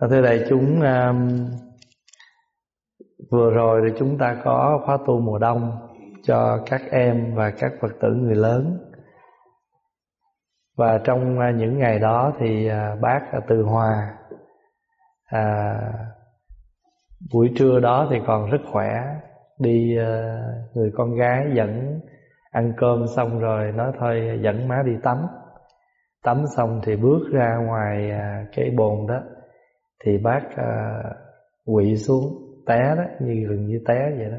Thưa đại chúng um, Vừa rồi thì chúng ta có khóa tu mùa đông Cho các em và các Phật tử người lớn. Và trong uh, những ngày đó thì uh, bác Từ Hòa à, Buổi trưa đó thì còn rất khỏe Đi uh, người con gái dẫn ăn cơm xong rồi nói thôi dẫn má đi tắm. Tắm xong thì bước ra ngoài cái bồn đó thì bác à, quỵ xuống té đó như gần như té vậy đó.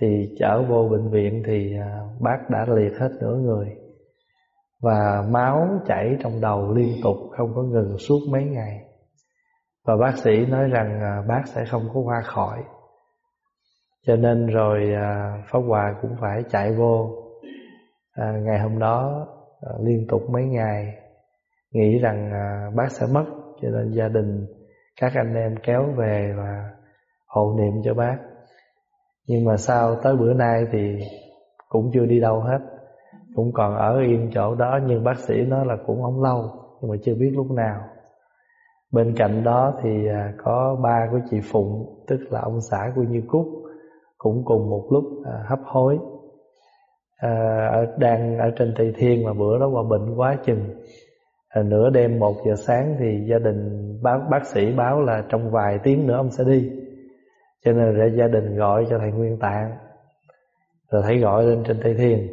Thì chở vô bệnh viện thì à, bác đã liệt hết nửa người. Và máu chảy trong đầu liên tục không có ngừng suốt mấy ngày. Và bác sĩ nói rằng à, bác sẽ không có qua khỏi. Cho nên rồi à, Pháp Hòa cũng phải chạy vô. À, ngày hôm đó à, liên tục mấy ngày nghĩ rằng à, bác sẽ mất. Cho nên gia đình các anh em kéo về và hộ niệm cho bác. Nhưng mà sau tới bữa nay thì cũng chưa đi đâu hết. Cũng còn ở yên chỗ đó nhưng bác sĩ nói là cũng không lâu nhưng mà chưa biết lúc nào. Bên cạnh đó thì à, có ba của chị Phụng tức là ông xã của Như Cúc cũng cùng một lúc à, hấp hối. À, ở đang ở trên Tây Thiên mà bữa đó qua bệnh quá chừng nửa đêm một giờ sáng thì gia đình bác bác sĩ báo là trong vài tiếng nữa ông sẽ đi. Cho nên là gia đình gọi cho thầy Nguyên Tạng. Rồi thầy gọi lên trên Tây Thiên.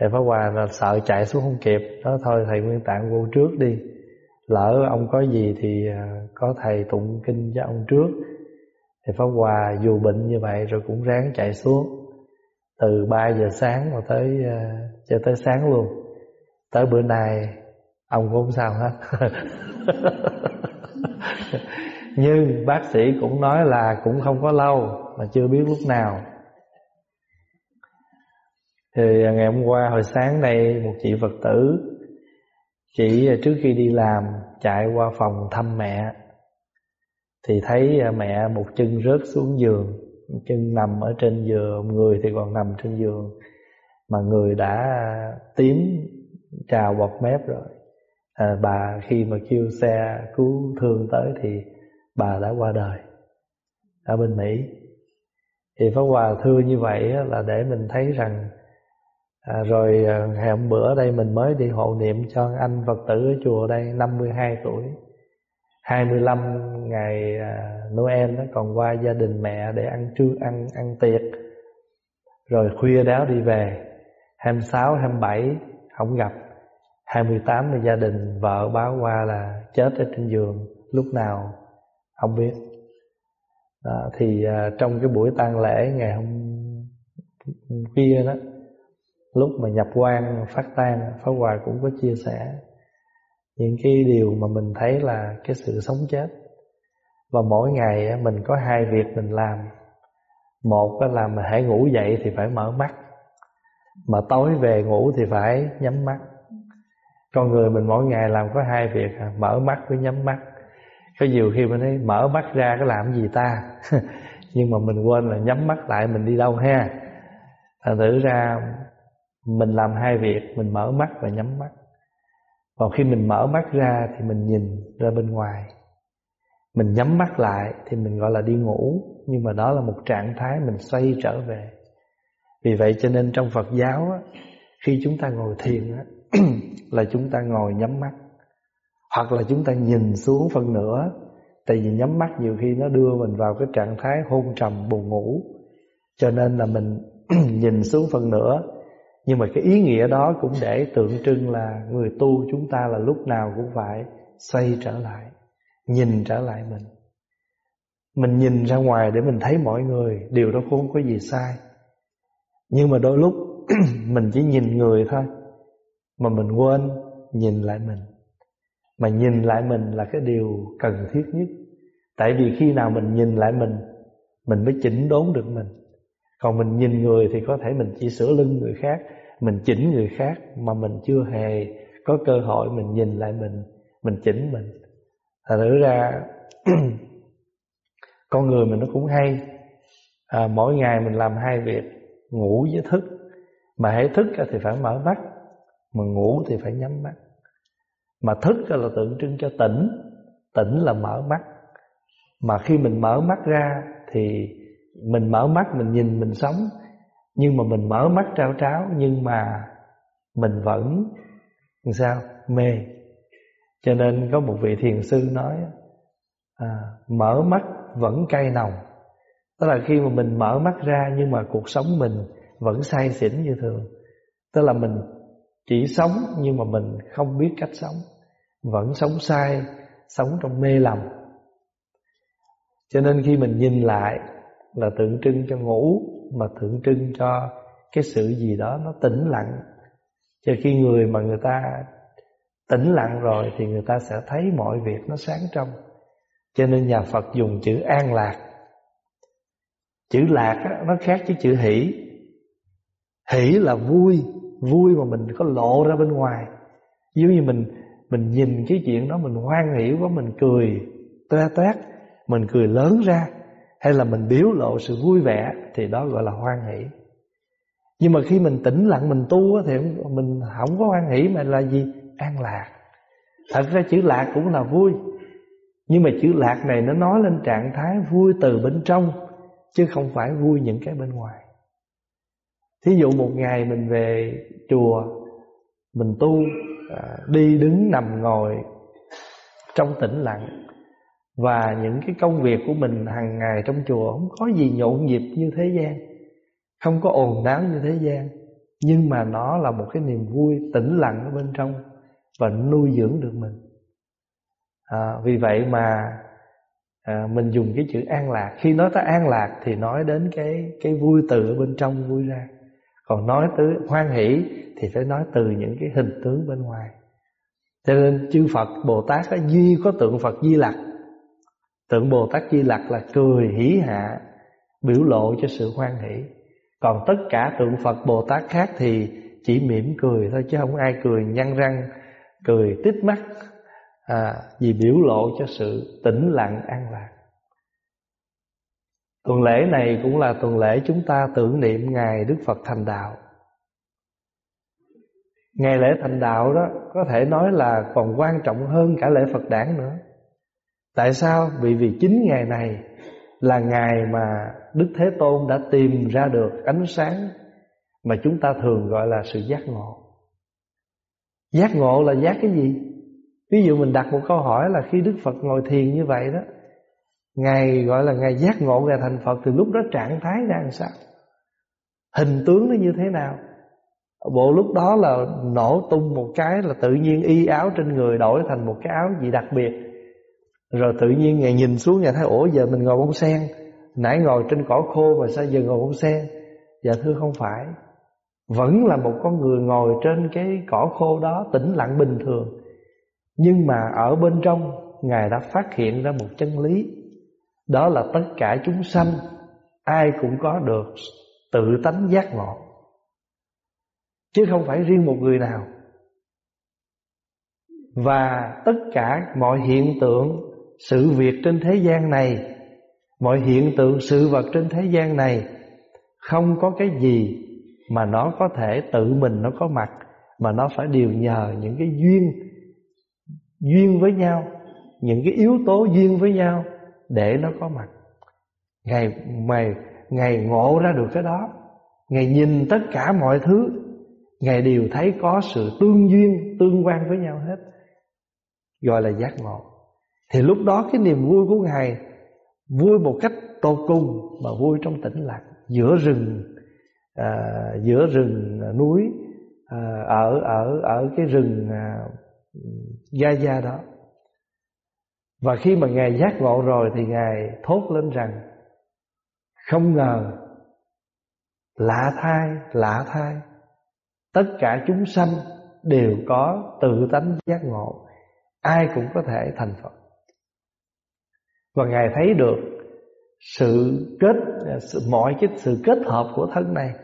Thầy Pháp Hòa là sợ chạy xuống không kịp. Đó thôi thầy Nguyên Tạng vô trước đi. Lỡ ông có gì thì à, có thầy tụng kinh cho ông trước. Thầy Pháp Hòa dù bệnh như vậy rồi cũng ráng chạy xuống. Từ 3 giờ sáng mà tới à, cho tới sáng luôn. Tới bữa nay ông cũng không sao hết. Nhưng bác sĩ cũng nói là cũng không có lâu mà chưa biết lúc nào. Thì ngày hôm qua, hồi sáng đây một chị Phật tử Chị trước khi đi làm chạy qua phòng thăm mẹ, Thì thấy mẹ một chân rớt xuống giường Chân nằm ở trên giường Người thì còn nằm trên giường, Mà người đã tím, trào bọt mép rồi à, bà khi mà kêu xe cứu thương tới thì bà đã qua đời ở bên Mỹ. Thì Pháp Hòa thưa như vậy là để mình thấy rằng à, rồi à, ngày hôm bữa đây mình mới đi hộ niệm cho anh Phật tử ở chùa đây 52 tuổi. 25 ngày à, Noel nó còn qua gia đình mẹ để ăn trưa ăn ăn tiệc. Rồi khuya đáo đi về 26 27 không gặp. 28 thì gia đình vợ báo qua là chết ở trên giường. Lúc nào không biết. Đó, thì à, trong cái buổi tang lễ ngày hôm kia đó lúc mà nhập quan phát tang Pháp Hòa cũng có chia sẻ những cái điều mà mình thấy là cái sự sống chết. Và mỗi ngày mình có hai việc mình làm. Một là mà hãy ngủ dậy thì phải mở mắt. Mà tối về ngủ thì phải nhắm mắt con người mình mỗi ngày làm có hai việc à, mở mắt với nhắm mắt. Có nhiều khi mình thấy mở mắt ra có làm gì ta? Nhưng mà mình quên là nhắm mắt lại mình đi đâu ha? Thành thử ra mình làm hai việc mình mở mắt và nhắm mắt. Còn khi mình mở mắt ra thì mình nhìn ra bên ngoài. Mình nhắm mắt lại thì mình gọi là đi ngủ nhưng mà đó là một trạng thái mình xoay trở về. Vì vậy cho nên trong phật giáo khi chúng ta ngồi thiền là chúng ta ngồi nhắm mắt, hoặc là chúng ta nhìn xuống phần nữa tại vì nhắm mắt nhiều khi nó đưa mình vào cái trạng thái hôn trầm buồn ngủ. Cho nên là mình nhìn xuống phần nữa nhưng mà cái ý nghĩa đó cũng để tượng trưng là người tu chúng ta là lúc nào cũng phải xoay trở lại, nhìn trở lại mình. Mình nhìn ra ngoài để mình thấy mọi người, điều đó không có gì sai. Nhưng mà đôi lúc mình chỉ nhìn người thôi mà mình quên nhìn lại mình. Mà nhìn lại mình là cái điều cần thiết nhất. Tại vì khi nào mình nhìn lại mình mình mới chỉnh đốn được mình. Còn mình nhìn người thì có thể mình chỉ sửa lưng người khác mình chỉnh người khác mà mình chưa hề có cơ hội mình nhìn lại mình mình chỉnh mình. Thật thử ra con người mình nó cũng hay. À, mỗi ngày mình làm hai việc ngủ với thức. Mà hãy thức thì phải mở mắt mà ngủ thì phải nhắm mắt. Mà thức là tượng trưng cho tỉnh. Tỉnh là mở mắt. Mà khi mình mở mắt ra Thì mình mở mắt mình nhìn mình sống. Nhưng mà mình mở mắt trao tráo Nhưng mà mình vẫn làm sao? Mê. Cho nên có một vị thiền sư nói à, mở mắt vẫn cay nồng. Tức là khi mà mình mở mắt ra nhưng mà cuộc sống mình vẫn say xỉn như thường. Tức là mình chỉ sống nhưng mà mình không biết cách sống. Vẫn sống sai, sống trong mê lầm. Cho nên khi mình nhìn lại là tượng trưng cho ngủ, mà tượng trưng cho cái sự gì đó nó tĩnh lặng. Cho khi người mà người ta tĩnh lặng rồi thì người ta sẽ thấy mọi việc nó sáng trong. Cho nên nhà Phật dùng chữ an lạc. Chữ lạc nó khác với chữ hỷ. Hỷ là vui vui mà mình có lộ ra bên ngoài. Giống như mình mình nhìn cái chuyện đó, mình hoan hỉ quá, mình cười toe toét mình cười lớn ra, hay là mình biểu lộ sự vui vẻ, thì đó gọi là hoan hỷ. Nhưng mà khi mình tĩnh lặng, mình tu thì mình không có hoan hỷ mà là gì? An lạc. Thật ra chữ lạc cũng là vui. Nhưng mà chữ lạc này nó nói lên trạng thái vui từ bên trong, chứ không phải vui những cái bên ngoài thí dụ một ngày mình về chùa mình tu à, đi đứng nằm ngồi trong tĩnh lặng và những cái công việc của mình hàng ngày trong chùa không có gì nhộn nhịp như thế gian không có ồn náo như thế gian nhưng mà nó là một cái niềm vui tĩnh lặng ở bên trong và nuôi dưỡng được mình. À, vì vậy mà à, mình dùng cái chữ an lạc. Khi nói tới an lạc thì nói đến cái cái vui từ ở bên trong vui ra còn nói tới hoan hỷ thì phải nói từ những cái hình tướng bên ngoài. Cho nên chư Phật Bồ Tát đó, duy có tượng Phật Di Lặc. Tượng Bồ Tát Di Lặc là cười hỷ hạ Biểu lộ cho sự hoan hỷ. Còn tất cả tượng Phật Bồ Tát khác thì chỉ mỉm cười thôi Chứ không ai cười nhăn răng Cười tít mắt à, Vì biểu lộ cho sự tĩnh lặng an lạc. Tuần lễ này cũng là tuần lễ chúng ta tưởng niệm Ngày Đức Phật thành đạo Ngày lễ thành đạo đó có thể nói là còn quan trọng hơn cả lễ Phật đản nữa Tại sao? Vì vì chính ngày này là ngày mà Đức Thế Tôn đã tìm ra được ánh sáng mà chúng ta thường gọi là sự giác ngộ. Giác ngộ là giác cái gì? Ví dụ mình đặt một câu hỏi là khi Đức Phật ngồi thiền như vậy đó Ngày gọi là ngày giác ngộ ngày thành Phật Thì lúc đó trạng thái ra làm sao? Hình tướng nó như thế nào? Bộ lúc đó là nổ tung một cái là tự nhiên y áo trên người đổi thành một cái áo gì đặc biệt. Rồi tự nhiên ngày nhìn xuống ngày thấy, Ủa, giờ mình ngồi bông sen. Nãy ngồi trên cỏ khô mà sao giờ ngồi bông sen? Dạ thưa, không phải. Vẫn là một con người ngồi trên cái cỏ khô đó, Tĩnh lặng bình thường. Nhưng mà ở bên trong, Ngài đã phát hiện ra một chân lý. Đó là tất cả chúng sanh, Ai cũng có được tự tánh giác ngộ. Chứ không phải riêng một người nào. Và tất cả mọi hiện tượng, Sự việc trên thế gian này, Mọi hiện tượng, sự vật trên thế gian này, Không có cái gì Mà nó có thể tự mình nó có mặt, Mà nó phải điều nhờ những cái duyên Duyên với nhau, Những cái yếu tố duyên với nhau. Để nó có mặt. Ngày mày Ngày ngộ ra được cái đó. Ngày nhìn tất cả mọi thứ Ngài đều thấy có sự tương duyên Tương quan với nhau hết. Gọi là giác ngộ. Thì lúc đó cái niềm vui của Ngài Vui một cách tột cùng Mà vui trong tĩnh lặng Giữa rừng à, Giữa rừng núi à, Ở ở ở cái rừng à, Gia Gia đó. Và khi mà Ngài giác ngộ rồi Thì Ngài thốt lên rằng Không ngờ Lạ thai, lạ thai Tất cả chúng sanh đều có tự tánh giác ngộ Ai cũng có thể thành Phật. Và Ngài thấy được sự kết sự, mọi cái sự kết hợp của thân này.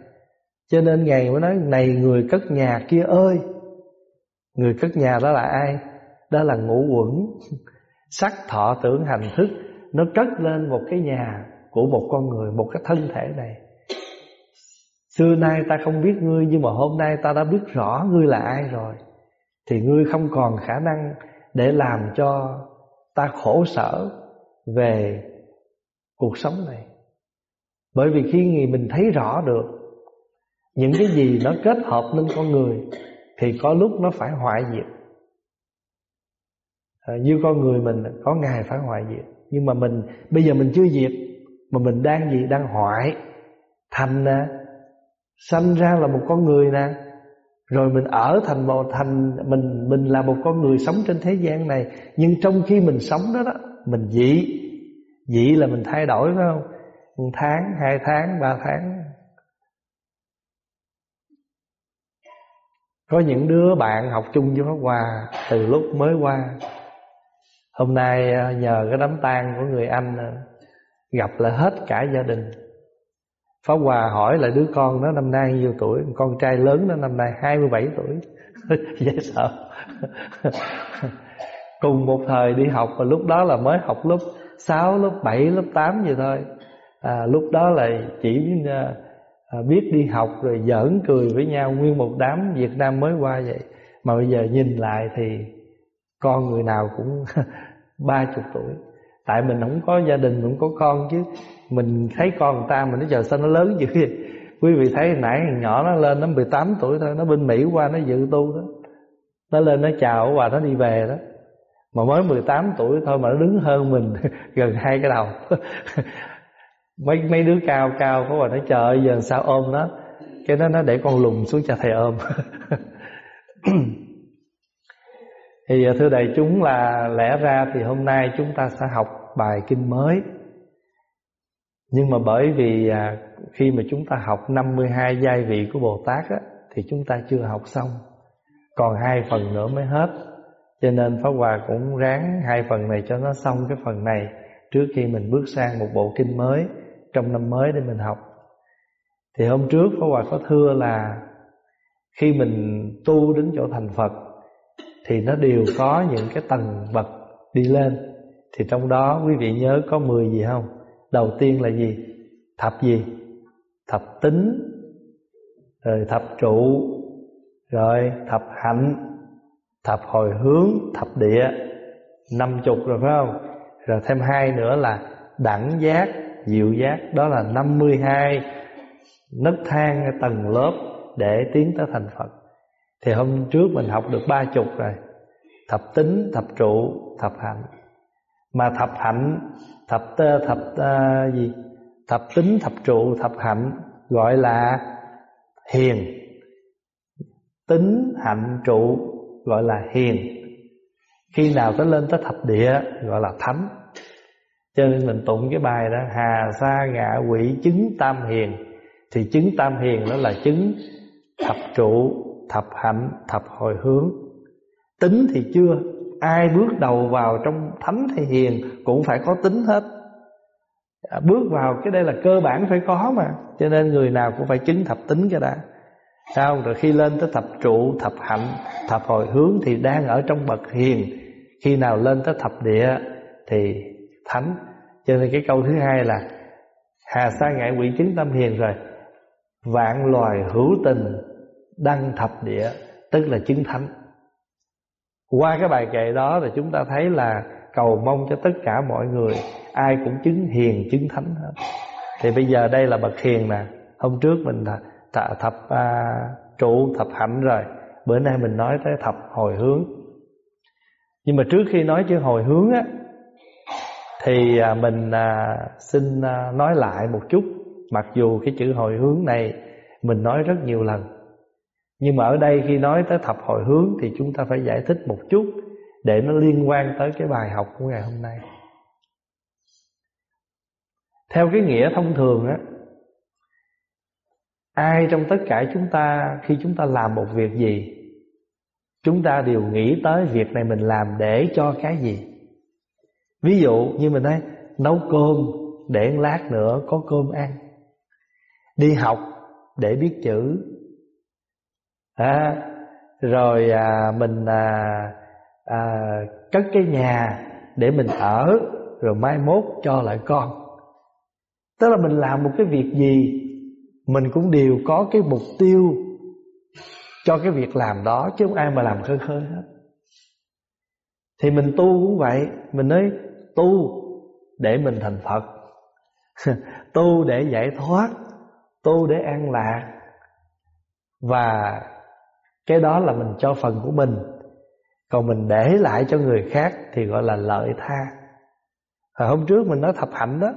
Cho nên ngài mới nói này người cất nhà kia ơi. Người cất nhà đó là ai? Đó là ngũ quẩn sắc thọ tưởng hành thức, nó cất lên một cái nhà của một con người, một cái thân thể này. Xưa nay ta không biết ngươi, Nhưng mà hôm nay ta đã biết rõ ngươi là ai rồi. Thì ngươi không còn khả năng Để làm cho ta khổ sở về cuộc sống này. Bởi vì khi mình thấy rõ được những cái gì nó kết hợp nên con người, thì có lúc nó phải hoại diệt à, như con người mình có ngày phải hoại diệt. Nhưng mà mình bây giờ mình chưa diệt mà mình đang gì? Đang hoại thành nè sanh ra là một con người nè. Rồi mình ở thành một thành mình mình là một con người sống trên thế gian này nhưng trong khi mình sống đó đó mình dị dị là mình thay đổi phải không? Một tháng hai tháng ba tháng. Có những đứa bạn học chung với Pháp Hòa từ lúc mới qua hôm nay ờ, nhờ cái đám tang của người anh ờ, gặp lại hết cả gia đình. Pháp Hòa hỏi lại đứa con nó năm nay nhiêu tuổi? Con trai lớn nó năm nay 27 tuổi. Dễ sợ. Cùng một thời đi học Và lúc đó là mới học lớp 6, lớp 7, lớp 8 vậy thôi. À, Lúc đó là chỉ à, biết đi học Rồi giỡn cười với nhau Nguyên một đám Việt Nam mới qua vậy. Mà bây giờ nhìn lại thì con người nào cũng ba chục tuổi. Tại mình không có gia đình, Không có con chứ. Mình thấy con người ta mình nói giờ sao nó lớn dữ vậy? Quý vị thấy nãy nhỏ nó lên, nó 18 tuổi thôi, nó bên Mỹ qua nó dự tu đó. Nó lên, nó chào và nó đi về đó. Mà mới 18 tuổi thôi mà nó đứng hơn mình gần hai cái đầu. Mấy mấy đứa cao cao có bà nó chờ giờ sao ôm nó. Cái đó nó để con lùng xuống cho thầy ôm thì ờ, thưa đại chúng là lẽ ra thì hôm nay chúng ta sẽ học bài kinh mới nhưng mà bởi vì à, khi mà chúng ta học 52 giai vị của Bồ Tát á, thì chúng ta chưa học xong. Còn hai phần nữa mới hết. Cho nên Pháp Hòa cũng ráng hai phần này cho nó xong cái phần này trước khi mình bước sang một bộ kinh mới trong năm mới để mình học. Thì hôm trước Pháp Hòa có thưa là khi mình tu đến chỗ thành Phật thì nó đều có những cái tầng bậc đi lên. Thì trong đó, quý vị nhớ có 10 gì không? Đầu tiên là gì? Thập gì? Thập tính, Rồi thập trụ, Rồi thập hạnh, Thập hồi hướng, Thập địa Năm chục rồi, phải không? Rồi thêm hai nữa là đẳng giác Diệu giác Đó là năm mươi hai nấc thang tầng lớp Để tiến tới thành Phật thì hôm trước mình học được ba chục rồi. Thập tính, thập trụ, thập hạnh. Mà thập hạnh thập thập uh, gì? Thập tính thập trụ thập hạnh gọi là hiền. Tính hạnh trụ gọi là hiền. Khi nào tới lên tới thập địa gọi là thánh. Cho nên mình tụng cái bài đó hà sa ngạ quỷ chứng tam hiền. Thì chứng tam hiền đó là chứng thập trụ thập hạnh thập hồi hướng. Tính thì chưa Ai bước đầu vào trong thánh hay hiền Cũng phải có tính hết. À, bước vào cái đây là cơ bản phải có mà Cho nên người nào cũng phải chứng thập tính cái đã. Sao? Rồi khi lên tới thập trụ Thập hạnh, thập hồi hướng Thì đang ở trong bậc hiền. Khi nào lên tới thập địa Thì thánh. Cho nên cái câu thứ hai là Hà sa ngại quỷ chứng tâm hiền rồi Vạn loài hữu tình Đăng thập địa Tức là chứng thánh qua cái bài kệ đó thì chúng ta thấy là cầu mong cho tất cả mọi người ai cũng chứng hiền chứng thánh hết. Thì bây giờ đây là bậc hiền nè. Hôm trước mình là thập, thập à, trụ thập hạnh rồi. Bữa nay mình nói tới thập hồi hướng. Nhưng mà trước khi nói chữ hồi hướng á thì à, mình à, xin à, nói lại một chút mặc dù cái chữ hồi hướng này mình nói rất nhiều lần nhưng mà ở đây khi nói tới thập hồi hướng Thì chúng ta phải giải thích một chút Để nó liên quan tới cái bài học của ngày hôm nay. Theo cái nghĩa thông thường á, Ai trong tất cả chúng ta, Khi chúng ta làm một việc gì, Chúng ta đều nghĩ tới việc này mình làm để cho cái gì? Ví dụ như mình nói, Nấu cơm để lát nữa, có cơm ăn. Đi học để biết chữ à, rồi à, mình à, à, cất cái nhà để mình ở rồi mai mốt cho lại con. Tức là mình làm một cái việc gì mình cũng đều có cái mục tiêu cho cái việc làm đó chứ không ai mà làm khơi khơi hết. Thì mình tu cũng vậy Mình nói tu để mình thành Phật Tu để giải thoát Tu để an lạc Và cái đó là mình cho phần của mình. Còn mình để lại cho người khác Thì gọi là lợi tha. Hồi hôm trước mình nói thập hạnh đó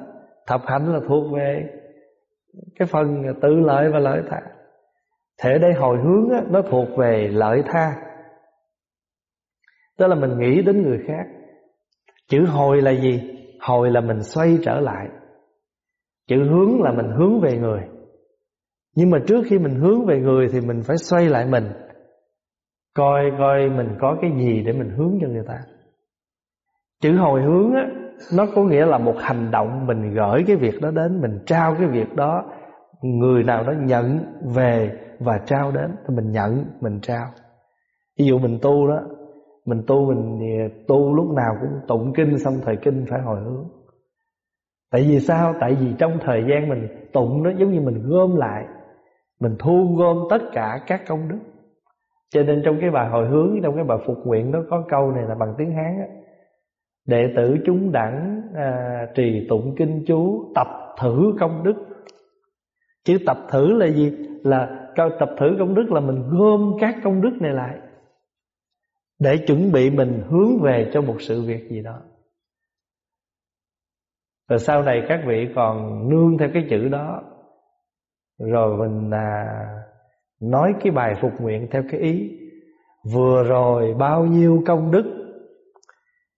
Thập hạnh là thuộc về Cái phần tự lợi và lợi tha. Thế đây hồi hướng á, nó thuộc về lợi tha. Tức là mình nghĩ đến người khác. Chữ hồi là gì? Hồi là mình xoay trở lại. Chữ hướng là mình hướng về người. Nhưng mà trước khi mình hướng về người Thì mình phải xoay lại mình. Coi coi mình có cái gì để mình hướng cho người ta. Chữ hồi hướng á Nó có nghĩa là một hành động Mình gửi cái việc đó đến Mình trao cái việc đó Người nào đó nhận về Và trao đến Thì mình nhận, mình trao. Ví dụ mình tu đó Mình tu mình tu lúc nào cũng tụng kinh Xong thời kinh phải hồi hướng. Tại vì sao? Tại vì trong thời gian mình tụng nó giống như mình gom lại Mình thu gom tất cả các công đức cho nên trong cái bài hồi hướng Trong cái bài phục nguyện nó có câu này là bằng tiếng Hán á. Đệ tử chúng đẳng à, trì tụng kinh chú Tập thử công đức. Chữ tập thử là gì? Là tập thử công đức là mình gom các công đức này lại Để chuẩn bị mình hướng về cho một sự việc gì đó. Rồi sau này các vị còn nương theo cái chữ đó. Rồi mình à, Nói cái bài phục nguyện theo cái ý Vừa rồi bao nhiêu công đức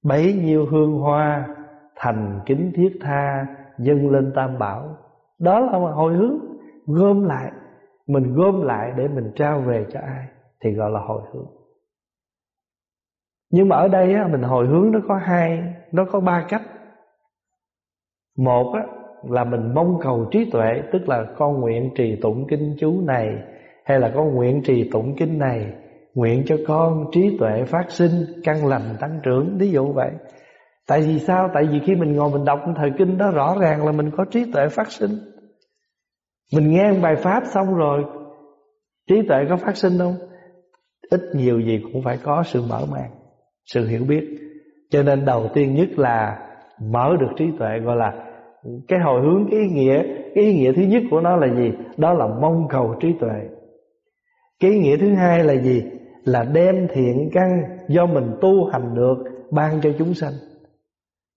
Bấy nhiêu hương hoa Thành kính thiết tha Dâng lên tam bảo. Đó là hồi hướng Gom lại Mình gom lại để mình trao về cho ai Thì gọi là hồi hướng. Nhưng mà ở đây á, mình hồi hướng nó có hai Nó có ba cách. Một á, là mình mong cầu trí tuệ Tức là con nguyện trì tụng kinh chú này hay là con nguyện trì tụng kinh này, Nguyện cho con trí tuệ phát sinh, Căn lành tăng trưởng Ví dụ vậy Tại vì sao? Tại vì khi mình ngồi mình đọc thời kinh đó, Rõ ràng là mình có trí tuệ phát sinh Mình nghe bài pháp xong rồi, Trí tuệ có phát sinh không? Ít nhiều gì cũng phải có sự mở mang Sự hiểu biết Cho nên đầu tiên nhất là Mở được trí tuệ, gọi là Cái hồi hướng, cái ý nghĩa, Cái ý nghĩa thứ nhất của nó là gì? Đó là mong cầu trí tuệ cái ý nghĩa thứ hai là gì? Là đem thiện căn do mình tu hành được ban cho chúng sanh.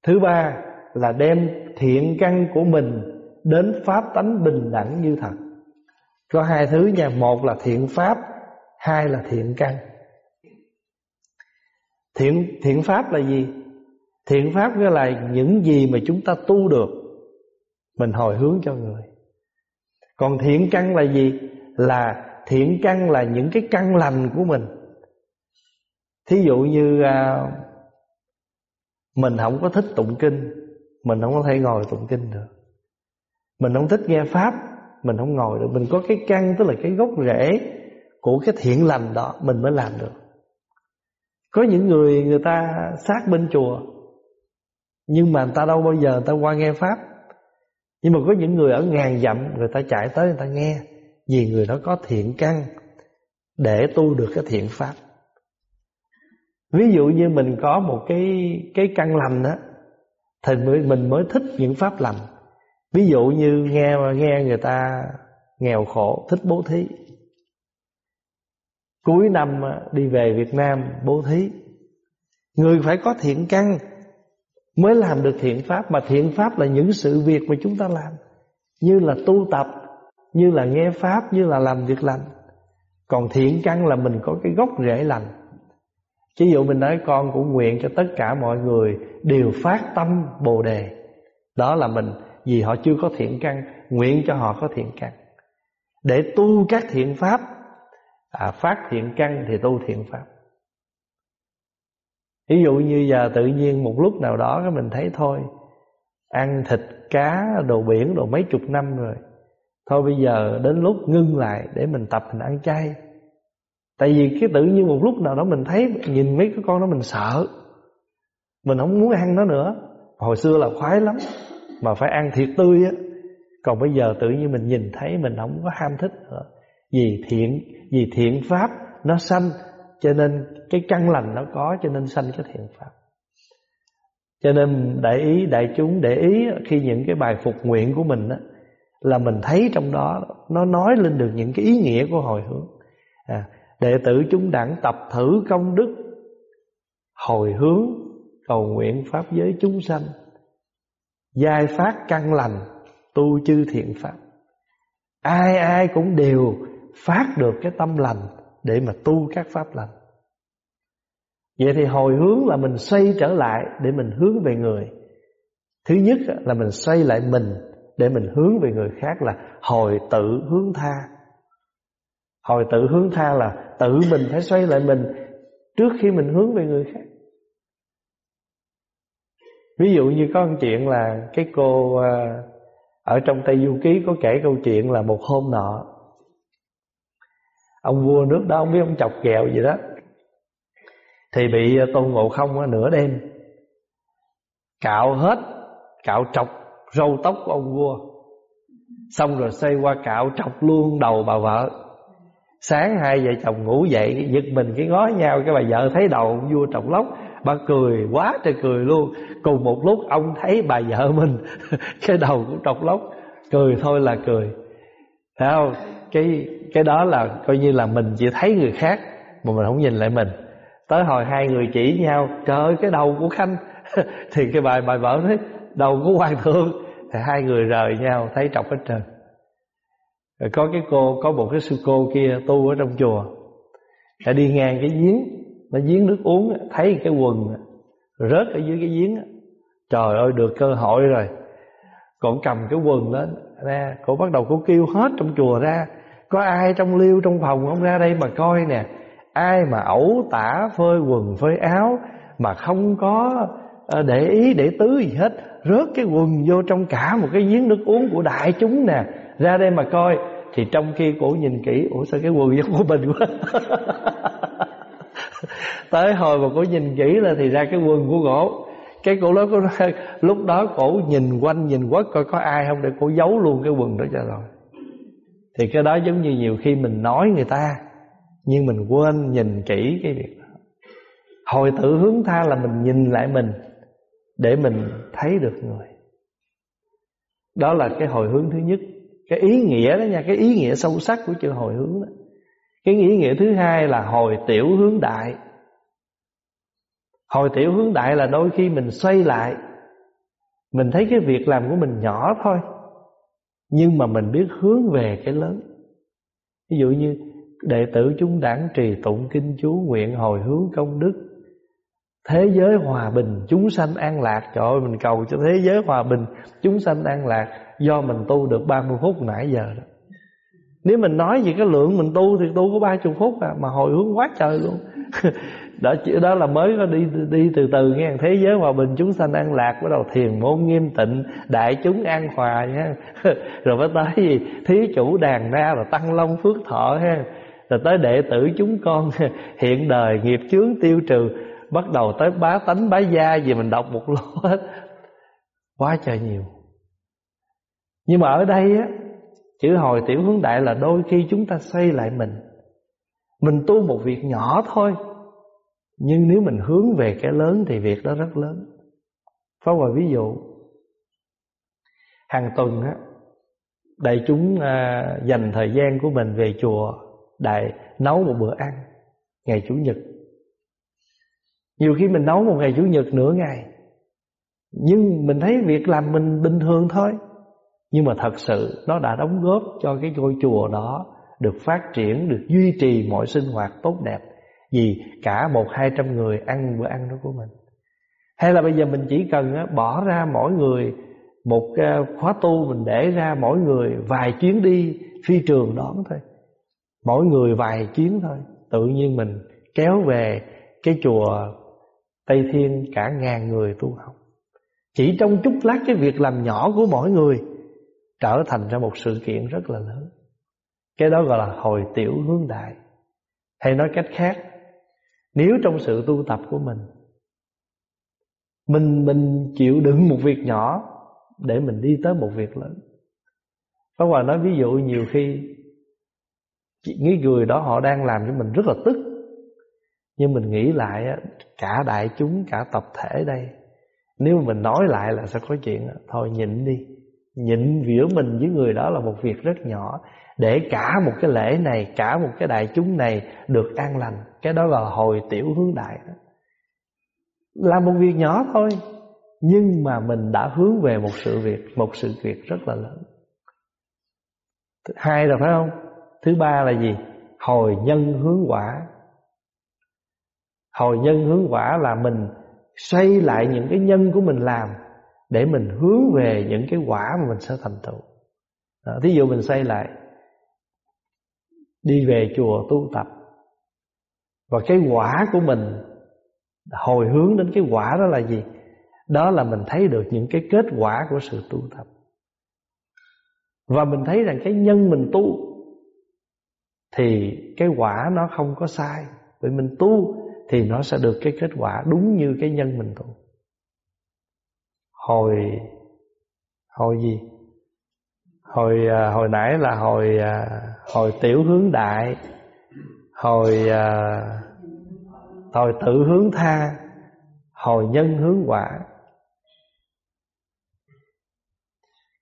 Thứ ba là đem thiện căn của mình đến pháp tánh bình đẳng như thật. Có hai thứ nha, một là thiện pháp, hai là thiện căn. Thiện thiện pháp là gì? Thiện pháp nghĩa là những gì mà chúng ta tu được mình hồi hướng cho người. Còn thiện căn là gì? Là thiện căn là những cái căn lành của mình. Thí dụ như à, mình không có thích tụng kinh mình không có thể ngồi tụng kinh được. Mình không thích nghe pháp mình không ngồi được. Mình có cái căn tức là cái gốc rễ của cái thiện lành đó mình mới làm được. Có những người người ta sát bên chùa nhưng mà người ta đâu bao giờ người ta qua nghe pháp. Nhưng mà có những người ở ngàn dặm người ta chạy tới người ta nghe vì người đó có thiện căn để tu được cái thiện pháp. Ví dụ như mình có một cái cái căn lành đó thì mình mới thích những pháp lành. Ví dụ như nghe nghe người ta nghèo khổ, thích bố thí. Cuối năm đi về Việt Nam bố thí. Người phải có thiện căn mới làm được thiện pháp, mà thiện pháp là những sự việc mà chúng ta làm. Như là tu tập như là nghe pháp như là làm việc lành còn thiện căn là mình có cái gốc rễ lành Ví dụ mình nói con cũng nguyện cho tất cả mọi người đều phát tâm Bồ đề. Đó là mình vì họ chưa có thiện căn, nguyện cho họ có thiện căn. Để tu các thiện pháp, à, phát thiện căn thì tu thiện pháp. Ví dụ như giờ tự nhiên một lúc nào đó cái mình thấy thôi, ăn thịt cá đồ biển đồ mấy chục năm rồi Thôi bây giờ đến lúc ngưng lại để mình tập mình ăn chay. Tại vì cái tự nhiên một lúc nào đó mình thấy Nhìn mấy cái con đó mình sợ. Mình không muốn ăn nó nữa. Hồi xưa là khoái lắm Mà phải ăn thiệt tươi á. Còn bây giờ tự nhiên mình nhìn thấy Mình không có ham thích nữa. Vì thiện Vì thiện pháp nó sanh cho nên cái căn lành nó có cho nên sanh cái thiện pháp. Cho nên đại ý đại chúng để ý khi những cái bài phục nguyện của mình đó, là mình thấy trong đó nó nói lên được những cái ý nghĩa của hồi hướng. À, đệ tử chúng đẳng tập thử công đức hồi hướng cầu nguyện pháp giới chúng sanh giai phát căn lành tu chư thiện pháp. Ai ai cũng đều phát được cái tâm lành để mà tu các pháp lành. Vậy thì hồi hướng là mình xoay trở lại để mình hướng về người. Thứ nhất là mình xoay lại mình để mình hướng về người khác là hồi tự hướng tha. Hồi tự hướng tha là tự mình phải xoay lại mình trước khi mình hướng về người khác. Ví dụ như có một chuyện là cái cô à, ở trong tây du ký có kể câu chuyện là một hôm nọ, ông vua nước đó không biết ông chọc ghẹo gì đó, thì bị tôn ngộ không nửa đêm cạo hết, cạo trọc râu tóc của ông vua. Xong rồi xây qua cạo trọc luôn đầu bà vợ. Sáng hai vợ chồng ngủ dậy, giật mình cái ngó nhau, cái bà vợ thấy đầu ông vua trọc lóc. Bà cười, quá trời cười luôn. Cùng một lúc, ông thấy bà vợ mình, cái đầu cũng trọc lóc. Cười thôi là cười. Thấy không? Cái cái đó là coi như là mình chỉ thấy người khác, mà mình không nhìn lại mình. Tới hồi hai người chỉ nhau, trời ơi, cái đầu của khanh. Thì cái bài bài vợ nói đầu của hoàng thượng thì hai người rời nhau, thấy trọc hết trơn. Rồi có cái cô, có một cái sư cô kia tu ở trong chùa. Đã đi ngang cái giếng, nó giếng nước uống thấy cái quần rớt ở dưới cái giếng trời ơi, được cơ hội rồi. Còn cầm cái quần lên ra cổ bắt đầu cổ kêu hết trong chùa ra. Có ai trong liêu, trong phòng không ra đây mà coi nè? Ai mà ẩu tả phơi quần, phơi áo mà không có Ờ, để ý, để tứ gì hết. Rớt cái quần vô trong cả một cái giếng nước uống của đại chúng nè. Ra đây mà coi. Thì trong khi cổ nhìn kỹ, ủa, sao cái quần giống của mình quá? Tới hồi mà cổ nhìn kỹ là thì ra cái quần của cổ. Cái cổ đó cổ lúc đó cổ nhìn quanh, nhìn quất coi có ai không để cổ giấu luôn cái quần đó cho rồi. Thì cái đó giống như nhiều khi mình nói người ta, nhưng mình quên nhìn kỹ cái việc đó. Hồi tự hướng tha là mình nhìn lại mình để mình thấy được người. Đó là cái hồi hướng thứ nhất. Cái ý nghĩa đó nha, cái ý nghĩa sâu sắc của chữ hồi hướng đó. Cái ý nghĩa thứ hai là hồi tiểu hướng đại. Hồi tiểu hướng đại là đôi khi mình xoay lại. Mình thấy cái việc làm của mình nhỏ thôi, nhưng mà mình biết hướng về cái lớn. Ví dụ như đệ tử chúng đảng trì tụng kinh chú nguyện hồi hướng công đức thế giới hòa bình, chúng sanh an lạc. Trời ơi, mình cầu cho thế giới hòa bình, chúng sanh an lạc. Do mình tu được 30 phút nãy giờ đó. Nếu mình nói về cái lượng mình tu thì tu có 30 phút à mà hồi hướng quá trời luôn. Đó đó là mới có đi đi từ từ nghe. Thế giới hòa bình, chúng sanh an lạc, bắt đầu thiền môn nghiêm tịnh, đại chúng an hòa nha. Rồi mới tới gì? Thí chủ đàn ra rồi tăng long phước thọ ha. Rồi tới đệ tử chúng con, hiện đời nghiệp chướng tiêu trừ bắt đầu tới bá tánh bá gia gì mình đọc một lô hết. Quá trời nhiều. Nhưng mà ở đây á chữ hồi tiểu hướng đại là đôi khi chúng ta xây lại mình. Mình tu một việc nhỏ thôi. Nhưng nếu mình hướng về cái lớn thì việc đó rất lớn. Phá hoài ví dụ Hàng tuần á Đại chúng à, dành thời gian của mình về chùa Đại nấu một bữa ăn Ngày Chủ nhật. Nhiều khi mình nấu một ngày Chủ nhật nửa ngày. Nhưng mình thấy việc làm mình bình thường thôi. Nhưng mà thật sự Nó đã đóng góp cho cái ngôi chùa đó Được phát triển, Được duy trì mọi sinh hoạt tốt đẹp. Vì cả một hai trăm người ăn bữa ăn đó của mình. Hay là bây giờ mình chỉ cần bỏ ra mỗi người Một à, khóa tu, mình để ra mỗi người vài chuyến đi phi trường đón thôi. Mỗi người vài chuyến thôi. Tự nhiên mình kéo về cái chùa Tây Thiên cả ngàn người tu học. Chỉ trong chút lát cái việc làm nhỏ của mỗi người Trở thành ra một sự kiện rất là lớn. Cái đó gọi là hồi tiểu hướng đại. Hay nói cách khác, nếu trong sự tu tập của mình Mình mình chịu đựng một việc nhỏ Để mình đi tới một việc lớn. Pháp Hòa nói ví dụ nhiều khi Những người đó họ đang làm cho mình rất là tức. Nhưng mình nghĩ lại Cả đại chúng, cả tập thể đây, Nếu mình nói lại là sẽ có chuyện Thôi nhịn đi, Nhịn giữa mình với người đó là một việc rất nhỏ. Để cả một cái lễ này, Cả một cái đại chúng này Được an lành, Cái đó là hồi tiểu hướng đại đó. Là một việc nhỏ thôi, Nhưng mà mình đã hướng về một sự việc, Một sự việc rất là lớn. Thứ hai là phải không? Thứ ba là gì? Hồi nhân hướng quả. Hồi nhân hướng quả là mình Xoay lại những cái nhân của mình làm Để mình hướng về những cái quả mà mình sẽ thành tựu. Thí dụ mình xoay lại, Đi về chùa tu tập, Và cái quả của mình, Hồi hướng đến cái quả đó là gì? Đó là mình thấy được những cái kết quả của sự tu tập. Và mình thấy rằng cái nhân mình tu thì cái quả nó không có sai. Vì mình tu thì nó sẽ được cái kết quả đúng như cái nhân mình tu hồi hồi gì? Hồi à, hồi nãy là hồi à, hồi tiểu hướng đại, hồi à, hồi tự hướng tha, hồi nhân hướng quả.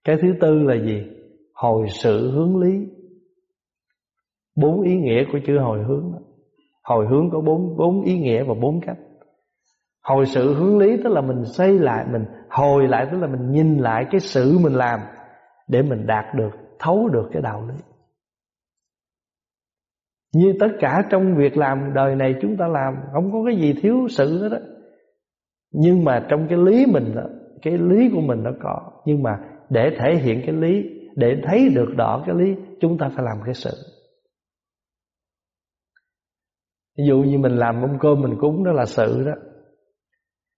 Cái thứ tư là gì? Hồi sự hướng lý. Bốn ý nghĩa của chữ hồi hướng Hồi hướng có bốn bốn ý nghĩa và bốn cách. Hồi sự hướng lý tức là mình xây lại Mình hồi lại tức là mình nhìn lại cái sự mình làm Để mình đạt được, thấu được cái đạo lý. Như tất cả trong việc làm đời này chúng ta làm Không có cái gì thiếu sự hết đó Nhưng mà trong cái lý mình đó, Cái lý của mình nó có. Nhưng mà để thể hiện cái lý Để thấy được rõ cái lý Chúng ta phải làm cái sự ví dụ như mình làm mâm cơm, mình cúng đó là sự đó.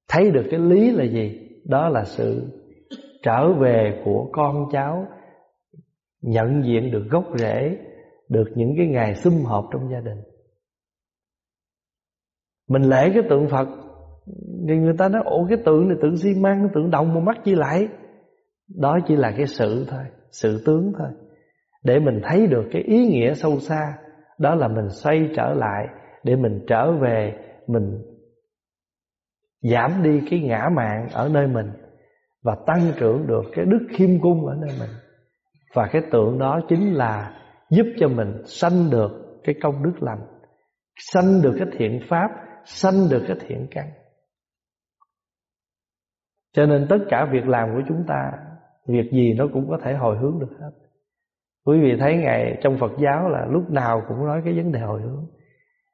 Thấy được cái lý là gì? Đó là sự trở về của con cháu, nhận diện được gốc rễ, được những cái ngày sum họp trong gia đình. Mình lễ cái tượng phật, thì người ta nói, ủa, cái tượng này tượng xi măng tượng đồng mà mắt chi lại? Đó chỉ là cái sự thôi, sự tướng thôi. Để mình thấy được cái ý nghĩa sâu xa, đó là mình xoay trở lại để mình trở về, mình giảm đi cái ngã mạn ở nơi mình và tăng trưởng được cái đức khiêm cung ở nơi mình. Và cái tượng đó chính là giúp cho mình sanh được cái công đức lành, sanh được cái thiện pháp, sanh được cái thiện căn. Cho nên tất cả việc làm của chúng ta, việc gì nó cũng có thể hồi hướng được hết. Quý vị thấy ngày trong phật giáo là lúc nào cũng nói cái vấn đề hồi hướng.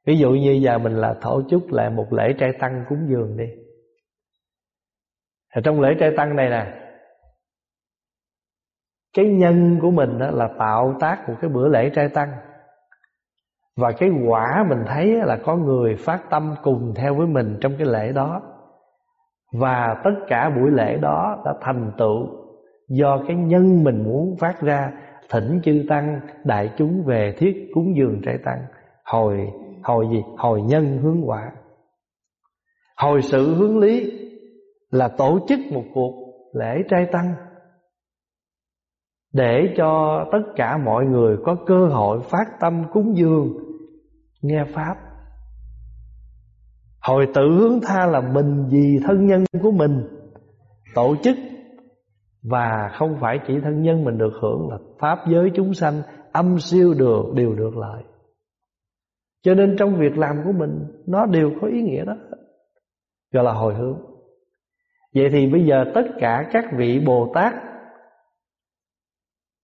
Ví dụ như giờ mình là thổ chúc lại một lễ trai tăng cúng dường đi. Ở Trong lễ trai tăng này nè, Cái nhân của mình đó là tạo tác một cái bữa lễ trai tăng. Và cái quả mình thấy là có người phát tâm cùng theo với mình trong cái lễ đó. Và tất cả buổi lễ đó đã thành tựu Do cái nhân mình muốn phát ra Thỉnh chư tăng đại chúng về thiết cúng dường trai tăng. Hồi Hồi gì? Hồi nhân hướng quả. Hồi sự hướng lý Là tổ chức một cuộc lễ trai tăng Để cho tất cả mọi người có cơ hội phát tâm cúng dường, Nghe Pháp. Hồi tự hướng tha là mình vì thân nhân của mình Tổ chức, Và không phải chỉ thân nhân mình được hưởng Là Pháp giới chúng sanh Âm siêu được đều được lợi cho nên trong việc làm của mình Nó đều có ý nghĩa đó. Gọi là hồi hướng. Vậy thì bây giờ tất cả các vị Bồ Tát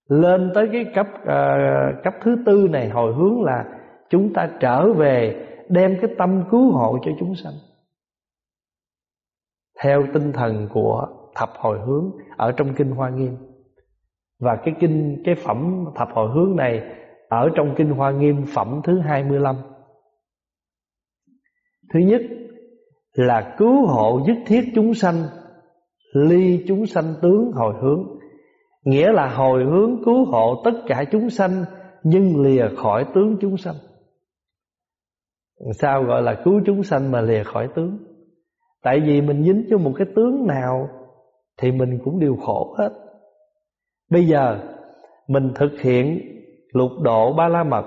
Lên tới cái cấp uh, cấp thứ tư này Hồi hướng là Chúng ta trở về Đem cái tâm cứu hộ cho chúng sanh. Theo tinh thần của thập hồi hướng Ở trong Kinh Hoa Nghiêm. Và cái kinh cái phẩm thập hồi hướng này ở trong Kinh Hoa Nghiêm phẩm thứ 25 Thứ nhất là cứu hộ dứt thiết chúng sanh, Ly chúng sanh tướng hồi hướng. Nghĩa là hồi hướng cứu hộ tất cả chúng sanh, Nhưng lìa khỏi tướng chúng sanh. Sao gọi là cứu chúng sanh mà lìa khỏi tướng? Tại vì mình dính cho một cái tướng nào Thì mình cũng đều khổ hết. Bây giờ mình thực hiện lục độ ba la mật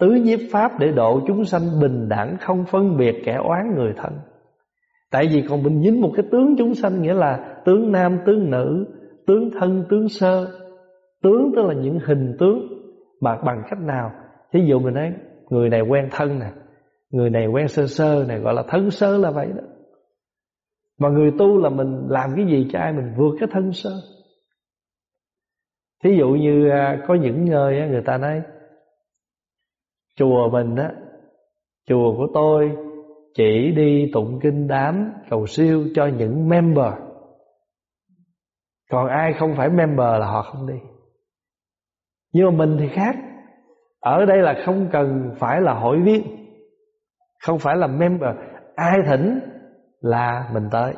Tứ nhiếp pháp để độ chúng sanh bình đẳng Không phân biệt kẻ oán người thân. Tại vì còn mình dính một cái tướng chúng sanh Nghĩa là tướng nam, tướng nữ Tướng thân, tướng sơ. Tướng tức là những hình tướng Mà bằng cách nào? Thí dụ mình nói người này quen thân nè Người này quen sơ sơ này Gọi là thân sơ là vậy đó. Mà người tu là mình làm cái gì cho ai Mình vượt cái thân sơ? Thí dụ như à, có những nơi người ta nói, Chùa mình á, Chùa của tôi Chỉ đi tụng kinh đám Cầu siêu cho những member. Còn ai không phải member là họ không đi. Nhưng mà mình thì khác. Ở đây là không cần phải là hội viên, Không phải là member. Ai thỉnh là mình tới.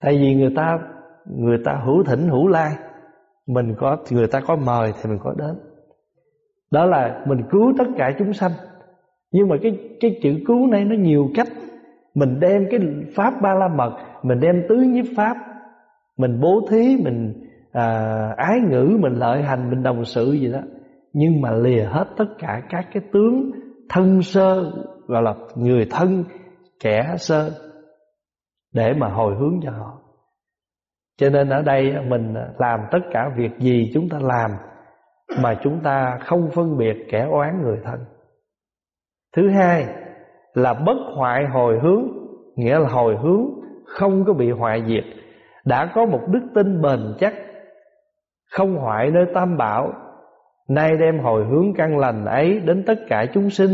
Tại vì người ta Người ta hữu thỉnh hữu lai. Mình có Người ta có mời thì mình có đến. Đó là mình cứu tất cả chúng sanh. Nhưng mà cái cái chữ cứu này nó nhiều cách. Mình đem cái pháp ba la mật mình đem tứ nhiếp pháp mình bố thí mình à, ái ngữ mình lợi hành mình đồng sự gì đó. Nhưng mà lìa hết tất cả các cái tướng thân sơ gọi là người thân kẻ sơ để mà hồi hướng cho họ cho nên ở đây mình làm tất cả việc gì chúng ta làm mà chúng ta không phân biệt kẻ oán người thân. Thứ hai là bất hoại hồi hướng, nghĩa là hồi hướng không có bị hoại diệt, đã có một đức tin bền chắc, không hoại nơi tam bảo, nay đem hồi hướng căn lành ấy đến tất cả chúng sinh,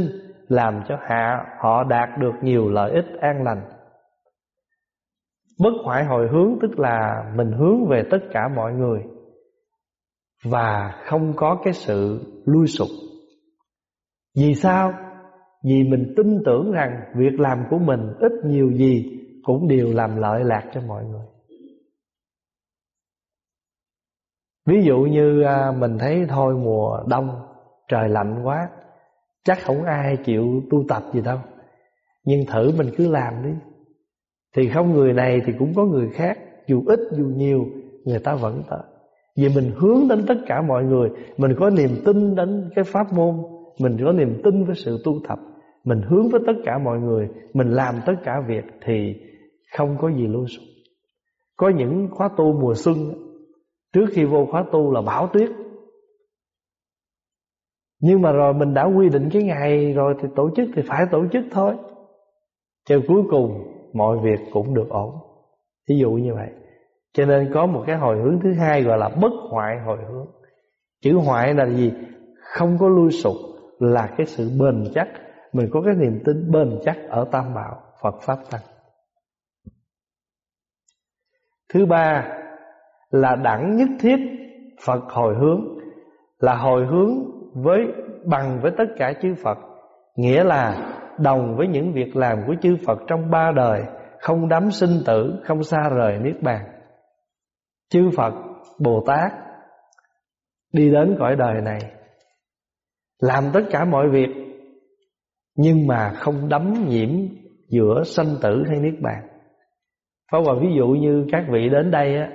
làm cho hạ họ đạt được nhiều lợi ích an lành. Bất hoại hồi hướng tức là mình hướng về tất cả mọi người và không có cái sự lui sụp. Vì sao? Vì mình tin tưởng rằng việc làm của mình ít nhiều gì cũng đều làm lợi lạc cho mọi người. Ví dụ như à, mình thấy thôi mùa đông trời lạnh quá, chắc không ai chịu tu tập gì đâu. Nhưng thử mình cứ làm đi. Thì không người này thì cũng có người khác, dù ít dù nhiều người ta vẫn tới. Vì mình hướng đến tất cả mọi người Mình có niềm tin đến cái pháp môn Mình có niềm tin với sự tu tập. Mình hướng với tất cả mọi người Mình làm tất cả việc Thì không có gì lưu sụp. Có những khóa tu mùa xuân Trước khi vô khóa tu là bão tuyết. Nhưng mà rồi mình đã quy định cái ngày rồi Thì tổ chức thì phải tổ chức thôi. Cho cuối cùng mọi việc cũng được ổn. Ví dụ như vậy. Cho nên có một cái hồi hướng thứ hai gọi là bất hoại hồi hướng. Chữ hoại là gì? Không có lui sụp, Là cái sự bền chắc. Mình có cái niềm tin bền chắc ở Tam Bảo, Phật Pháp Tăng. Thứ ba Là đẳng nhất thiết, Phật hồi hướng. Là hồi hướng với, bằng với tất cả chư Phật. Nghĩa là đồng với những việc làm của chư Phật trong ba đời, Không đắm sinh tử, Không xa rời Niết Bàn chư Phật, Bồ Tát đi đến cõi đời này, làm tất cả mọi việc, nhưng mà không đắm nhiễm giữa sanh tử hay niết bàn. Pháp Hòa ví dụ như các vị đến đây á,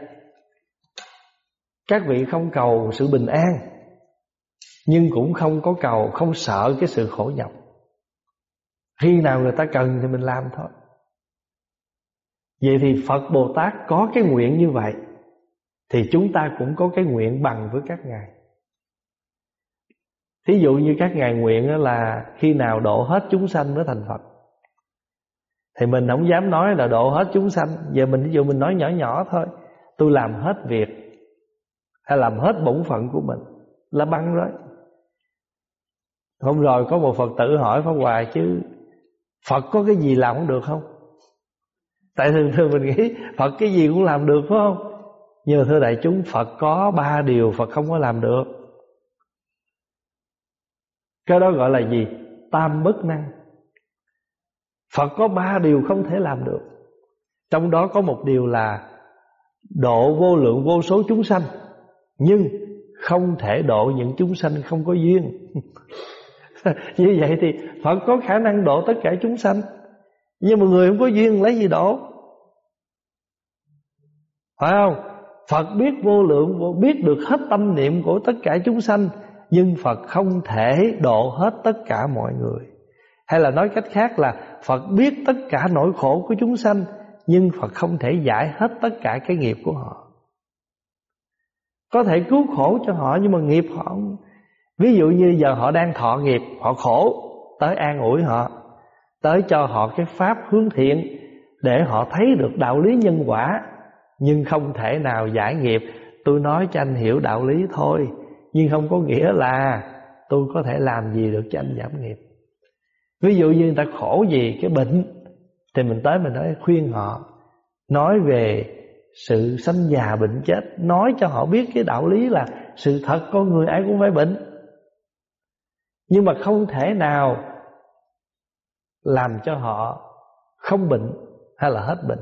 các vị không cầu sự bình an, nhưng cũng không có cầu, không sợ cái sự khổ nhọc. Khi nào người ta cần thì mình làm thôi. Vậy thì Phật Bồ Tát có cái nguyện như vậy, thì chúng ta cũng có cái nguyện bằng với các ngài. Thí dụ như các ngài nguyện là khi nào độ hết chúng sanh mới thành Phật. Thì mình không dám nói là độ hết chúng sanh, Giờ mình ví dụ mình nói nhỏ nhỏ thôi, Tôi làm hết việc Hay làm hết bổn phận của mình Là băng rồi. Hôm rồi có một Phật tử hỏi Pháp Hòa chứ Phật có cái gì làm không được không? Tại thường thường mình nghĩ Phật cái gì cũng làm được, phải không? Nhưng mà thưa đại chúng, Phật có ba điều Phật không có làm được. Cái đó gọi là gì? Tam bất năng. Phật có ba điều không thể làm được. Trong đó có một điều là Độ vô lượng vô số chúng sanh, Nhưng không thể độ những chúng sanh không có duyên. Như vậy thì Phật có khả năng độ tất cả chúng sanh. Nhưng mà người không có duyên lấy gì độ? Phải không? Phật biết vô lượng Biết được hết tâm niệm của tất cả chúng sanh, Nhưng Phật không thể độ hết tất cả mọi người. Hay là nói cách khác là Phật biết tất cả nỗi khổ của chúng sanh, Nhưng Phật không thể giải hết tất cả cái nghiệp của họ. Có thể cứu khổ cho họ, Nhưng mà nghiệp họ Ví dụ như giờ họ đang thọ nghiệp, Họ khổ, Tới an ủi họ, Tới cho họ cái pháp hướng thiện Để họ thấy được đạo lý nhân quả, Nhưng không thể nào giải nghiệp. Tôi nói cho anh hiểu đạo lý thôi, Nhưng không có nghĩa là Tôi có thể làm gì được cho anh giảm nghiệp. Ví dụ như người ta khổ gì cái bệnh, Thì mình tới mình nói, khuyên họ, Nói về sự sanh già bệnh chết, Nói cho họ biết cái đạo lý là Sự thật, con người ai cũng phải bệnh. Nhưng mà không thể nào Làm cho họ không bệnh Hay là hết bệnh.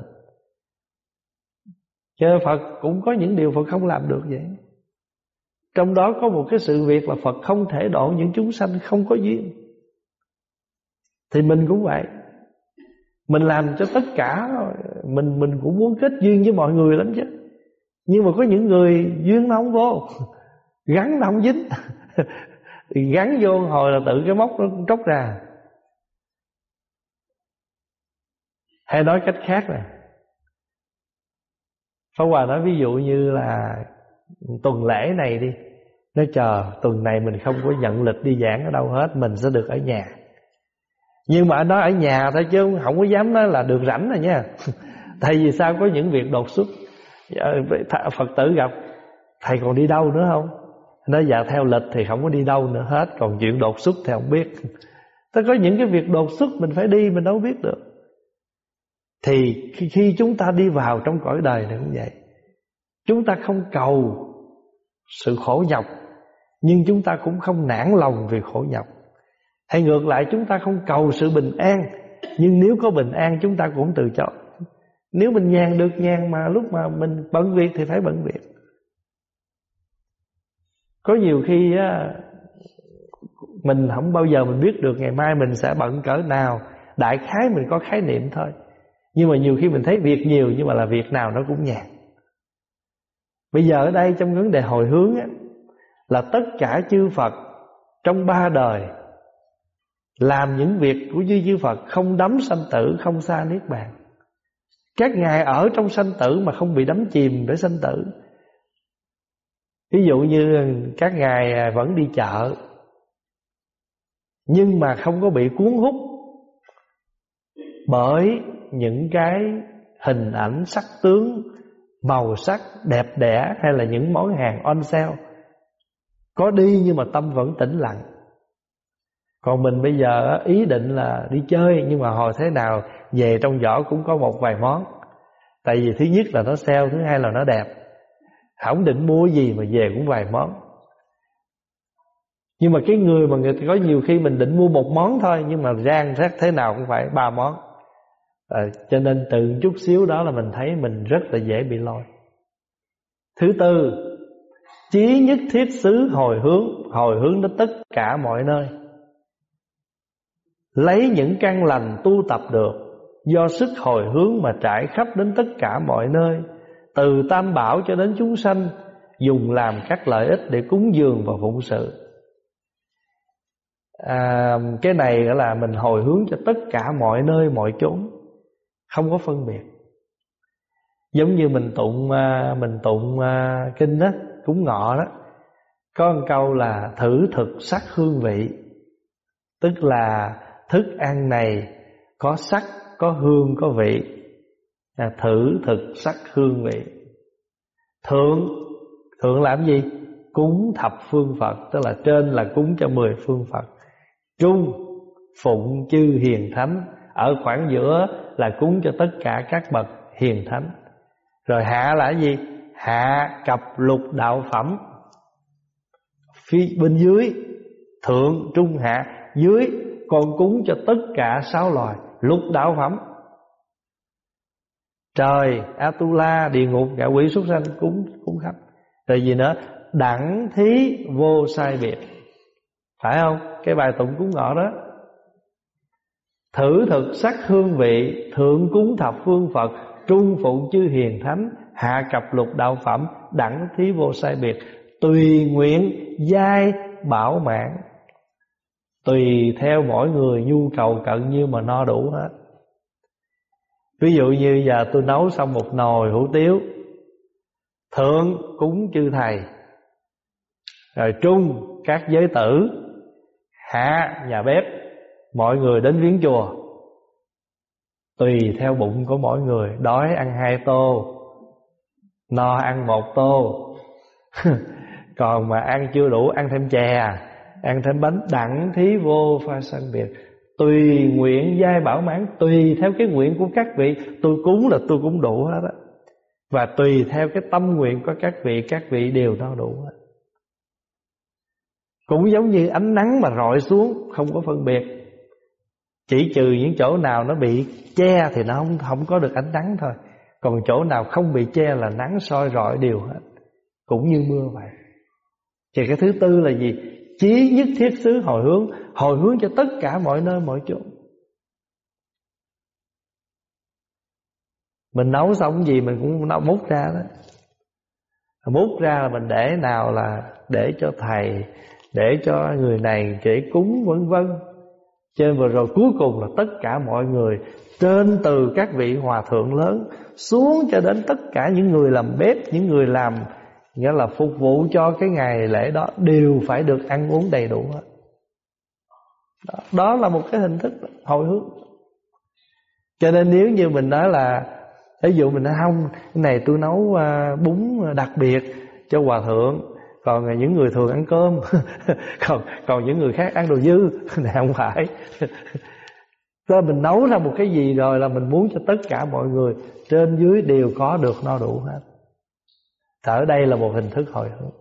Chứ Phật cũng có những điều Phật không làm được vậy. Trong đó có một cái sự việc là Phật không thể độ những chúng sanh không có duyên. Thì mình cũng vậy. Mình làm cho tất cả, Mình mình cũng muốn kết duyên với mọi người lắm chứ. Nhưng mà có những người duyên nó không vô, Gắn nó không dính. Gắn vô hồi là tự cái móc nó tróc ra. Hay nói cách khác nè. Pháp Hòa nói ví dụ như là tuần lễ này đi. Nó chờ, tuần này mình không có nhận lịch đi giảng ở đâu hết, Mình sẽ được ở nhà. Nhưng mà nó nói ở nhà thôi chứ không có dám nói là được rảnh rồi nha. Tại vì sao có những việc đột xuất? Ờ, Phật tử gặp, Thầy còn đi đâu nữa không? Nói dạ theo lịch thì không có đi đâu nữa hết, Còn chuyện đột xuất thì không biết. Ta có những cái việc đột xuất mình phải đi, Mình đâu biết được. Thì khi chúng ta đi vào trong cõi đời này cũng vậy. Chúng ta không cầu sự khổ nhọc, Nhưng chúng ta cũng không nản lòng vì khổ nhọc. Hay ngược lại, chúng ta không cầu sự bình an, Nhưng nếu có bình an, chúng ta cũng từ chối. Nếu mình nhàn được nhàn mà, lúc mà mình bận việc thì phải bận việc. Có nhiều khi á, mình không bao giờ mình biết được ngày mai mình sẽ bận cỡ nào. Đại khái mình có khái niệm thôi. Nhưng mà nhiều khi mình thấy việc nhiều Nhưng mà là việc nào nó cũng nhàn Bây giờ ở đây trong vấn đề hồi hướng á, Là tất cả chư Phật Trong ba đời Làm những việc của chư chư Phật Không đắm sanh tử Không xa niết bàn. Các ngài ở trong sanh tử Mà không bị đắm chìm để sanh tử. Ví dụ như các ngài à, vẫn đi chợ, Nhưng mà không có bị cuốn hút Bởi những cái hình ảnh sắc tướng, màu sắc đẹp đẽ hay là những món hàng on sale. Có đi nhưng mà tâm vẫn tĩnh lặng. Còn mình bây giờ ý định là đi chơi, nhưng mà hồi thế nào về trong giỏ cũng có một vài món. Tại vì thứ nhất là nó sale, thứ hai là nó đẹp không định mua gì mà về cũng vài món. Nhưng mà cái người mà người ta có nhiều khi mình định mua một món thôi nhưng mà rang rác thế nào cũng phải ba món. À, cho nên từ chút xíu đó là mình thấy mình rất là dễ bị lôi. Thứ tư chí nhất thiết xứ hồi hướng hồi hướng đến tất cả mọi nơi. Lấy những căn lành tu tập được do sức hồi hướng mà trải khắp đến tất cả mọi nơi từ tam bảo cho đến chúng sanh dùng làm các lợi ích để cúng dường và phụng sự. À, cái này là mình hồi hướng cho tất cả mọi nơi mọi chốn không có phân biệt. Giống như mình tụng à, mình tụng à, kinh đó cúng ngọ đó có một câu là thử thực sắc hương vị tức là thức ăn này có sắc có hương có vị à, thử thực sắc hương vị. Thượng thượng làm gì? Cúng thập phương phật tức là trên là cúng cho mười phương phật. Trung phụng chư hiền thánh. Ở khoảng giữa là cúng cho tất cả các bậc hiền thánh. Rồi hạ là gì? Hạ cặp lục đạo phẩm. Phía bên dưới thượng trung hạ. Dưới còn cúng cho tất cả sáu loài lục đạo phẩm trời, atula, địa ngục, ngạ quỷ súc sanh cúng cúng khắp. Rồi gì nữa? Đẳng thí vô sai biệt. Phải không? Cái bài tụng cúng ngọ đó. Thử thực sắc hương vị, Thượng cúng thập phương Phật, Trung phụng chư hiền thánh, Hạ cập lục đạo phẩm, Đẳng thí vô sai biệt, Tùy nguyện giai bảo mãn Tùy theo mỗi người nhu cầu cận như mà no đủ hết. Ví dụ như giờ tôi nấu xong một nồi hủ tiếu, Thượng, cúng chư thầy, Rồi trung, các giới tử, Hạ, nhà bếp, Mọi người đến viếng chùa. Tùy theo bụng của mỗi người, Đói ăn hai tô, No ăn một tô. Còn mà ăn chưa đủ, Ăn thêm chè, Ăn thêm bánh đẳng thí vô pha sanh biệt. Tùy nguyện giai bảo mãn Tùy theo cái nguyện của các vị Tôi cúng là tôi cũng đủ hết á. Và tùy theo cái tâm nguyện của các vị Các vị đều no đủ hết. Cũng giống như ánh nắng mà rọi xuống Không có phân biệt. Chỉ trừ những chỗ nào nó bị che Thì nó không, không có được ánh nắng thôi. Còn chỗ nào không bị che là nắng soi rọi đều hết. Cũng như mưa vậy. Thì cái thứ tư là gì? Chí nhất thiết xứ hồi hướng Hồi hướng cho tất cả mọi nơi, mọi chỗ. Mình nấu xong gì mình cũng nấu, múc ra đó. Múc ra là mình để nào là Để cho thầy, Để cho người này để cúng, vân vân. Trên vừa rồi cuối cùng là tất cả mọi người Trên từ các vị hòa thượng lớn Xuống cho đến tất cả những người làm bếp, Những người làm, Nghĩa là phục vụ cho cái ngày lễ đó, Đều phải được ăn uống đầy đủ hết đó, đó là một cái hình thức hồi hướng. Cho nên nếu như mình nói là Ví dụ mình nói không Cái này tôi nấu à, bún đặc biệt cho hòa thượng Còn những người thường ăn cơm Còn còn những người khác ăn đồ dư. Này không phải. Rồi mình nấu ra một cái gì rồi là mình muốn cho tất cả mọi người Trên dưới đều có được no đủ hết. Ở đây là một hình thức hồi hướng.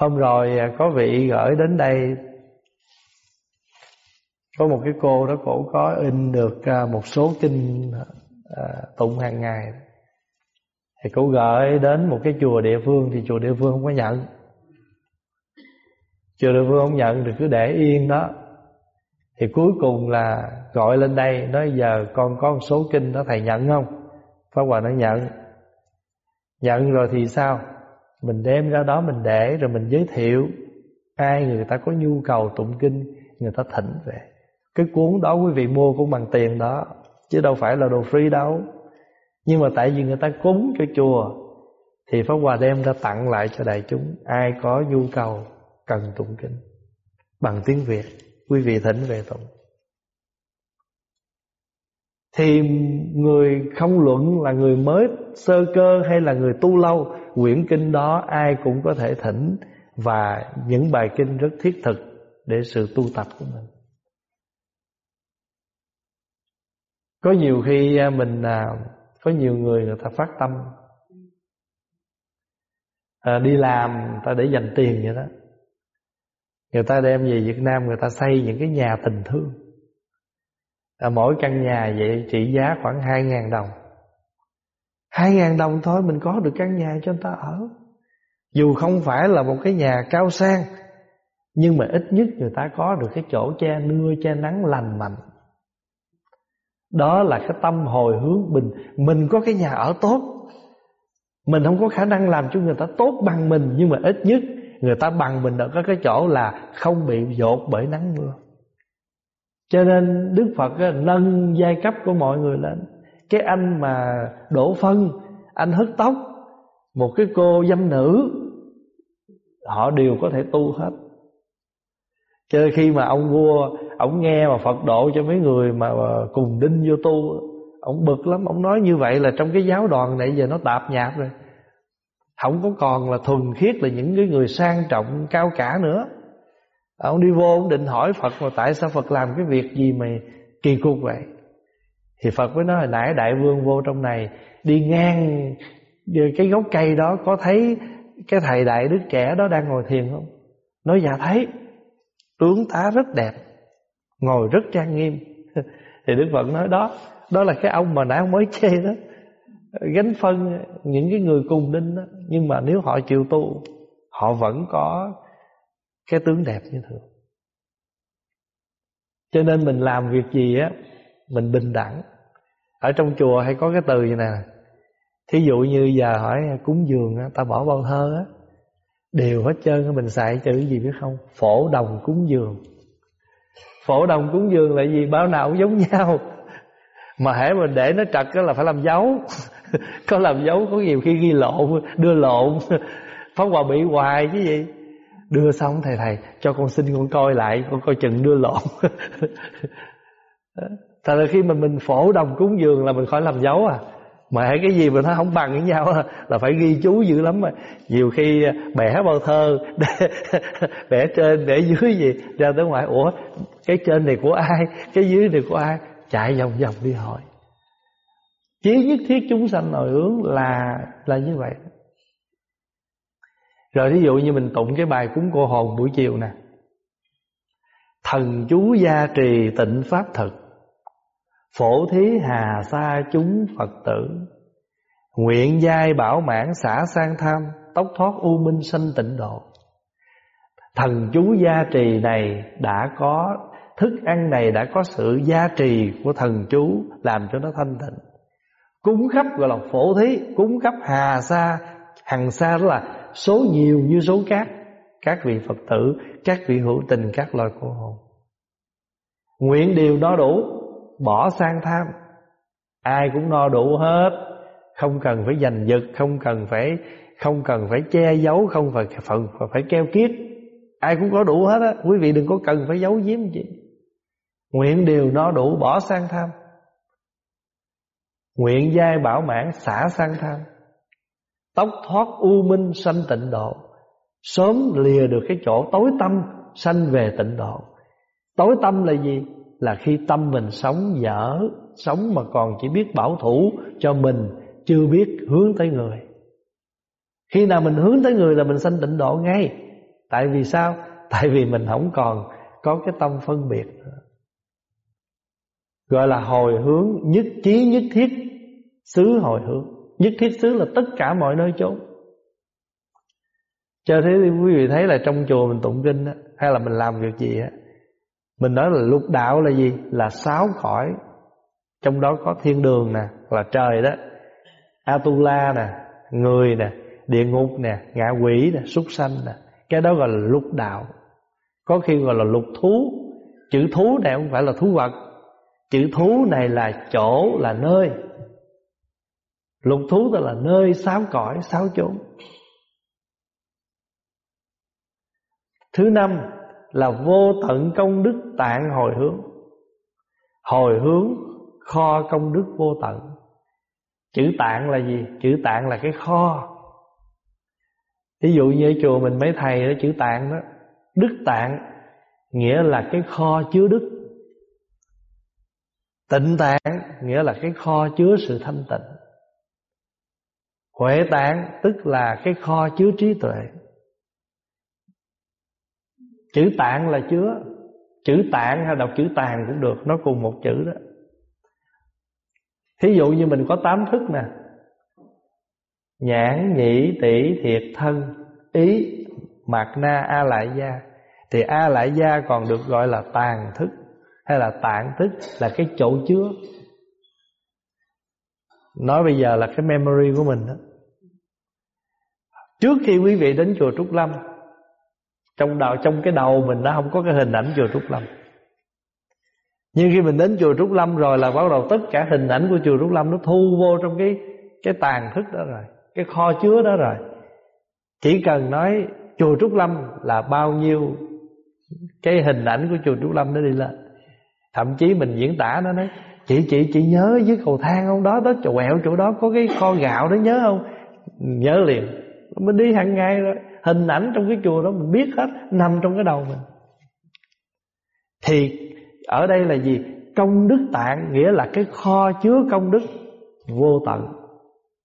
Hôm rồi à, có vị gửi đến đây. Có một cái cô đó cổ có in được một số kinh à, tụng hàng ngày. Thì cổ gửi đến một cái chùa địa phương Thì chùa địa phương không có nhận. Chùa địa phương không nhận thì cứ để yên đó. Thì cuối cùng là gọi lên đây, Nói giờ con có một số kinh đó thầy nhận không? Pháp Hòa nói nhận. Nhận rồi thì sao? Mình đem ra đó mình để, Rồi mình giới thiệu. Ai người ta có nhu cầu tụng kinh, Người ta thỉnh về. Cái cuốn đó quý vị mua cũng bằng tiền đó, Chứ đâu phải là đồ free đâu. Nhưng mà tại vì người ta cúng cho chùa, Thì Pháp Hòa đem ra tặng lại cho đại chúng. Ai có nhu cầu cần tụng kinh. Bằng tiếng Việt, Quý vị thỉnh về tụng. Thì người không luận là người mới, sơ cơ hay là người tu lâu Quyển kinh đó ai cũng có thể thỉnh Và những bài kinh rất thiết thực để sự tu tập của mình. Có nhiều khi à, mình à, Có nhiều người người ta phát tâm. À, Đi làm người ta để dành tiền vậy đó. Người ta đem về Việt Nam người ta xây những cái nhà tình thương. À, Mỗi căn nhà vậy trị giá khoảng 2.000 đồng. 2.000 đồng thôi, mình có được căn nhà cho người ta ở. Dù không phải là một cái nhà cao sang, Nhưng mà ít nhất người ta có được cái chỗ che mưa, che nắng lành mạnh. Đó là cái tâm hồi hướng bình. Mình có cái nhà ở tốt. Mình không có khả năng làm cho người ta tốt bằng mình, Nhưng mà ít nhất Người ta bằng mình ở cái chỗ là Không bị dột bởi nắng mưa. Cho nên Đức Phật nâng giai cấp của mọi người lên. Cái anh mà đổ phân, Anh hất tóc, Một cái cô dâm nữ, Họ đều có thể tu hết. Cho nên khi mà ông vua, Ông nghe mà Phật độ cho mấy người mà cùng đinh vô tu, Ông bực lắm. Ông nói như vậy là trong cái giáo đoàn này giờ nó tạp nhạp rồi. Không có còn là thuần khiết là những cái người sang trọng, cao cả nữa. Ông đi vô ông định hỏi Phật mà tại sao Phật làm cái việc gì mà kỳ cục vậy? Thì Phật mới nói hồi nãy đại vương vô trong này, Đi ngang cái gốc cây đó, có thấy cái thầy đại đức trẻ đó đang ngồi thiền không? Nói dạ thấy, Tướng tá rất đẹp, Ngồi rất trang nghiêm. Thì Đức Phật nói, đó Đó là cái ông mà nãy ông mới chê đó, gánh phân những cái người cùng đinh đó, nhưng mà nếu họ chịu tu, họ vẫn có cái tướng đẹp như thường. Cho nên mình làm việc gì á mình bình đẳng. Ở trong chùa hay có cái từ như này thí dụ như giờ hỏi, cúng dường á ta bỏ bao thơ á. Đều hết trơn mình xài chữ gì biết không? Phổ đồng cúng dường. Phổ đồng cúng dường là gì? Bao nào cũng giống nhau. Mà hễ mình để nó trật đó là phải làm dấu. Có làm dấu, có nhiều khi ghi lộn, đưa lộn. Pháp hòa bị hoài chứ gì? Đưa xong, thầy thầy, cho con xin con coi lại, con coi chừng đưa lộn. thật là khi mà mình phổ đồng cúng dường là mình khỏi làm dấu à. Mà hãy cái gì mà nó không bằng với nhau là phải ghi chú dữ lắm mà nhiều khi à, bẻ bao thơ, bẻ trên, bẻ dưới gì, ra tới ngoài, ủa, cái trên này của ai? Cái dưới này của ai? Chạy vòng vòng đi hỏi. Chí nhất thiết chúng sanh nội hướng là là như vậy. Rồi ví dụ như mình tụng cái bài cúng cô hồn buổi chiều nè. Thần chú gia trì tịnh pháp thực Phổ thí hà sa chúng Phật tử. Nguyện giai bảo mãn xả sang tham Tóc thoát u minh sanh tịnh độ. Thần chú gia trì này đã có, Thức ăn này đã có sự gia trì của thần chú Làm cho nó thanh tịnh. Cúng khắp gọi là phổ thí, Cúng khắp hà sa, Hằng sa đó là số nhiều như số cát. Các vị Phật tử, Các vị hữu tình, các loài cô hồn. Nguyện điều đó đủ bỏ sang tham. Ai cũng no đủ hết. Không cần phải giành giật không cần phải không cần phải che giấu không phải phải, phải keo kiết. Ai cũng có đủ hết á. Quý vị đừng có cần phải giấu giếm gì. Nguyện điều no đủ bỏ sang tham. Nguyện giai bảo mãn xả sang tham. Tóc thoát u minh sanh tịnh độ. Sớm lìa được cái chỗ tối tâm sanh về tịnh độ. Tối tâm là gì? Là khi tâm mình sống dở Sống mà còn chỉ biết bảo thủ cho mình Chưa biết hướng tới người. Khi nào mình hướng tới người là mình sanh tịnh độ ngay. Tại vì sao? Tại vì mình không còn có cái tâm phân biệt nữa. Gọi là hồi hướng nhất trí nhất thiết Xứ hồi hướng. Nhất thiết xứ là tất cả mọi nơi chốn. Cho thế thì quý vị thấy là trong chùa mình tụng kinh á, Hay là mình làm việc gì á mình nói là lục đạo là gì? Là sáu cõi. Trong đó có thiên đường nè, Là trời đó. Atula nè, Người nè, Địa ngục nè, Ngạ quỷ nè, Súc sanh nè. Cái đó gọi là lục đạo. Có khi gọi là lục thú. Chữ thú này không phải là thú vật. Chữ thú này là chỗ, là nơi. Lục thú tức là nơi, sáu cõi, sáu chốn. Thứ năm là vô tận công đức tạng hồi hướng. Hồi hướng kho công đức vô tận. Chữ tạng là gì? Chữ tạng là cái kho. Ví dụ như ở chùa mình mấy thầy đó, chữ tạng đó, đức tạng nghĩa là cái kho chứa đức. Tịnh tạng nghĩa là cái kho chứa sự thanh tịnh. Huệ tạng tức là cái kho chứa trí tuệ. Chữ tạng là chứa. Chữ tạng hay đọc chữ tàn cũng được Nó cùng một chữ đó. Thí dụ như mình có tám thức nè. Nhãn, nhĩ, tỷ, thiệt, thân Ý, mạt na, a lại gia. Thì a lại gia còn được gọi là tàn thức Hay là tạng thức Là cái chỗ chứa. Nói bây giờ là cái memory của mình đó. Trước khi quý vị đến chùa Trúc Lâm trong đầu, trong cái đầu mình nó không có cái hình ảnh chùa Trúc Lâm. Nhưng khi mình đến chùa Trúc Lâm rồi là bắt đầu tất cả hình ảnh của chùa Trúc Lâm nó thu vô trong cái cái tàn thức đó rồi, cái kho chứa đó rồi. Chỉ cần nói chùa Trúc Lâm là bao nhiêu cái hình ảnh của chùa Trúc Lâm nó đi lên. Thậm chí mình diễn tả nó nói, chị chị chị nhớ dưới cầu thang không đó đó, chỗ quẹo chỗ đó có cái kho gạo đó nhớ không? Nhớ liền. Mình đi hàng ngày rồi hình ảnh trong cái chùa đó mình biết hết, nằm trong cái đầu mình. Thì ở đây là gì? Công đức tạng nghĩa là cái kho chứa công đức vô tận.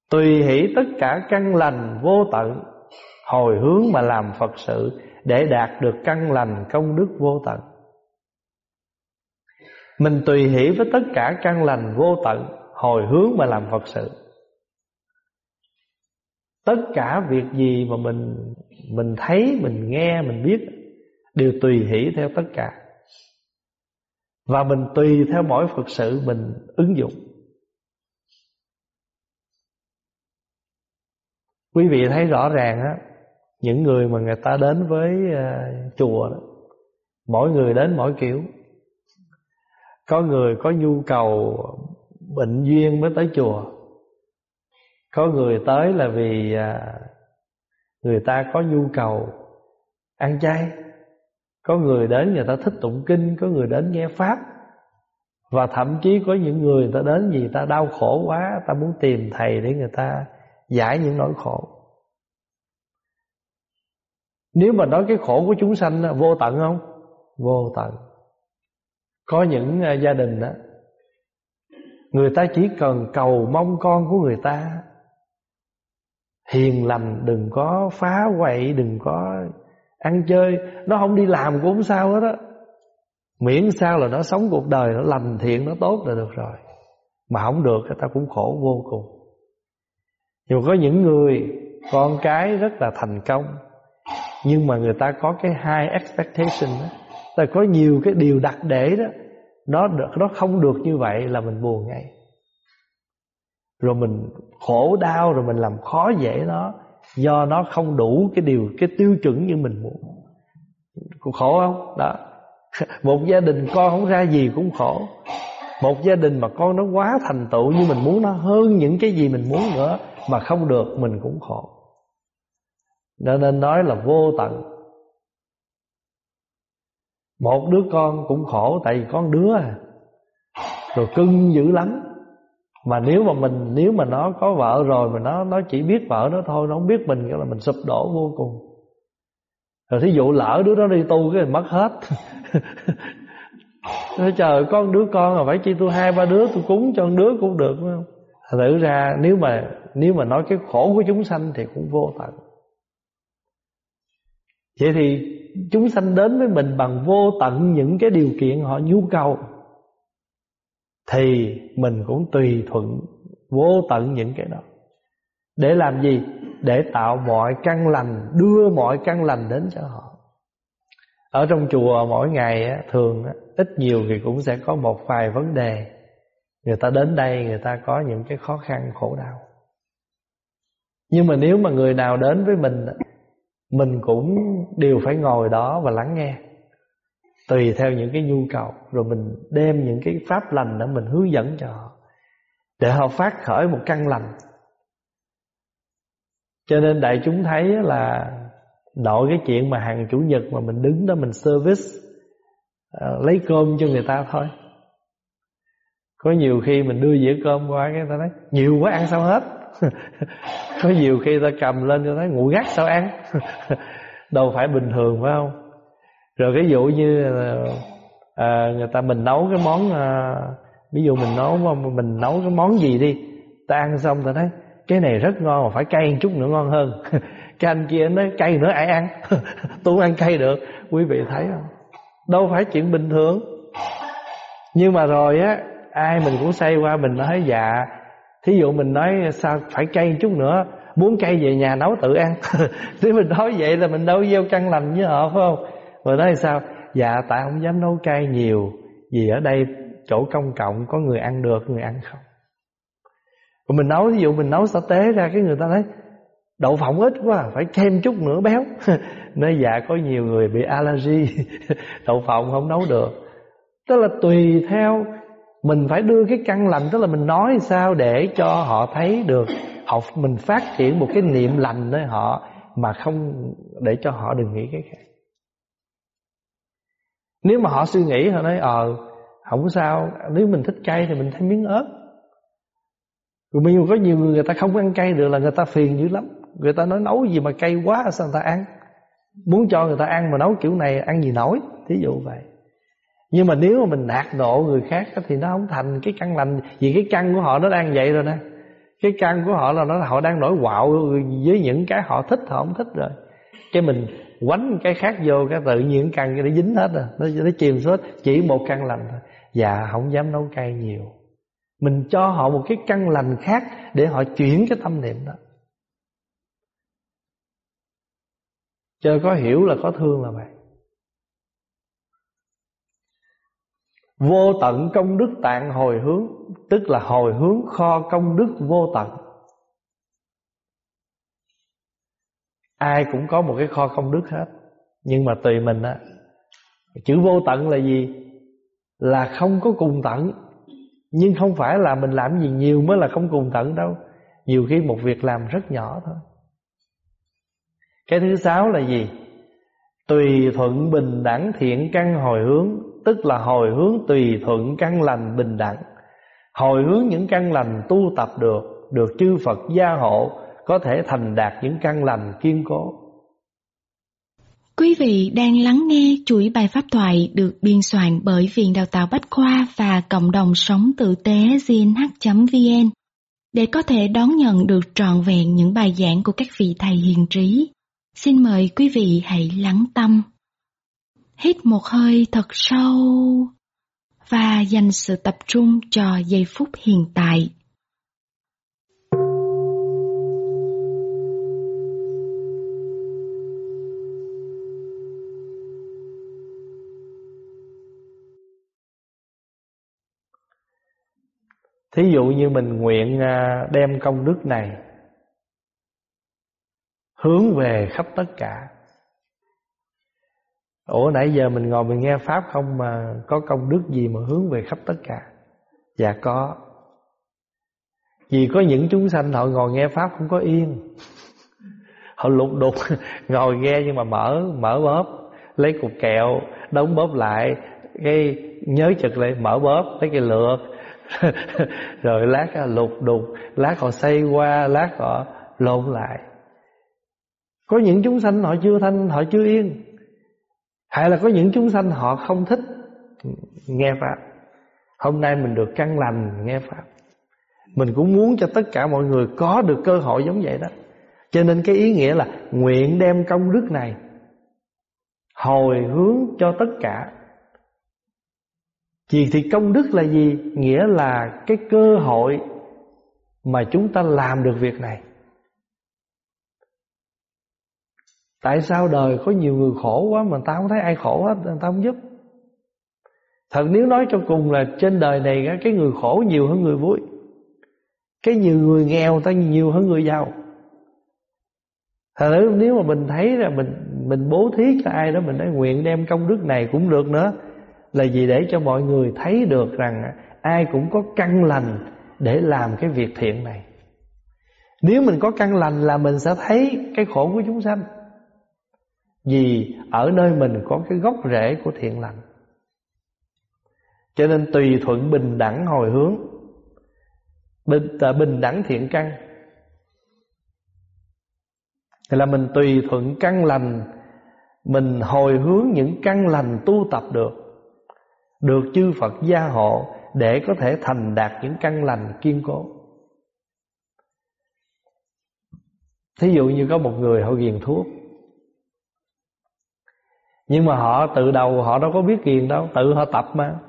Tùy hỷ tất cả căn lành vô tận, hồi hướng mà làm phật sự để đạt được căn lành công đức vô tận. Mình tùy hỷ với tất cả căn lành vô tận, hồi hướng mà làm phật sự. Tất cả việc gì mà mình mình thấy mình nghe mình biết đều tùy hỷ theo tất cả. Và mình tùy theo mỗi phật sự mình ứng dụng. Quý vị thấy rõ ràng á Những người mà người ta đến với uh, chùa đó, Mỗi người đến mỗi kiểu. Có người có nhu cầu bệnh duyên mới tới chùa. Có người tới là vì ờ, Người ta có nhu cầu ăn chay. Có người đến người ta thích tụng kinh, Có người đến nghe Pháp. Và thậm chí có những người ta đến vì ta đau khổ quá, Ta muốn tìm thầy để người ta giải những nỗi khổ. Nếu mà nói cái khổ của chúng sanh vô tận không? Vô tận. Có những à, gia đình đó Người ta chỉ cần cầu mong con của người ta Hiền lành đừng có phá quậy Đừng có ăn chơi. Nó không đi làm cũng không sao hết á. Miễn sao là nó sống cuộc đời Nó lành thiện, nó tốt là được rồi. Mà không được người ta cũng khổ vô cùng. Nhưng mà có những người con cái rất là thành công nhưng mà người ta có cái high expectation đó ta có nhiều cái điều đặt để đó. Nó nó không được như vậy là mình buồn ngay rồi mình khổ đau, rồi mình làm khó dễ nó, do nó không đủ cái điều, cái tiêu chuẩn như mình muốn. Khổ không? Đó. Một gia đình con không ra gì cũng khổ. Một gia đình mà con nó quá thành tựu như mình muốn, nó hơn những cái gì mình muốn nữa, mà không được, mình cũng khổ. Nên nên nói là vô tận. Một đứa con cũng khổ, Tại vì con đứa à. Rồi cưng dữ lắm. Mà nếu mà mình, Nếu mà nó có vợ rồi Mà nó nó chỉ biết vợ nó thôi, Nó không biết mình, nghĩa là mình sụp đổ vô cùng. Rồi thí dụ lỡ đứa đó đi tu Cái mất hết. Nói trời con đứa con mà phải chi tôi hai, ba đứa tôi cúng cho đứa cũng được, phải không? Thử ra, nếu mà nếu mà nói cái khổ của chúng sanh thì cũng vô tận. Vậy thì chúng sanh đến với mình bằng vô tận những cái điều kiện họ nhu cầu thì mình cũng tùy thuận vô tận những cái đó. Để làm gì? Để tạo mọi căn lành, đưa mọi căn lành đến cho họ. Ở trong chùa mỗi ngày thường ít nhiều thì cũng sẽ có một vài vấn đề Người ta đến đây người ta có những cái khó khăn khổ đau Nhưng mà nếu mà người nào đến với mình Mình cũng đều phải ngồi đó và lắng nghe Tùy theo những cái nhu cầu, Rồi mình đem những cái pháp lành đó mình hướng dẫn cho họ, Để họ phát khởi một căn lành. Cho nên đại chúng thấy là Nội cái chuyện mà hàng chủ nhật mà mình đứng đó mình service ờ, Lấy cơm cho người ta thôi. Có nhiều khi mình đưa dĩa cơm qua cái ta nói, nhiều quá ăn sao hết. Có nhiều khi ta cầm lên cho thấy ngủ gắt sao ăn? Đâu phải bình thường phải không? Rồi cái dụ như à, người ta mình nấu cái món à, ví dụ mình nấu mình nấu cái món gì đi ta ăn xong ta nói cái này rất ngon mà phải cay một chút nữa ngon hơn. Cái anh kia nói cay nữa ai ăn? Tôi không ăn cay được. Quý vị thấy không? Đâu phải chuyện bình thường. Nhưng mà rồi á ai mình cũng say qua mình nói dạ thí dụ mình nói sao phải cay chút nữa muốn cay về nhà nấu tự ăn. Thế mình nói vậy là mình đâu gieo căn lành với họ phải không? Rồi nói sao? Dạ tại không dám nấu cay nhiều, vì ở đây chỗ công cộng có người ăn được, người ăn không. Rồi mình nấu, ví dụ mình nấu sả tế ra, cái người ta nói, đậu phộng ít quá, phải thêm chút nữa béo. Nói dạ có nhiều người bị allergy, đậu phộng không nấu được. Tức là tùy theo, mình phải đưa cái căn lành, tức là mình nói sao để cho họ thấy được, họ, mình phát triển một cái niệm lành nơi họ mà không để cho họ đừng nghĩ cái khác nếu mà họ suy nghĩ, họ nói ờ không sao. Nếu mình thích cay thì mình thêm miếng ớt. Rồi mình có nhiều người người ta không ăn cay được là người ta phiền dữ lắm. Người ta nói, nấu gì mà cay quá, sao người ta ăn? Muốn cho người ta ăn mà nấu kiểu này, ăn gì nổi, thí dụ vậy. Nhưng mà nếu mà mình nạt nộ người khác Thì nó không thành cái căn lành. Vì cái căn của họ nó đang vậy rồi nè. Cái căn của họ là nó, họ đang nổi quạo Với những cái họ thích, họ không thích rồi. Cái mình quánh cái khác vô Cái tự nhiên căn cái nó dính hết rồi. Nó, nó chìm xuống Chỉ một căn lành thôi. Dạ không dám nấu cay nhiều. Mình cho họ một cái căn lành khác Để họ chuyển cái tâm niệm đó. Cho có hiểu là có thương là vậy Vô tận công đức tạng hồi hướng Tức là hồi hướng kho công đức vô tận. Ai cũng có một cái kho công đức hết. Nhưng mà tùy mình á, Chữ vô tận là gì? Là không có cùng tận. Nhưng không phải là mình làm gì nhiều Mới là không cùng tận đâu. Nhiều khi một việc làm rất nhỏ thôi. Cái thứ sáu là gì? Tùy thuận bình đẳng thiện căn hồi hướng, Tức là hồi hướng tùy thuận căn lành bình đẳng. Hồi hướng những căn lành tu tập được Được chư Phật gia hộ có thể thành đạt những căn lành kiên cố Quý vị đang lắng nghe chuỗi bài pháp thoại được biên soạn bởi Viện Đào tạo Bách Khoa và Cộng đồng Sống Tử tế gnh.vn để có thể đón nhận được trọn vẹn những bài giảng của các vị thầy hiền trí. Xin mời quý vị hãy lắng tâm. Hít một hơi thật sâu và dành sự tập trung cho giây phút hiện tại. Thí dụ như mình nguyện à, đem công đức này Hướng về khắp tất cả. Ủa, nãy giờ mình ngồi mình nghe Pháp không mà Có công đức gì mà hướng về khắp tất cả? Dạ có. Vì có những chúng sanh, họ ngồi nghe Pháp không có yên. Họ lục đục, Ngồi nghe nhưng mà mở mở bóp, Lấy cục kẹo, Đóng bóp lại, Cái nhớ chật lại, mở bóp, Lấy cái lượt rồi lát lục đục, lát họ xây qua, lát họ lộn lại. Có những chúng sanh họ chưa thanh, họ chưa yên. Hay là có những chúng sanh họ không thích nghe pháp. Hôm nay mình được căn lành nghe pháp. Mình cũng muốn cho tất cả mọi người có được cơ hội giống vậy đó. Cho nên cái ý nghĩa là nguyện đem công đức này hồi hướng cho tất cả vì thì công đức là gì? Nghĩa là cái cơ hội mà chúng ta làm được việc này. Tại sao đời có nhiều người khổ quá mà ta không thấy ai khổ hết, ta không giúp. Thật nếu nói cho cùng là trên đời này cái người khổ nhiều hơn người vui. Cái nhiều người nghèo ta nhiều hơn người giàu. Thật nếu mà mình thấy là mình mình bố thí cho ai đó mình nói nguyện đem công đức này cũng được nữa là gì để cho mọi người thấy được rằng ai cũng có căn lành để làm cái việc thiện này. Nếu mình có căn lành là mình sẽ thấy cái khổ của chúng sanh. Vì ở nơi mình có cái gốc rễ của thiện lành. Cho nên tùy thuận bình đẳng hồi hướng Bình, à, bình đẳng thiện căn Thì là mình tùy thuận căn lành Mình hồi hướng những căn lành tu tập được được chư Phật gia hộ để có thể thành đạt những căn lành kiên cố. Thí dụ như có một người họ ghiền thuốc. Nhưng mà họ từ đầu họ đâu có biết ghiền đâu, Tự họ tập mà.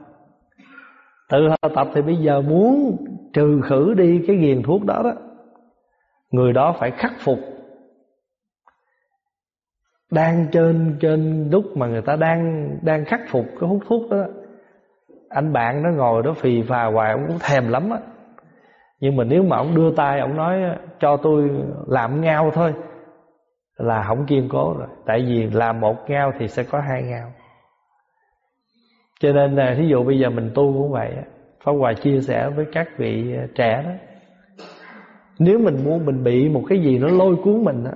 Tự họ tập thì bây giờ muốn trừ khử đi cái ghiền thuốc đó đó, Người đó phải khắc phục. Đang trên trên lúc mà người ta đang đang khắc phục cái hút thuốc đó anh bạn nó ngồi đó phì phà hoài, ông cũng thèm lắm á. Nhưng mà nếu mà ông đưa tay, ông nói, cho tôi làm ngao thôi. Là không kiên cố rồi. Tại vì làm một ngao thì sẽ có hai ngao. Cho nên là thí dụ bây giờ mình tu cũng vậy Pháp Hòa chia sẻ với các vị trẻ đó. Nếu mình muốn mình bị một cái gì nó lôi cuốn mình á,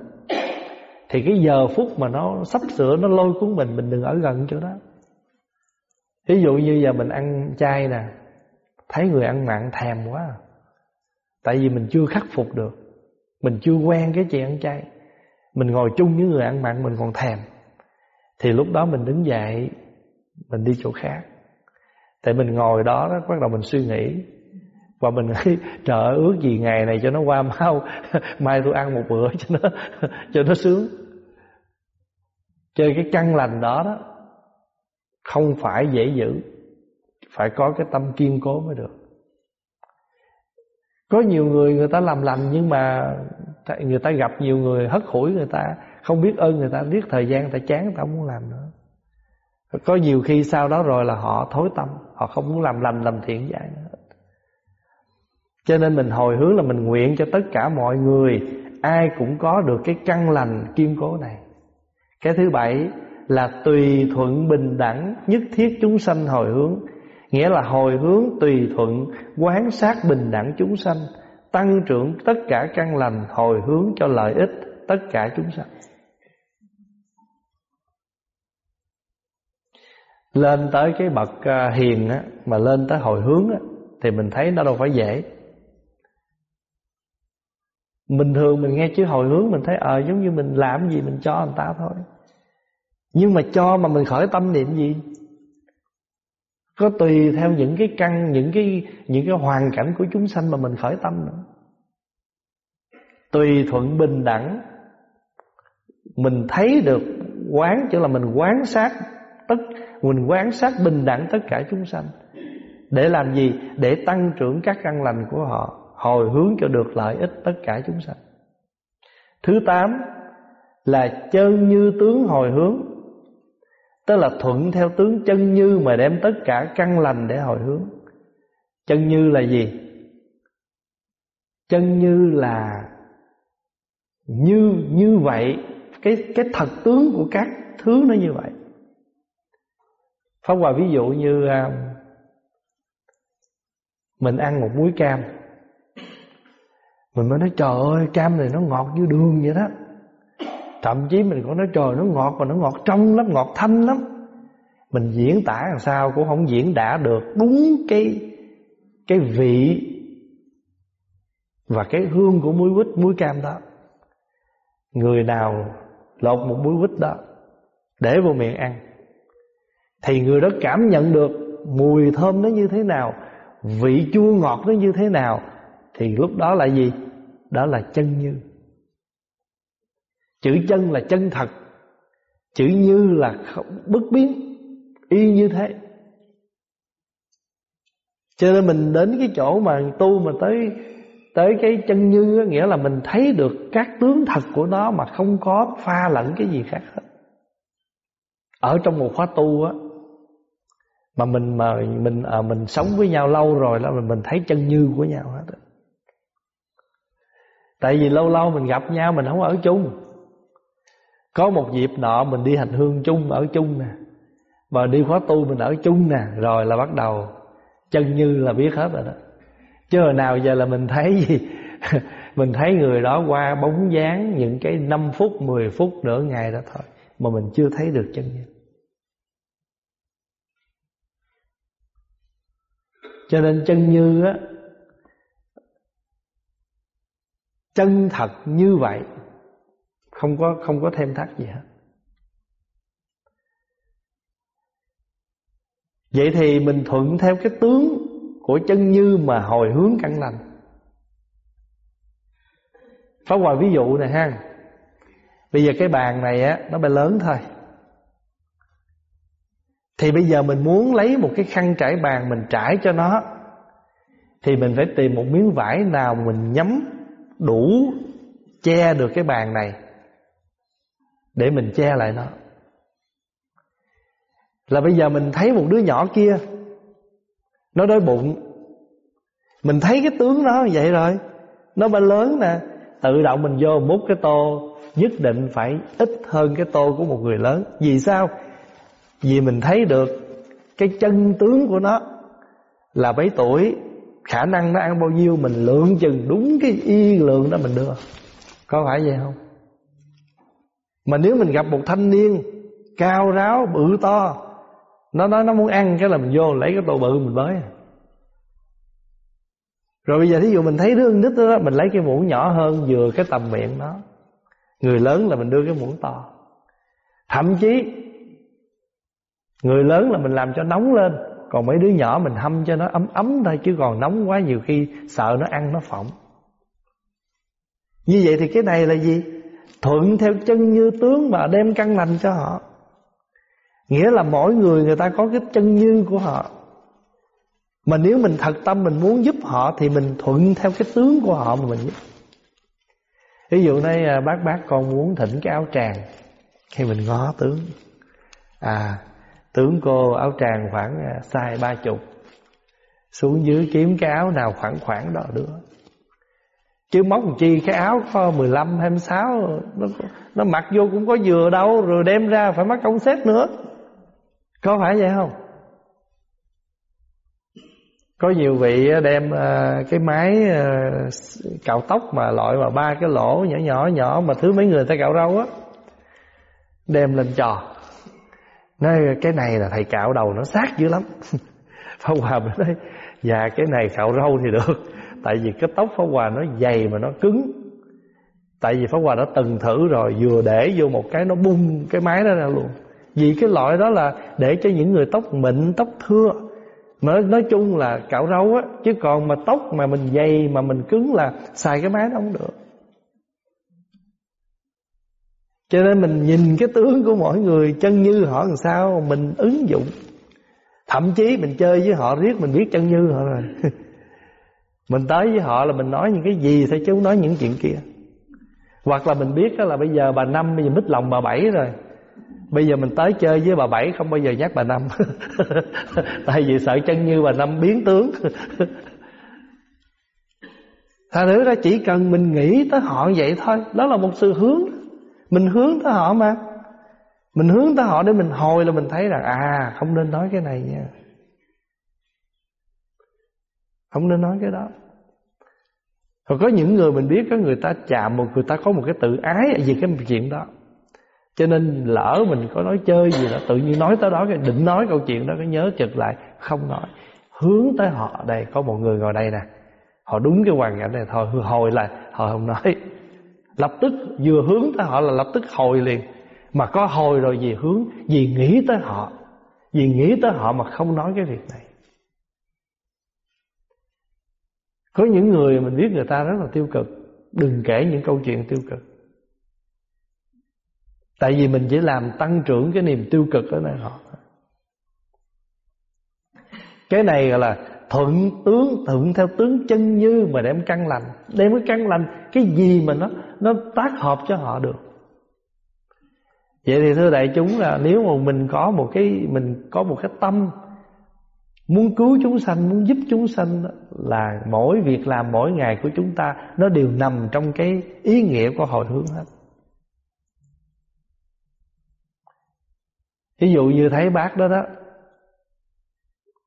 Thì cái giờ phút mà nó sắp sửa, nó lôi cuốn mình Mình đừng ở gần chỗ đó. Ví dụ như giờ mình ăn chay nè Thấy người ăn mặn thèm quá. Tại vì mình chưa khắc phục được. Mình chưa quen cái chuyện ăn chay. Mình ngồi chung với người ăn mặn Mình còn thèm. Thì lúc đó mình đứng dậy Mình đi chỗ khác. Tại mình ngồi đó, đó bắt đầu mình suy nghĩ. Và mình nghĩ Trời ơi ước gì ngày này cho nó qua mau. Mai tôi ăn một bữa cho nó Cho nó sướng. Chơi cái căn lành đó đó không phải dễ giữ, Phải có cái tâm kiên cố mới được. Có nhiều người người ta làm lành Nhưng mà Người ta gặp nhiều người hất hủi người ta, Không biết ơn người ta biết thời gian người ta chán, người ta không muốn làm nữa. Có nhiều khi sau đó rồi là họ thối tâm, Họ không muốn làm lành làm thiện giải nữa. Cho nên mình hồi hướng là mình nguyện cho tất cả mọi người, ai cũng có được cái căn lành kiên cố này. Cái thứ bảy là tùy thuận bình đẳng nhất thiết chúng sanh hồi hướng. Nghĩa là hồi hướng tùy thuận, quán sát bình đẳng chúng sanh, tăng trưởng tất cả căn lành hồi hướng cho lợi ích tất cả chúng sanh. Lên tới cái bậc à, hiền á, mà lên tới hồi hướng á, thì mình thấy nó đâu phải dễ. Bình thường mình nghe chữ hồi hướng mình thấy ờ giống như mình làm gì mình cho người ta thôi nhưng mà cho mà mình khởi tâm niệm gì? Có tùy theo những cái căn, những cái những cái hoàn cảnh của chúng sanh mà mình khởi tâm nữa. Tùy thuận bình đẳng, mình thấy được quán chứ là mình quán sát tất, mình quán sát bình đẳng tất cả chúng sanh. Để làm gì? Để tăng trưởng các căn lành của họ, hồi hướng cho được lợi ích tất cả chúng sanh. Thứ tám là chân như tướng hồi hướng tức là thuận theo tướng chân như mà đem tất cả căn lành để hồi hướng. Chân như là gì? Chân như là như như vậy, cái cái thật tướng của các thứ nó như vậy. Pháp Hòa ví dụ như à, Mình ăn một muối cam. Mình mới nói, trời ơi, cam này nó ngọt như đường vậy đó. Thậm chí mình còn nói trời nó ngọt Mà nó ngọt trong lắm, ngọt thanh lắm. Mình diễn tả làm sao cũng không diễn đã được Đúng cái cái vị Và cái hương của muối quýt, muối cam đó. Người nào lột một muối quýt đó Để vô miệng ăn Thì người đó cảm nhận được Mùi thơm nó như thế nào Vị chua ngọt nó như thế nào Thì lúc đó là gì? Đó là chân như. Chữ chân là chân thật. Chữ như là không bất biến Y như thế. Cho nên mình đến cái chỗ mà tu mà tới tới cái chân như nghĩa là mình thấy được các tướng thật của nó mà không có pha lẫn cái gì khác hết. Ở trong một khóa tu á mà mình mà mình à, mình sống với nhau lâu rồi là mình mình thấy chân như của nhau hết tại vì lâu lâu mình gặp nhau mình không ở chung có một dịp nọ mình đi hành hương chung ở chung nè. Mà đi khóa tu mình ở chung nè, rồi là bắt đầu chân như là biết hết rồi đó. Chứ hồi nào giờ là mình thấy gì? Mình thấy người đó qua bóng dáng những cái 5 phút 10 phút nửa ngày đó thôi, mà mình chưa thấy được chân như. cho nên chân như á, chân thật như vậy không có không có thêm thắt gì hết. Vậy thì mình thuận theo cái tướng của chân như mà hồi hướng căn lành. Phá hoài ví dụ này ha. Bây giờ cái bàn này á, Nó bị lớn thôi. Thì bây giờ mình muốn lấy một cái khăn trải bàn Mình trải cho nó, Thì mình phải tìm một miếng vải nào Mình nhắm đủ Che được cái bàn này. Để mình che lại nó. Là bây giờ mình thấy một đứa nhỏ kia, nó đói bụng. Mình thấy cái tướng nó vậy rồi. Nó ba lớn nè, Tự động mình vô múc cái tô, Nhất định phải ít hơn cái tô của một người lớn. Vì sao? Vì mình thấy được Cái chân tướng của nó Là mấy tuổi, Khả năng nó ăn bao nhiêu, Mình lượng chừng đúng cái y lượng đó mình đưa. Có phải vậy không? Mà nếu mình gặp một thanh niên Cao ráo, bự to, nó nói nó muốn ăn cái là mình vô lấy cái tô bự mình bới. Rồi bây giờ thí dụ mình thấy đứa nít đó, mình lấy cái muỗng nhỏ hơn vừa cái tầm miệng nó. Người lớn là mình đưa cái muỗng to. Thậm chí, người lớn là mình làm cho nóng lên, còn mấy đứa nhỏ mình hâm cho nó ấm ấm thôi, chứ còn nóng quá nhiều khi sợ nó ăn nó phỏng. Như vậy thì cái này là gì? Thuận theo chân như tướng mà đem căn lành cho họ. Nghĩa là mỗi người người ta có cái chân như của họ. Mà nếu mình thật tâm mình muốn giúp họ Thì mình thuận theo cái tướng của họ mà mình giúp. Ví dụ đây à, bác bác con muốn thỉnh cái áo tràng Khi mình ngó tướng. À tướng cô áo tràng khoảng à, size ba chục, Xuống dưới kiếm cái áo nào khoảng khoảng đó nữa Chứ móc chi cái áo có 15, 26 Nó, nó mặc vô cũng có vừa đâu Rồi đem ra phải mất công xếp nữa. Có phải vậy không? Có nhiều vị đem à, cái máy à, cạo tóc Mà loại mà ba cái lỗ nhỏ nhỏ nhỏ Mà thứ mấy người ta cạo râu á Đem lên trò. Nói cái này là thầy cạo đầu nó sát dữ lắm. Phong Hòa mới nói Dạ cái này cạo râu thì được. Tại vì cái tóc Pháp Hòa nó dày mà nó cứng. Tại vì Pháp Hòa đã từng thử rồi Vừa để vô một cái nó bung cái máy đó ra luôn. Vì cái loại đó là Để cho những người tóc mịn, tóc thưa. Mà nói chung là cạo râu á Chứ còn mà tóc mà mình dày Mà mình cứng là xài cái máy nó không được. Cho nên mình nhìn cái tướng của mỗi người Chân như họ làm sao Mình ứng dụng. Thậm chí mình chơi với họ riết mình biết chân như họ rồi. Mình tới với họ là mình nói những cái gì Thôi chứ không nói những chuyện kia. Hoặc là mình biết đó là bây giờ bà Năm, Bây giờ mít lòng bà Bảy rồi. Bây giờ mình tới chơi với bà Bảy Không bao giờ nhắc bà Năm. Tại vì sợ chân như bà Năm biến tướng. Thật nữ ra chỉ cần mình nghĩ tới họ vậy thôi. Đó là một sự hướng. Mình hướng tới họ mà. Mình hướng tới họ để mình hồi là mình thấy rằng À không nên nói cái này nha. Không nên nói cái đó. Còn có những người mình biết, Có người ta chạm một, người ta có một cái tự ái Vì cái chuyện đó. Cho nên lỡ mình có nói chơi gì đó, Tự nhiên nói tới đó, cái Định nói câu chuyện đó, Cái nhớ chật lại, Không nói. Hướng tới họ Đây, có một người ngồi đây nè. Họ đúng cái hoàn cảnh này thôi Hồi là họ không nói. Lập tức, vừa hướng tới họ là lập tức hồi liền. Mà có hồi rồi gì hướng, Vì nghĩ tới họ. Vì nghĩ tới họ mà không nói cái việc này. Có những người mình biết người ta rất là tiêu cực. Đừng kể những câu chuyện tiêu cực. Tại vì mình chỉ làm tăng trưởng cái niềm tiêu cực ở nơi họ. Cái này gọi là thuận tướng, thuận theo tướng chân như mà đem căn lành. Đem cái căn lành, cái gì mà nó nó tác hợp cho họ được. Vậy thì thưa đại chúng là nếu mà mình có một cái, mình có một cái tâm muốn cứu chúng sanh, muốn giúp chúng sanh là mỗi việc làm, mỗi ngày của chúng ta, nó đều nằm trong cái ý nghĩa của hồi hướng hết. Ví dụ như thấy bác đó đó,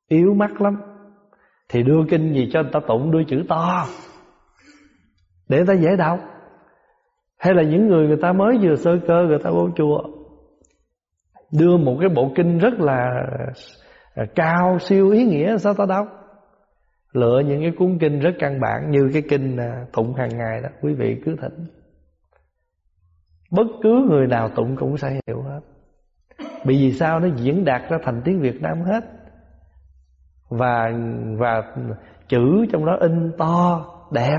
yếu mắt lắm, thì đưa kinh gì cho người ta tụng đưa chữ to, Để người ta dễ đọc. Hay là những người người ta mới vừa sơ cơ, Người ta vô chùa, Đưa một cái bộ kinh rất là Cao siêu ý nghĩa Sao ta đọc Lựa những cái cuốn kinh rất căn bản Như cái kinh à, tụng hàng ngày đó. Quý vị cứ thỉnh. Bất cứ người nào tụng cũng sẽ hiểu hết. Bởi vì sao? Nó diễn đạt ra thành tiếng Việt Nam hết. Và và chữ trong đó in to, đẹp.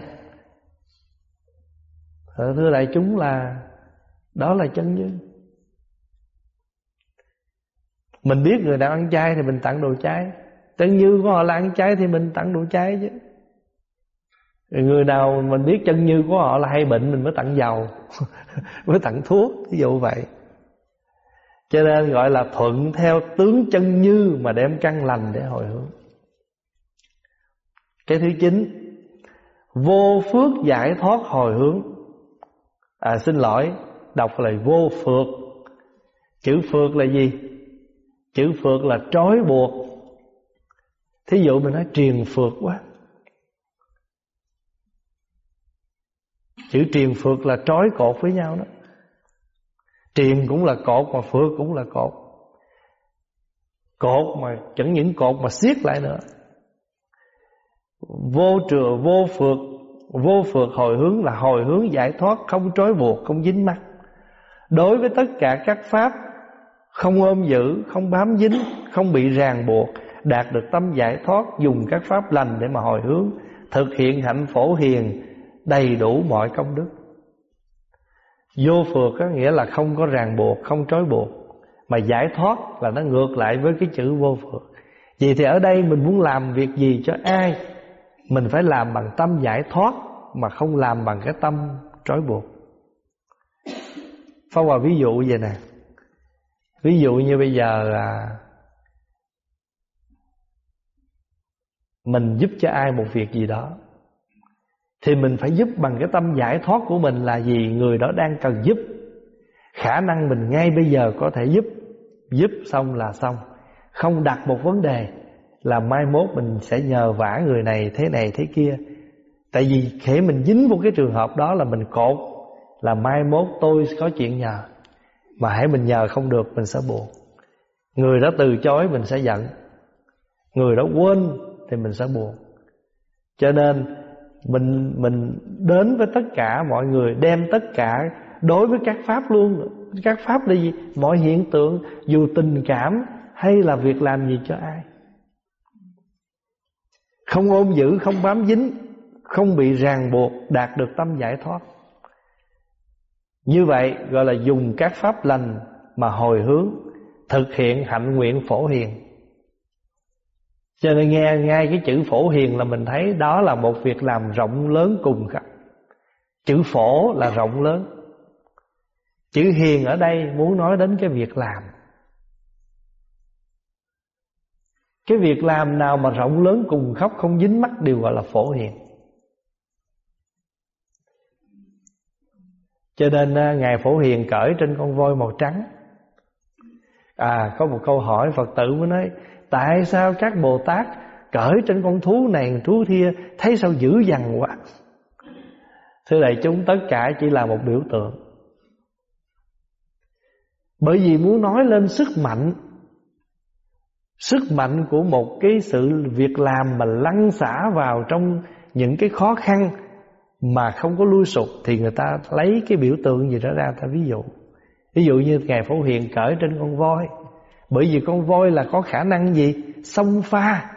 Thưa đại chúng là, đó là chân như mình biết người nào ăn chay thì mình tặng đồ chay. Chân như của họ là ăn chay thì mình tặng đồ chay chứ. Người nào mình biết chân như của họ là hay bệnh, mình mới tặng dầu, mới tặng thuốc ví dụ vậy. Cho nên gọi là thuận theo tướng chân như mà đem căn lành để hồi hướng. Cái thứ chín, Vô phước giải thoát hồi hướng. À xin lỗi, Đọc là vô phước. Chữ phước là gì? Chữ phượt là trói buộc. Thí dụ mình nói triền phược quá. Chữ triền phược là trói cột với nhau đó. Triền cũng là cột Mà phược cũng là cột. Cột mà chẳng những cột mà siết lại nữa. Vô trừa vô phược Vô phược hồi hướng là hồi hướng giải thoát Không trói buộc, không dính mắt Đối với tất cả các pháp không ôm giữ, không bám dính Không bị ràng buộc Đạt được tâm giải thoát Dùng các pháp lành để mà hồi hướng Thực hiện hạnh phổ hiền Đầy đủ mọi công đức. Vô phược có nghĩa là không có ràng buộc Không trói buộc Mà giải thoát là nó ngược lại với cái chữ vô phược. Vậy thì ở đây mình muốn làm việc gì cho ai? Mình phải làm bằng tâm giải thoát Mà không làm bằng cái tâm trói buộc. Phong Hòa ví dụ vậy nè. Ví dụ như bây giờ là Mình giúp cho ai một việc gì đó, Thì mình phải giúp bằng cái tâm giải thoát của mình là gì, Người đó đang cần giúp. Khả năng mình ngay bây giờ có thể giúp Giúp xong là xong. Không đặt một vấn đề Là mai mốt mình sẽ nhờ vả người này, thế này, thế kia. Tại vì khi mình dính vô cái trường hợp đó là mình cột, Là mai mốt tôi có chuyện nhờ. Mà hãy mình nhờ không được mình sẽ buồn. Người đó từ chối mình sẽ giận. Người đó quên thì mình sẽ buồn. Cho nên mình mình đến với tất cả mọi người Đem tất cả đối với các pháp luôn. Các pháp là gì? Mọi hiện tượng dù tình cảm hay là việc làm gì cho ai. Không ôm giữ, không bám dính Không bị ràng buộc đạt được tâm giải thoát. Như vậy gọi là dùng các pháp lành mà hồi hướng, Thực hiện hạnh nguyện phổ hiền. Cho nên nghe ngay cái chữ phổ hiền là mình thấy Đó là một việc làm rộng lớn cùng khắp. Chữ phổ là rộng lớn. Chữ hiền ở đây muốn nói đến cái việc làm. Cái việc làm nào mà rộng lớn cùng khóc không dính mắt đều gọi là phổ hiền. Cho nên à, Ngài Phổ Hiền cởi trên con voi màu trắng. À có một câu hỏi Phật tử mới nói, Tại sao các Bồ Tát cởi trên con thú này, thú thia, Thấy sao dữ dằn quá? Thưa đại chúng, tất cả chỉ là một biểu tượng. Bởi vì muốn nói lên sức mạnh Sức mạnh của một cái sự việc làm mà lăn xả vào trong những cái khó khăn mà không có lui sụp Thì người ta lấy cái biểu tượng gì đó ra ta ví dụ Ví dụ như Ngài Phổ Hiền cởi trên con voi Bởi vì con voi là có khả năng gì? Xông pha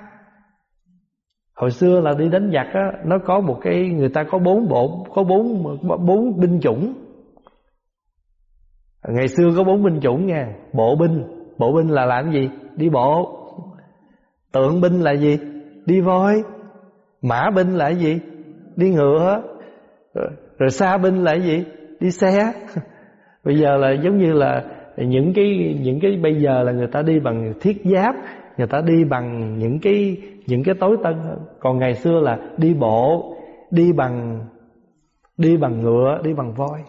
Hồi xưa là đi đánh giặc á, Nó có một cái, Người ta có bốn bộ, Có bốn bốn binh chủng Ngày xưa có bốn binh chủng nha, Bộ binh Bộ binh là làm gì? Đi bộ Tượng binh là gì? Đi voi Mã binh là gì? Đi ngựa rồi, rồi xa binh là gì? Đi xe Bây giờ là giống như là những cái những cái bây giờ là người ta đi bằng thiết giáp, người ta đi bằng những cái những cái tối tân. Còn ngày xưa là đi bộ, đi bằng đi bằng ngựa, đi bằng voi.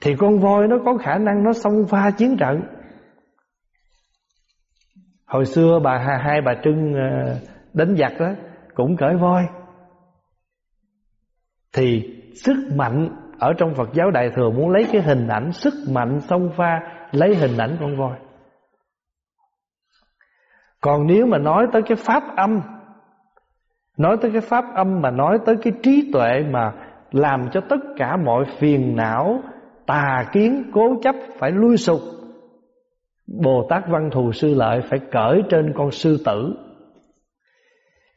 Thì con voi nó có khả năng nó xông pha chiến trận. Hồi xưa bà hai bà Trưng ờ, đánh giặc đó cũng cởi voi. Thì sức mạnh ở trong Phật giáo Đại Thừa muốn lấy cái hình ảnh, sức mạnh song pha, lấy hình ảnh con voi. Còn nếu mà nói tới cái pháp âm, Nói tới cái pháp âm mà nói tới cái trí tuệ mà Làm cho tất cả mọi phiền não, Tà kiến, cố chấp phải lui sụp, Bồ Tát Văn Thù Sư Lợi phải cởi trên con sư tử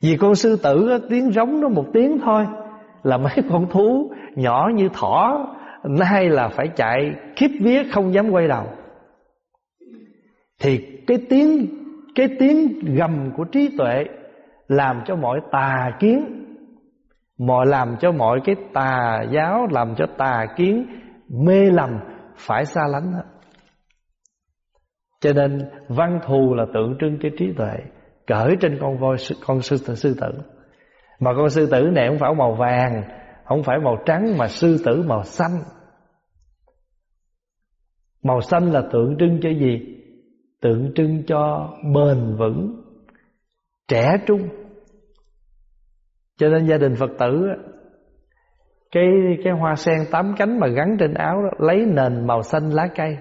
Vì con sư tử tiếng giống nó một tiếng thôi là mấy con thú nhỏ như thỏ, nay là phải chạy khiếp vía không dám quay đầu. Thì cái tiếng cái tiếng gầm của trí tuệ làm cho mọi tà kiến mọi làm cho mọi cái tà giáo, làm cho tà kiến mê lầm phải xa lánh hết. Cho nên văn thù là tượng trưng cho trí tuệ, cởi trên con voi, con sư tử sư tử mà con sư tử này không phải màu vàng không phải màu trắng mà sư tử màu xanh. Màu xanh là tượng trưng cho gì? Tượng trưng cho bền vững Trẻ trung. Cho nên gia đình Phật tử Cái cái hoa sen tám cánh mà gắn trên áo đó, Lấy nền màu xanh lá cây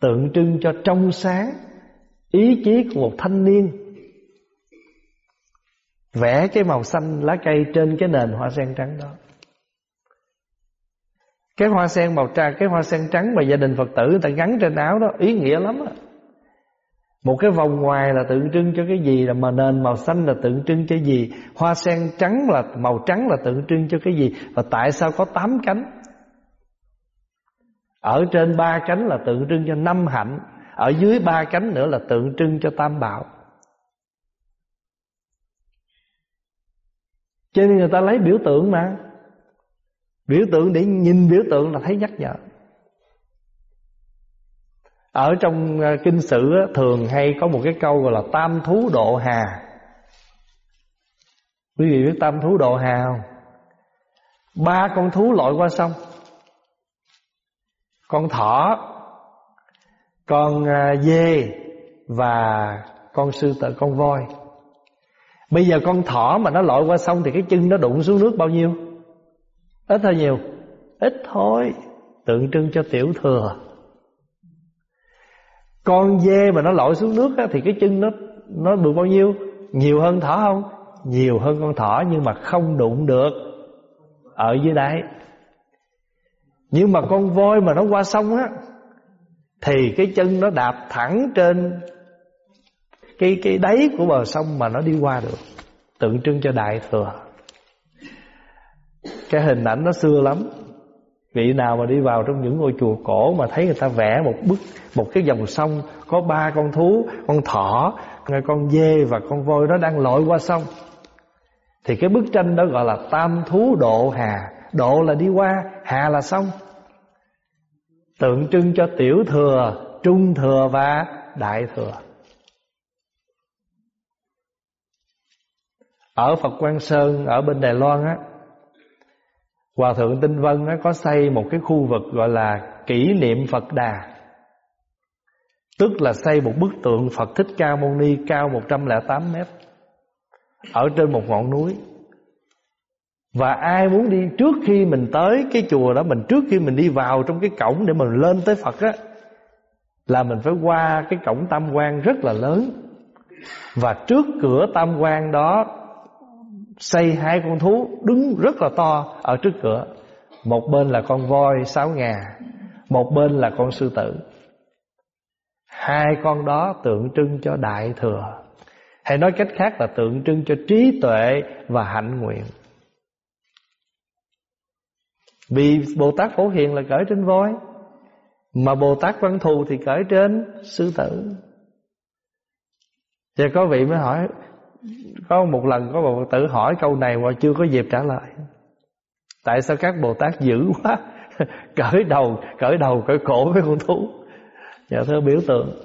Tượng trưng cho trong sáng Ý chí của một thanh niên. Vẽ cái màu xanh lá cây trên cái nền hoa sen trắng đó. Cái hoa sen màu trà, Cái hoa sen trắng mà gia đình Phật tử người ta gắn trên áo đó Ý nghĩa lắm á. Một cái vòng ngoài là tượng trưng cho cái gì là Mà nền màu xanh là tượng trưng cho gì? Hoa sen trắng là màu trắng là tượng trưng cho cái gì? Và tại sao có tám cánh? Ở trên ba cánh là tượng trưng cho năm hạnh Ở dưới ba cánh nữa là tượng trưng cho tam bảo. Cho nên người ta lấy biểu tượng mà. Biểu tượng để nhìn biểu tượng là thấy nhắc nhở. Ở trong à, kinh sử thường hay có một cái câu gọi là Tam thú độ hà. Quý vị biết tam thú độ hà không? Ba con thú lội qua sông. Con thỏ, Con à, dê Và con sư tử, con voi. Bây giờ con thỏ mà nó lội qua sông Thì cái chân nó đụng xuống nước bao nhiêu? Ít hay nhiều? Ít thôi. Tượng trưng cho tiểu thừa. Con dê mà nó lội xuống nước á, Thì cái chân nó nó được bao nhiêu? Nhiều hơn thỏ không? Nhiều hơn con thỏ nhưng mà không đụng được. Ở dưới đáy. Nhưng mà con voi mà nó qua sông á Thì cái chân nó đạp thẳng trên cái cái đáy của bờ sông mà nó đi qua được, Tượng trưng cho đại thừa. Cái hình ảnh nó xưa lắm. Vị nào mà đi vào trong những ngôi chùa cổ Mà thấy người ta vẽ một bức, Một cái dòng sông, Có ba con thú, Con thỏ Con dê và con voi nó đang lội qua sông, Thì cái bức tranh đó gọi là Tam thú độ hà. Độ là đi qua, Hà là sông Tượng trưng cho tiểu thừa, Trung thừa và đại thừa. Ở Phật Quang Sơn Ở bên Đài Loan á Hòa thượng Tinh Vân á, có xây một cái khu vực gọi là kỷ niệm Phật Đà. Tức là xây một bức tượng Phật Thích Ca Mâu Ni cao 108 mét Ở trên một ngọn núi. Và ai muốn đi trước khi mình tới cái chùa đó Mình trước khi mình đi vào trong cái cổng để mình lên tới Phật á Là mình phải qua cái cổng tam quan rất là lớn. Và trước cửa tam quan đó Xây hai con thú, đứng rất là to ở trước cửa. Một bên là con voi sáu ngà, Một bên là con sư tử. Hai con đó tượng trưng cho đại thừa. Hay nói cách khác là tượng trưng cho trí tuệ và hạnh nguyện. Vì Bồ Tát Phổ Hiền là cởi trên voi, Mà Bồ Tát Văn Thù thì cởi trên sư tử. Và có vị mới hỏi có một lần có một tử hỏi câu này mà chưa có dịp trả lời. Tại sao các Bồ Tát dữ quá? Cởi đầu Cởi đầu cởi cổ với con thú. Dạ thưa biểu tượng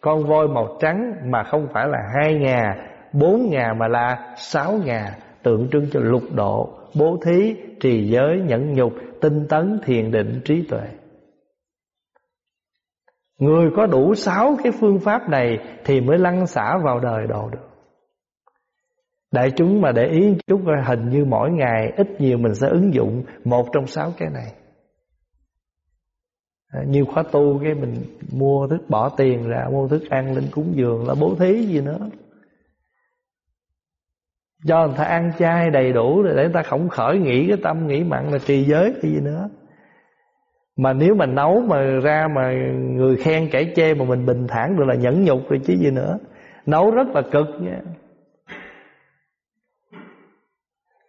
Con voi màu trắng mà không phải là hai ngà Bốn ngà mà là sáu ngà Tượng trưng cho lục độ Bố thí, trì giới, nhẫn nhục Tinh tấn, thiền định, trí tuệ. Người có đủ sáu cái phương pháp này Thì mới lăn xả vào đời độ được. Đại chúng mà để ý chút hình như mỗi ngày ít nhiều mình sẽ ứng dụng một trong sáu cái này. À, như khóa tu cái mình mua thức bỏ tiền ra mua thức ăn lên cúng dường là bố thí gì nữa. Cho người ta ăn chay đầy đủ để người ta không khởi nghĩ cái tâm nghĩ mặn là trì giới cái gì nữa. Mà nếu mà nấu mà ra mà người khen kẻ chê mà mình bình thản được là nhẫn nhục rồi chứ gì nữa. Nấu rất là cực nha.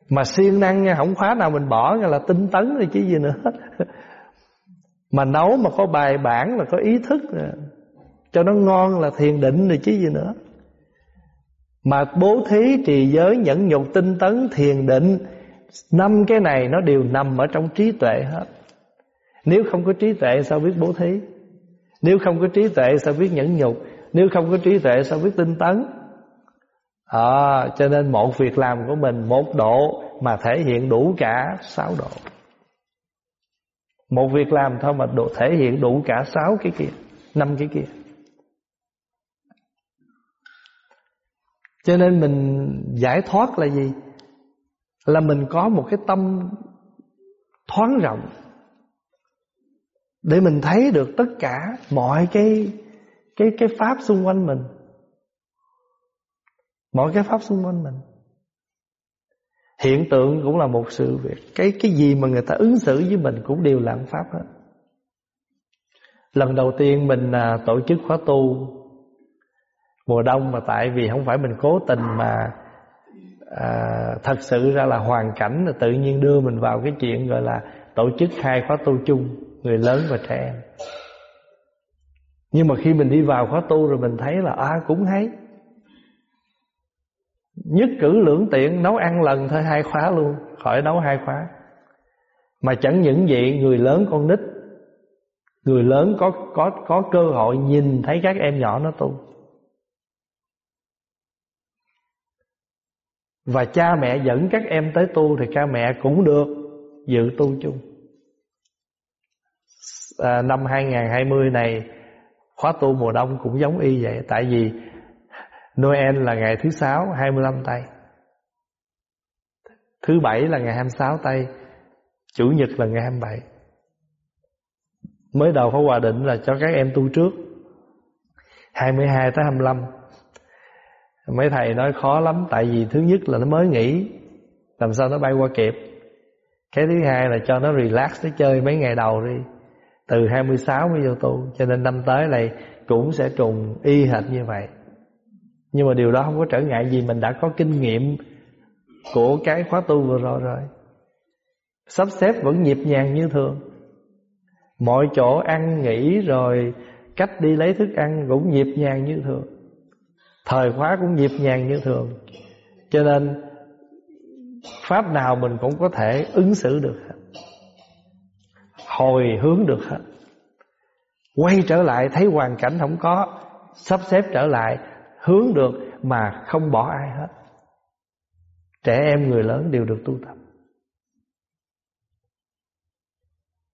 Mà siêng năng nha, Không khóa nào mình bỏ là tinh tấn rồi chứ gì nữa. Mà nấu mà có bài bản, là có ý thức rồi. Cho nó ngon là thiền định rồi chứ gì nữa. Mà bố thí trì giới nhẫn nhục tinh tấn thiền định, Năm cái này nó đều nằm ở trong trí tuệ hết. Nếu không có trí tuệ sao biết bố thí? Nếu không có trí tuệ sao biết nhẫn nhục? Nếu không có trí tuệ sao biết tinh tấn? À, Cho nên một việc làm của mình Một độ mà thể hiện đủ cả sáu độ. Một việc làm thôi mà độ thể hiện đủ cả sáu cái kia năm cái kia. Cho nên mình giải thoát là gì? Là mình có một cái tâm thoáng rộng Để mình thấy được tất cả mọi cái cái cái pháp xung quanh mình. Mọi cái pháp xung quanh mình. Hiện tượng cũng là một sự việc. Cái cái gì mà người ta ứng xử với mình Cũng đều là pháp hết. Lần đầu tiên mình à, tổ chức khóa tu Mùa đông mà tại vì không phải mình cố tình mà à, Thật sự ra là hoàn cảnh là Tự nhiên đưa mình vào cái chuyện gọi là Tổ chức hai khóa tu chung Người lớn và trẻ em. Nhưng mà khi mình đi vào khóa tu rồi mình thấy là À cũng hay. Nhất cử lưỡng tiện nấu ăn lần thôi hai khóa luôn. Khỏi nấu hai khóa. Mà chẳng những vậy người lớn con nít Người lớn có có có cơ hội nhìn thấy các em nhỏ nó tu. Và cha mẹ dẫn các em tới tu Thì cha mẹ cũng được dự tu chung. À, Năm 2020 này Khóa tu mùa đông cũng giống y vậy. Tại vì Noel là ngày thứ sáu 25 tây. Thứ bảy là ngày 26 tây. Chủ nhật là ngày 27 Mới đầu Pháp hòa định là cho các em tu trước. 22 tới 25 Mấy thầy nói khó lắm, Tại vì thứ nhất là nó mới nghỉ, Làm sao nó bay qua kịp. Cái thứ hai là cho nó relax, Nó chơi mấy ngày đầu đi. Từ 26 mới vô tu, Cho nên năm tới này cũng sẽ trùng y hệt như vậy. Nhưng mà điều đó không có trở ngại gì, Mình đã có kinh nghiệm Của cái khóa tu vừa rồi rồi. Sắp xếp vẫn nhịp nhàng như thường. Mọi chỗ ăn, nghỉ rồi Cách đi lấy thức ăn cũng nhịp nhàng như thường. Thời khóa cũng nhịp nhàng như thường. Cho nên, Pháp nào mình cũng có thể ứng xử được hết. Hồi hướng được hết. Quay trở lại, thấy hoàn cảnh không có, Sắp xếp trở lại Hướng được mà không bỏ ai hết. Trẻ em người lớn đều được tu tập.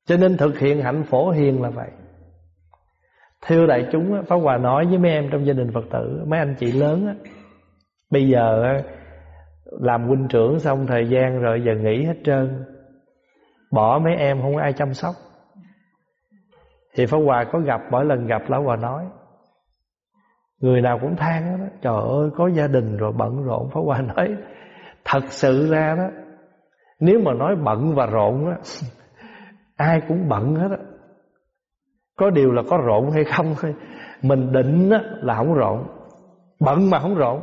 Cho nên thực hiện hạnh phổ hiền là vậy. Thưa đại chúng Pháp Hòa nói với mấy em trong gia đình Phật tử, Mấy anh chị lớn Bây giờ Làm huynh trưởng xong thời gian rồi Giờ nghỉ hết trơn, Bỏ mấy em không có ai chăm sóc. Thì Pháp Hòa có gặp, Mỗi lần gặp Lão Hòa nói Người nào cũng than đó Trời ơi có gia đình rồi bận rộn Pháp Hòa nói. Thật sự ra đó Nếu mà nói bận và rộn đó Ai cũng bận hết đó Có điều là có rộn hay không thôi Mình định á, là không rộn Bận mà không rộn.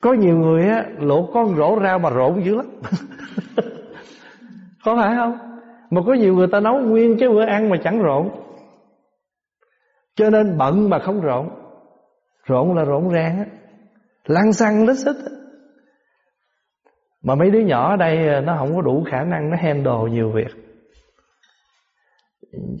Có nhiều người á Lộ con rổ ra mà rộn dữ lắm. Có phải không? Mà có nhiều người ta nấu nguyên cái bữa ăn mà chẳng rộn. Cho nên bận mà không rộn Rộn là rộn ràng Lăng xăng lít xích mà mấy đứa nhỏ ở đây ờ, nó không có đủ khả năng nó handle nhiều việc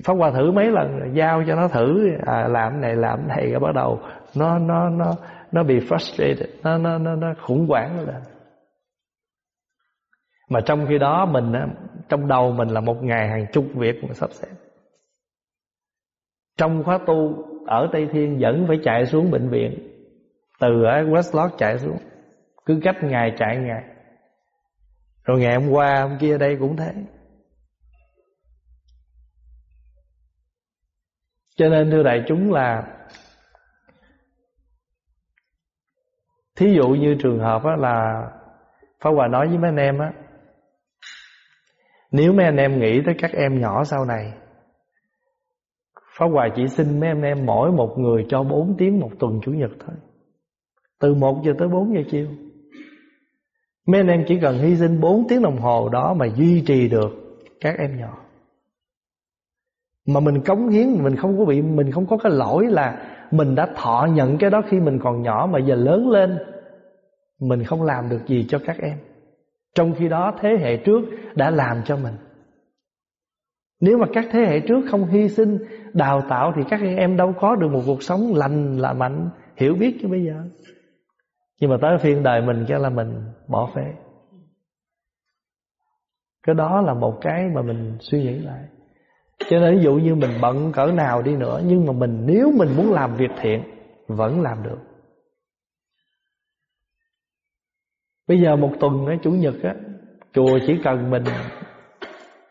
Pháp Hòa thử mấy lần giao cho nó thử à, làm này làm này cái bắt đầu nó nó nó nó bị frustrated, nó nó nó, nó khủng hoảng rồi. Mà trong khi đó mình trong đầu mình là một ngày hàng chục việc mà sắp xếp. Trong khóa tu ở Tây Thiên vẫn phải chạy xuống bệnh viện. Từ ở Westlock chạy xuống, cứ cách ngày chạy ngày. Rồi ngày hôm qua hôm kia đây cũng thế. Cho nên thưa đại chúng là Thí dụ như trường hợp á là Pháp Hòa nói với mấy anh em á Nếu mấy anh em nghĩ tới các em nhỏ sau này Pháp Hòa chỉ xin mấy anh em mỗi một người cho 4 tiếng một tuần Chủ nhật thôi Từ 1 giờ tới 4 giờ chiều Mấy anh em chỉ cần hy sinh 4 tiếng đồng hồ đó mà duy trì được các em nhỏ. Mà mình cống hiến, mình không có bị, mình không có cái lỗi là mình đã thọ nhận cái đó khi mình còn nhỏ mà giờ lớn lên, mình không làm được gì cho các em. Trong khi đó thế hệ trước đã làm cho mình. Nếu mà các thế hệ trước không hy sinh đào tạo thì các em đâu có được một cuộc sống lành là mạnh hiểu biết như bây giờ. Nhưng mà tới phiên đời mình cho là mình bỏ phế. Cái đó là một cái mà mình suy nghĩ lại. Cho nên ví dụ như mình bận cỡ nào đi nữa Nhưng mà mình nếu mình muốn làm việc thiện Vẫn làm được. Bây giờ một tuần á, Chủ nhật á Chùa chỉ cần mình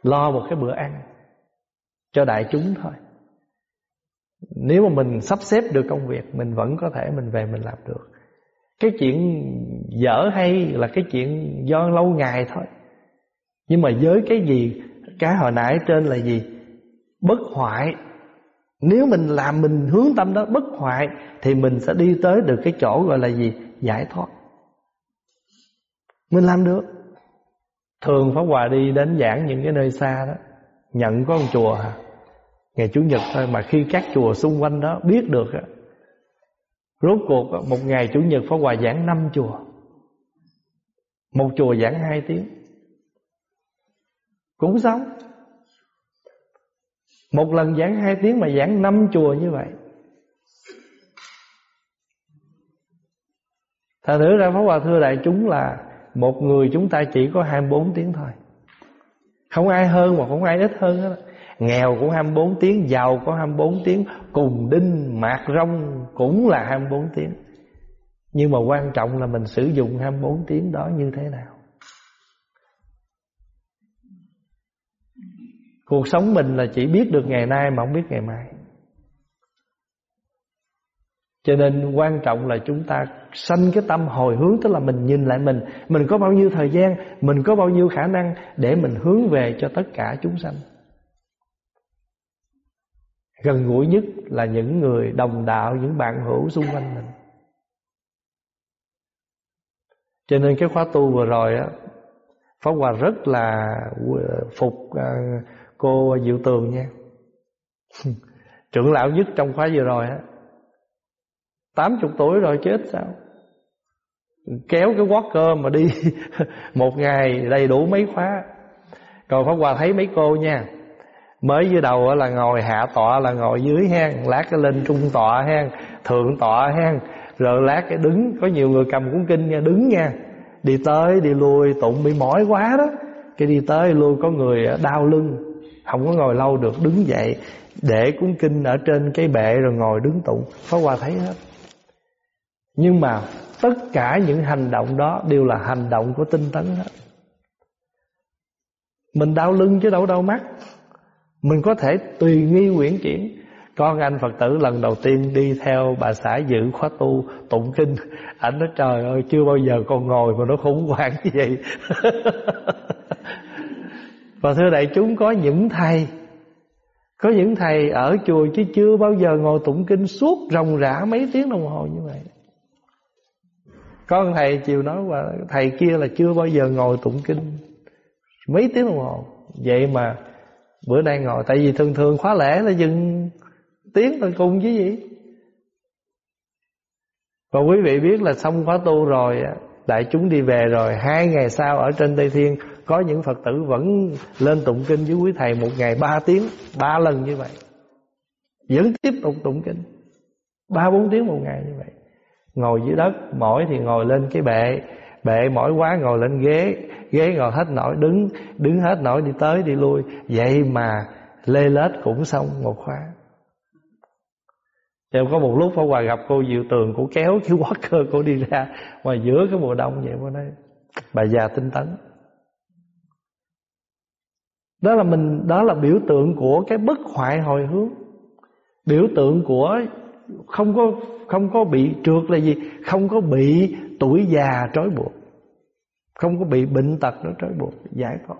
Lo một cái bữa ăn. Cho đại chúng thôi. Nếu mà mình sắp xếp được công việc, Mình vẫn có thể mình về mình làm được. Cái chuyện dở hay là cái chuyện do lâu ngày thôi. Nhưng mà với cái gì, Cái hồi nãy trên là gì? Bất hoại. Nếu mình làm mình hướng tâm đó, bất hoại, Thì mình sẽ đi tới được cái chỗ gọi là gì? Giải thoát. Mình làm được. Thường Pháp Hòa đi đến giảng những cái nơi xa đó. Nhận có một chùa hả? Ngày Chủ nhật thôi, Mà khi các chùa xung quanh đó biết được Rốt cuộc một ngày Chủ nhật phó Hòa giảng năm chùa. Một chùa giảng hai tiếng. Cũng sống Một lần giảng hai tiếng mà giảng năm chùa như vậy. Thật thử ra Pháp Hòa thưa đại chúng là Một người chúng ta chỉ có 24 tiếng thôi. Không ai hơn mà không ai ít hơn hết Nghèo cũng 24 tiếng, Giàu có 24 tiếng, Cùng đinh mạc rong cũng là 24 tiếng. Nhưng mà quan trọng là mình sử dụng 24 tiếng đó như thế nào. Cuộc sống mình là chỉ biết được ngày nay mà không biết ngày mai. Cho nên quan trọng là chúng ta sanh cái tâm hồi hướng, Tức là mình nhìn lại mình. Mình có bao nhiêu thời gian, Mình có bao nhiêu khả năng Để mình hướng về cho tất cả chúng sanh. Gần gũi nhất là những người đồng đạo, Những bạn hữu xung quanh mình. Cho nên cái khóa tu vừa rồi á, Pháp Hòa rất là ờ, phục ờ, cô Diệu Tường nha. Trưởng lão nhất trong khóa vừa rồi á. Tám chục tuổi rồi chết sao? Kéo cái quát cơm mà đi Một ngày đầy đủ mấy khóa. Còn Pháp Hòa thấy mấy cô nha Mới dưới đầu là ngồi hạ tọa là ngồi dưới hang, Lát cái lên trung tọa hang, Thượng tọa hang, Rồi lát cái đứng. Có nhiều người cầm cuốn kinh nha, đứng nha. Đi tới, đi lui, tụng bị mỏi quá đó. Cái đi tới, lui, có người à, đau lưng. Không có ngồi lâu được, đứng dậy, Để cuốn kinh ở trên cái bệ rồi ngồi đứng tụng. Pháp Hòa thấy hết. Nhưng mà tất cả những hành động đó Đều là hành động của tinh tấn hết. Mình đau lưng chứ đâu đau mắt. Mình có thể tùy nghi quyển chuyển Con anh Phật tử lần đầu tiên đi theo bà xã dự khóa tu tụng kinh. Anh nói, trời ơi, chưa bao giờ con ngồi mà nó khủng hoảng như vậy. Và thưa đại chúng, có những thầy, Có những thầy ở chùa chứ chưa bao giờ ngồi tụng kinh suốt ròng rã mấy tiếng đồng hồ như vậy. Có thầy chiều nói và thầy kia là chưa bao giờ ngồi tụng kinh mấy tiếng đồng hồ. Vậy mà bữa nay ngồi, Tại vì thường thường khóa lễ là dừng tiếng thôi cùng chứ gì. Và quý vị biết là xong khóa tu rồi Đại chúng đi về rồi, Hai ngày sau ở trên Tây Thiên, Có những Phật tử vẫn lên tụng kinh với quý thầy Một ngày ba tiếng, Ba lần như vậy. Vẫn tiếp tục tụng kinh, Ba bốn tiếng một ngày như vậy. Ngồi dưới đất, Mỏi thì ngồi lên cái bệ Bệ mỏi quá ngồi lên ghế Ghế ngồi hết nổi, đứng Đứng hết nổi đi tới đi lui. Vậy mà lê lết cũng xong một khóa. Em có một lúc Pháp Hòa gặp cô Diệu Tường, Cô kéo cái walker cơ cô đi ra Ngoài giữa cái mùa đông vậy mà nói, Bà già tinh tấn. Đó là mình, Đó là biểu tượng của cái bất hoại hồi hướng. Biểu tượng của Không có không có bị trượt là gì, Không có bị tuổi già trói buộc. Không có bị bệnh tật nó trói buộc Giải thoát.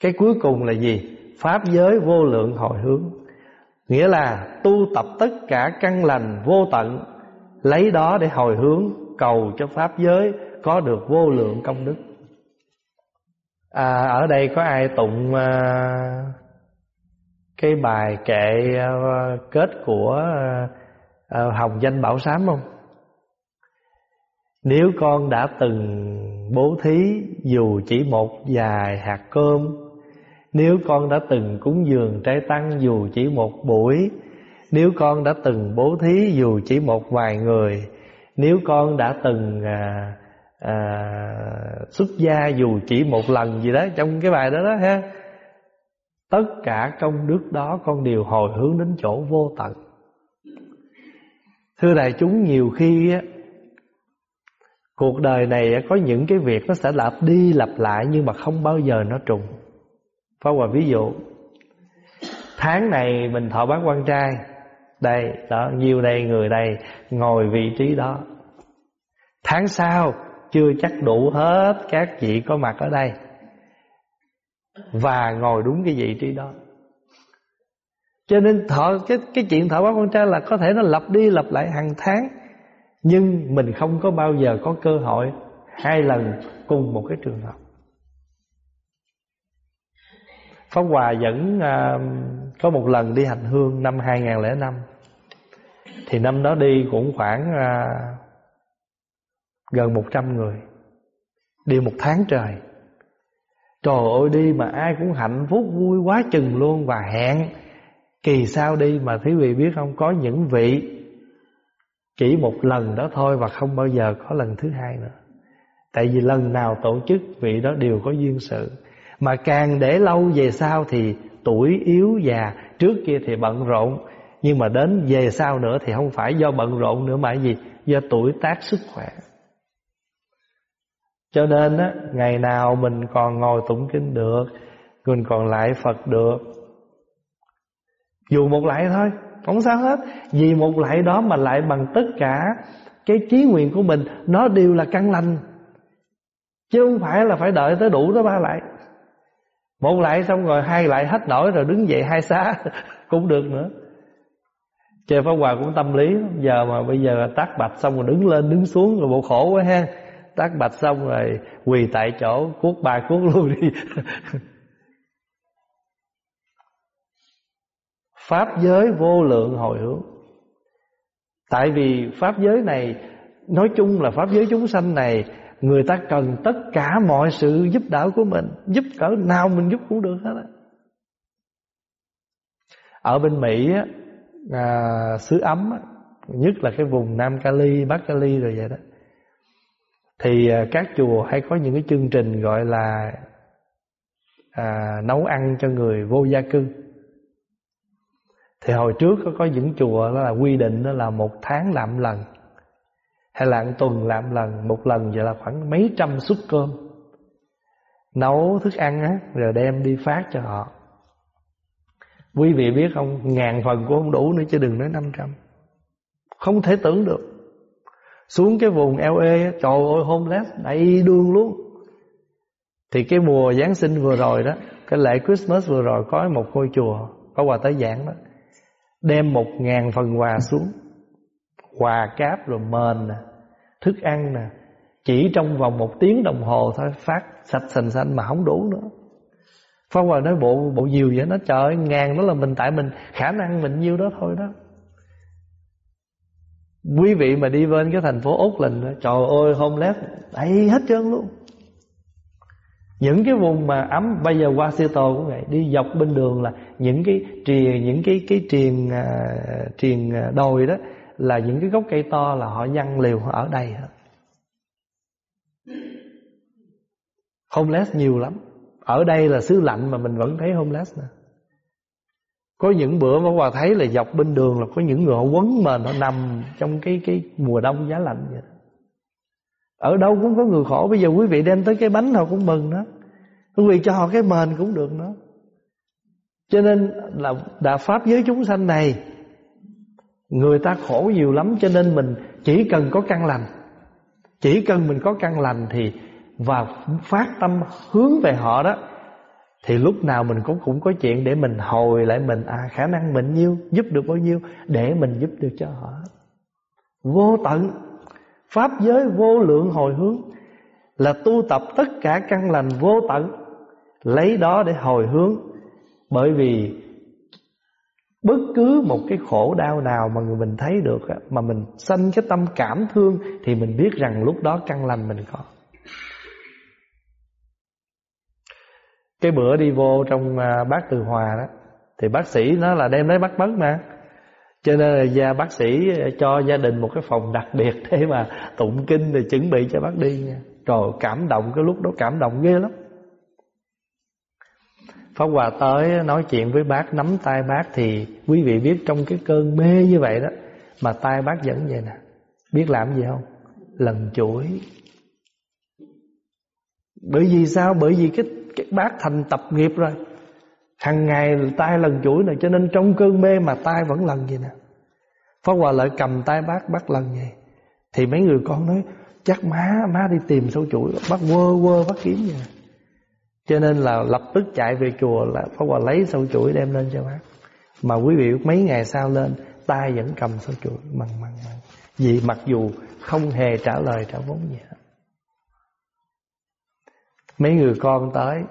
Cái cuối cùng là gì? Pháp giới vô lượng hồi hướng. Nghĩa là tu tập tất cả căn lành vô tận Lấy đó để hồi hướng Cầu cho Pháp giới Có được vô lượng công đức. À, Ở đây có ai tụng à, Cái bài kệ à, kết của à, Ờ, Hồng Danh Bảo Sám không? Nếu con đã từng bố thí Dù chỉ một vài hạt cơm nếu con đã từng cúng dường trái tăng dù chỉ một buổi Nếu con đã từng bố thí dù chỉ một vài người Nếu con đã từng à, à, xuất gia dù chỉ một lần gì đó Trong cái bài đó đó ha Tất cả công đức đó con đều hồi hướng đến chỗ vô tận. Thưa đại chúng nhiều khi á Cuộc đời này có những cái việc nó sẽ lặp đi lặp lại Nhưng mà không bao giờ nó trùng. Phá hoài ví dụ Tháng này mình thọ bát quan trai. Đây, đó, nhiều đây người đây Ngồi vị trí đó. Tháng sau Chưa chắc đủ hết các vị có mặt ở đây Và ngồi đúng cái vị trí đó. Cho nên thọ cái cái chuyện thọ báo con trai là Có thể nó lặp đi lặp lại hàng tháng Nhưng mình không có bao giờ có cơ hội Hai lần cùng một cái trường hợp. Pháp Hòa vẫn uh, có một lần đi hành hương năm 2005 Thì năm đó đi cũng khoảng uh, gần 100 người Đi một tháng trời. Trời ơi đi mà ai cũng hạnh phúc vui quá chừng luôn Và hẹn kỳ sau đi mà quý vị biết không Có những vị Chỉ một lần đó thôi và không bao giờ có lần thứ hai nữa. Tại vì lần nào tổ chức vị đó đều có duyên sự. Mà càng để lâu về sau thì tuổi yếu già Trước kia thì bận rộn Nhưng mà đến về sau nữa thì không phải do bận rộn nữa mà gì Do tuổi tác sức khỏe. Cho nên á, ngày nào mình còn ngồi tụng kinh được Mình còn lại Phật được dù một lại thôi, Không sao hết. Vì một lại đó mà lại bằng tất cả Cái chí nguyện của mình, Nó đều là căn lành. Chứ không phải là phải đợi tới đủ tới ba lại. Một lại xong rồi, hai lại hết nổi Rồi đứng dậy hai xá Cũng được nữa. Chơi Pháp Hòa cũng tâm lý, Giờ mà bây giờ tác bạch xong rồi đứng lên, đứng xuống Rồi bộ khổ quá ha. Tác bạch xong rồi quỳ tại chỗ, Cuốc ba cuốc luôn đi. Pháp giới vô lượng hồi hướng. Tại vì Pháp giới này Nói chung là Pháp giới chúng sanh này Người ta cần tất cả mọi sự giúp đỡ của mình Giúp cỡ nào mình giúp cũng được hết á. Ở bên Mỹ á, à, xứ ấm á, Nhất là cái vùng Nam Cali, Bắc Cali rồi vậy đó Thì à, các chùa hay có những cái chương trình gọi là à, Nấu ăn cho người vô gia cư. Thì hồi trước có, có những chùa đó là quy định đó là một tháng làm lần hay là một tuần làm lần Một lần vậy là khoảng mấy trăm suất cơm. Nấu thức ăn á Rồi đem đi phát cho họ. Quý vị biết không Ngàn phần cũng không đủ nữa chứ đừng nói 500 Không thể tưởng được. Xuống cái vùng LA Trời ơi homeless đầy đường luôn. Thì cái mùa Giáng sinh vừa rồi đó Cái lễ Christmas vừa rồi Có một ngôi chùa Có quà tới giảng đó. Đem một ngàn phần quà xuống. Quà cáp rồi mền nè, Thức ăn nè. Chỉ trong vòng một tiếng đồng hồ thôi, Phát sạch sành xanh mà không đủ nữa. Phong Hoàng nói, bộ bộ nhiều vậy nó Trời ngàn đó là mình, Tại mình, khả năng mình nhiêu đó thôi đó. Quý vị mà đi bên cái thành phố Úc Lình Trời ơi, homeless, Đầy hết trơn luôn những cái vùng mà ấm bây giờ qua Seattle cũng vậy đi dọc bên đường là những cái triền những cái cái triền uh, triền à, đồi đó là những cái gốc cây to là họ nhăn liều ở đây hết. Homeless nhiều lắm. Ở đây là xứ lạnh mà mình vẫn thấy homeless nè. Có những bữa mà Hòa thấy là dọc bên đường là có những người họ quấn mền họ nằm trong cái cái mùa đông giá lạnh vậy. Ở đâu cũng có người khổ. Bây giờ quý vị đem tới cái bánh họ cũng mừng đó. Quý vị cho họ cái mền cũng được nữa. Cho nên là Đạo Pháp giới chúng sanh này, Người ta khổ nhiều lắm. Cho nên mình chỉ cần có căn lành, Chỉ cần mình có căn lành thì Và phát tâm hướng về họ đó, Thì lúc nào mình cũng cũng có chuyện để mình hồi lại mình. À khả năng mình nhiêu, Giúp được bao nhiêu, Để mình giúp được cho họ. Vô tận. Pháp giới vô lượng hồi hướng Là tu tập tất cả căn lành vô tận, Lấy đó để hồi hướng. Bởi vì Bất cứ một cái khổ đau nào mà người mình thấy được Mà mình sanh cái tâm cảm thương, Thì mình biết rằng lúc đó căn lành mình có. Cái bữa đi vô trong à, bác Từ Hòa đó, Thì bác sĩ nó là đem lấy bắt mất mà. Cho nên là gia bác sĩ ờ, cho gia đình một cái phòng đặc biệt Để mà tụng kinh rồi chuẩn bị cho bác đi nha. Trời cảm động cái lúc đó cảm động ghê lắm. Pháp Hòa tới ờ, nói chuyện với bác Nắm tay bác thì quý vị biết Trong cái cơn mê như vậy đó Mà tay bác vẫn vậy nè. Biết làm gì không? Lần chuỗi. Bởi vì sao? Bởi vì cái, cái bác thành tập nghiệp rồi. Hằng ngày tay lần chuỗi này, Cho nên trong cơn mê mà tay vẫn lần vậy nè. Pháp Hòa lại cầm tay bác Bác lần vậy. Thì mấy người con nói, Chắc má má đi tìm sâu chuỗi. Bác quơ quơ, bác kiếm vậy. Cho nên là lập tức chạy về chùa là Pháp Hòa lấy sâu chuỗi đem lên cho bác. Mà quý vị mấy ngày sau lên, tay vẫn cầm sâu chuỗi măng măng măng Vì mặc dù không hề trả lời, trả vốn gì hết. Mấy người con tới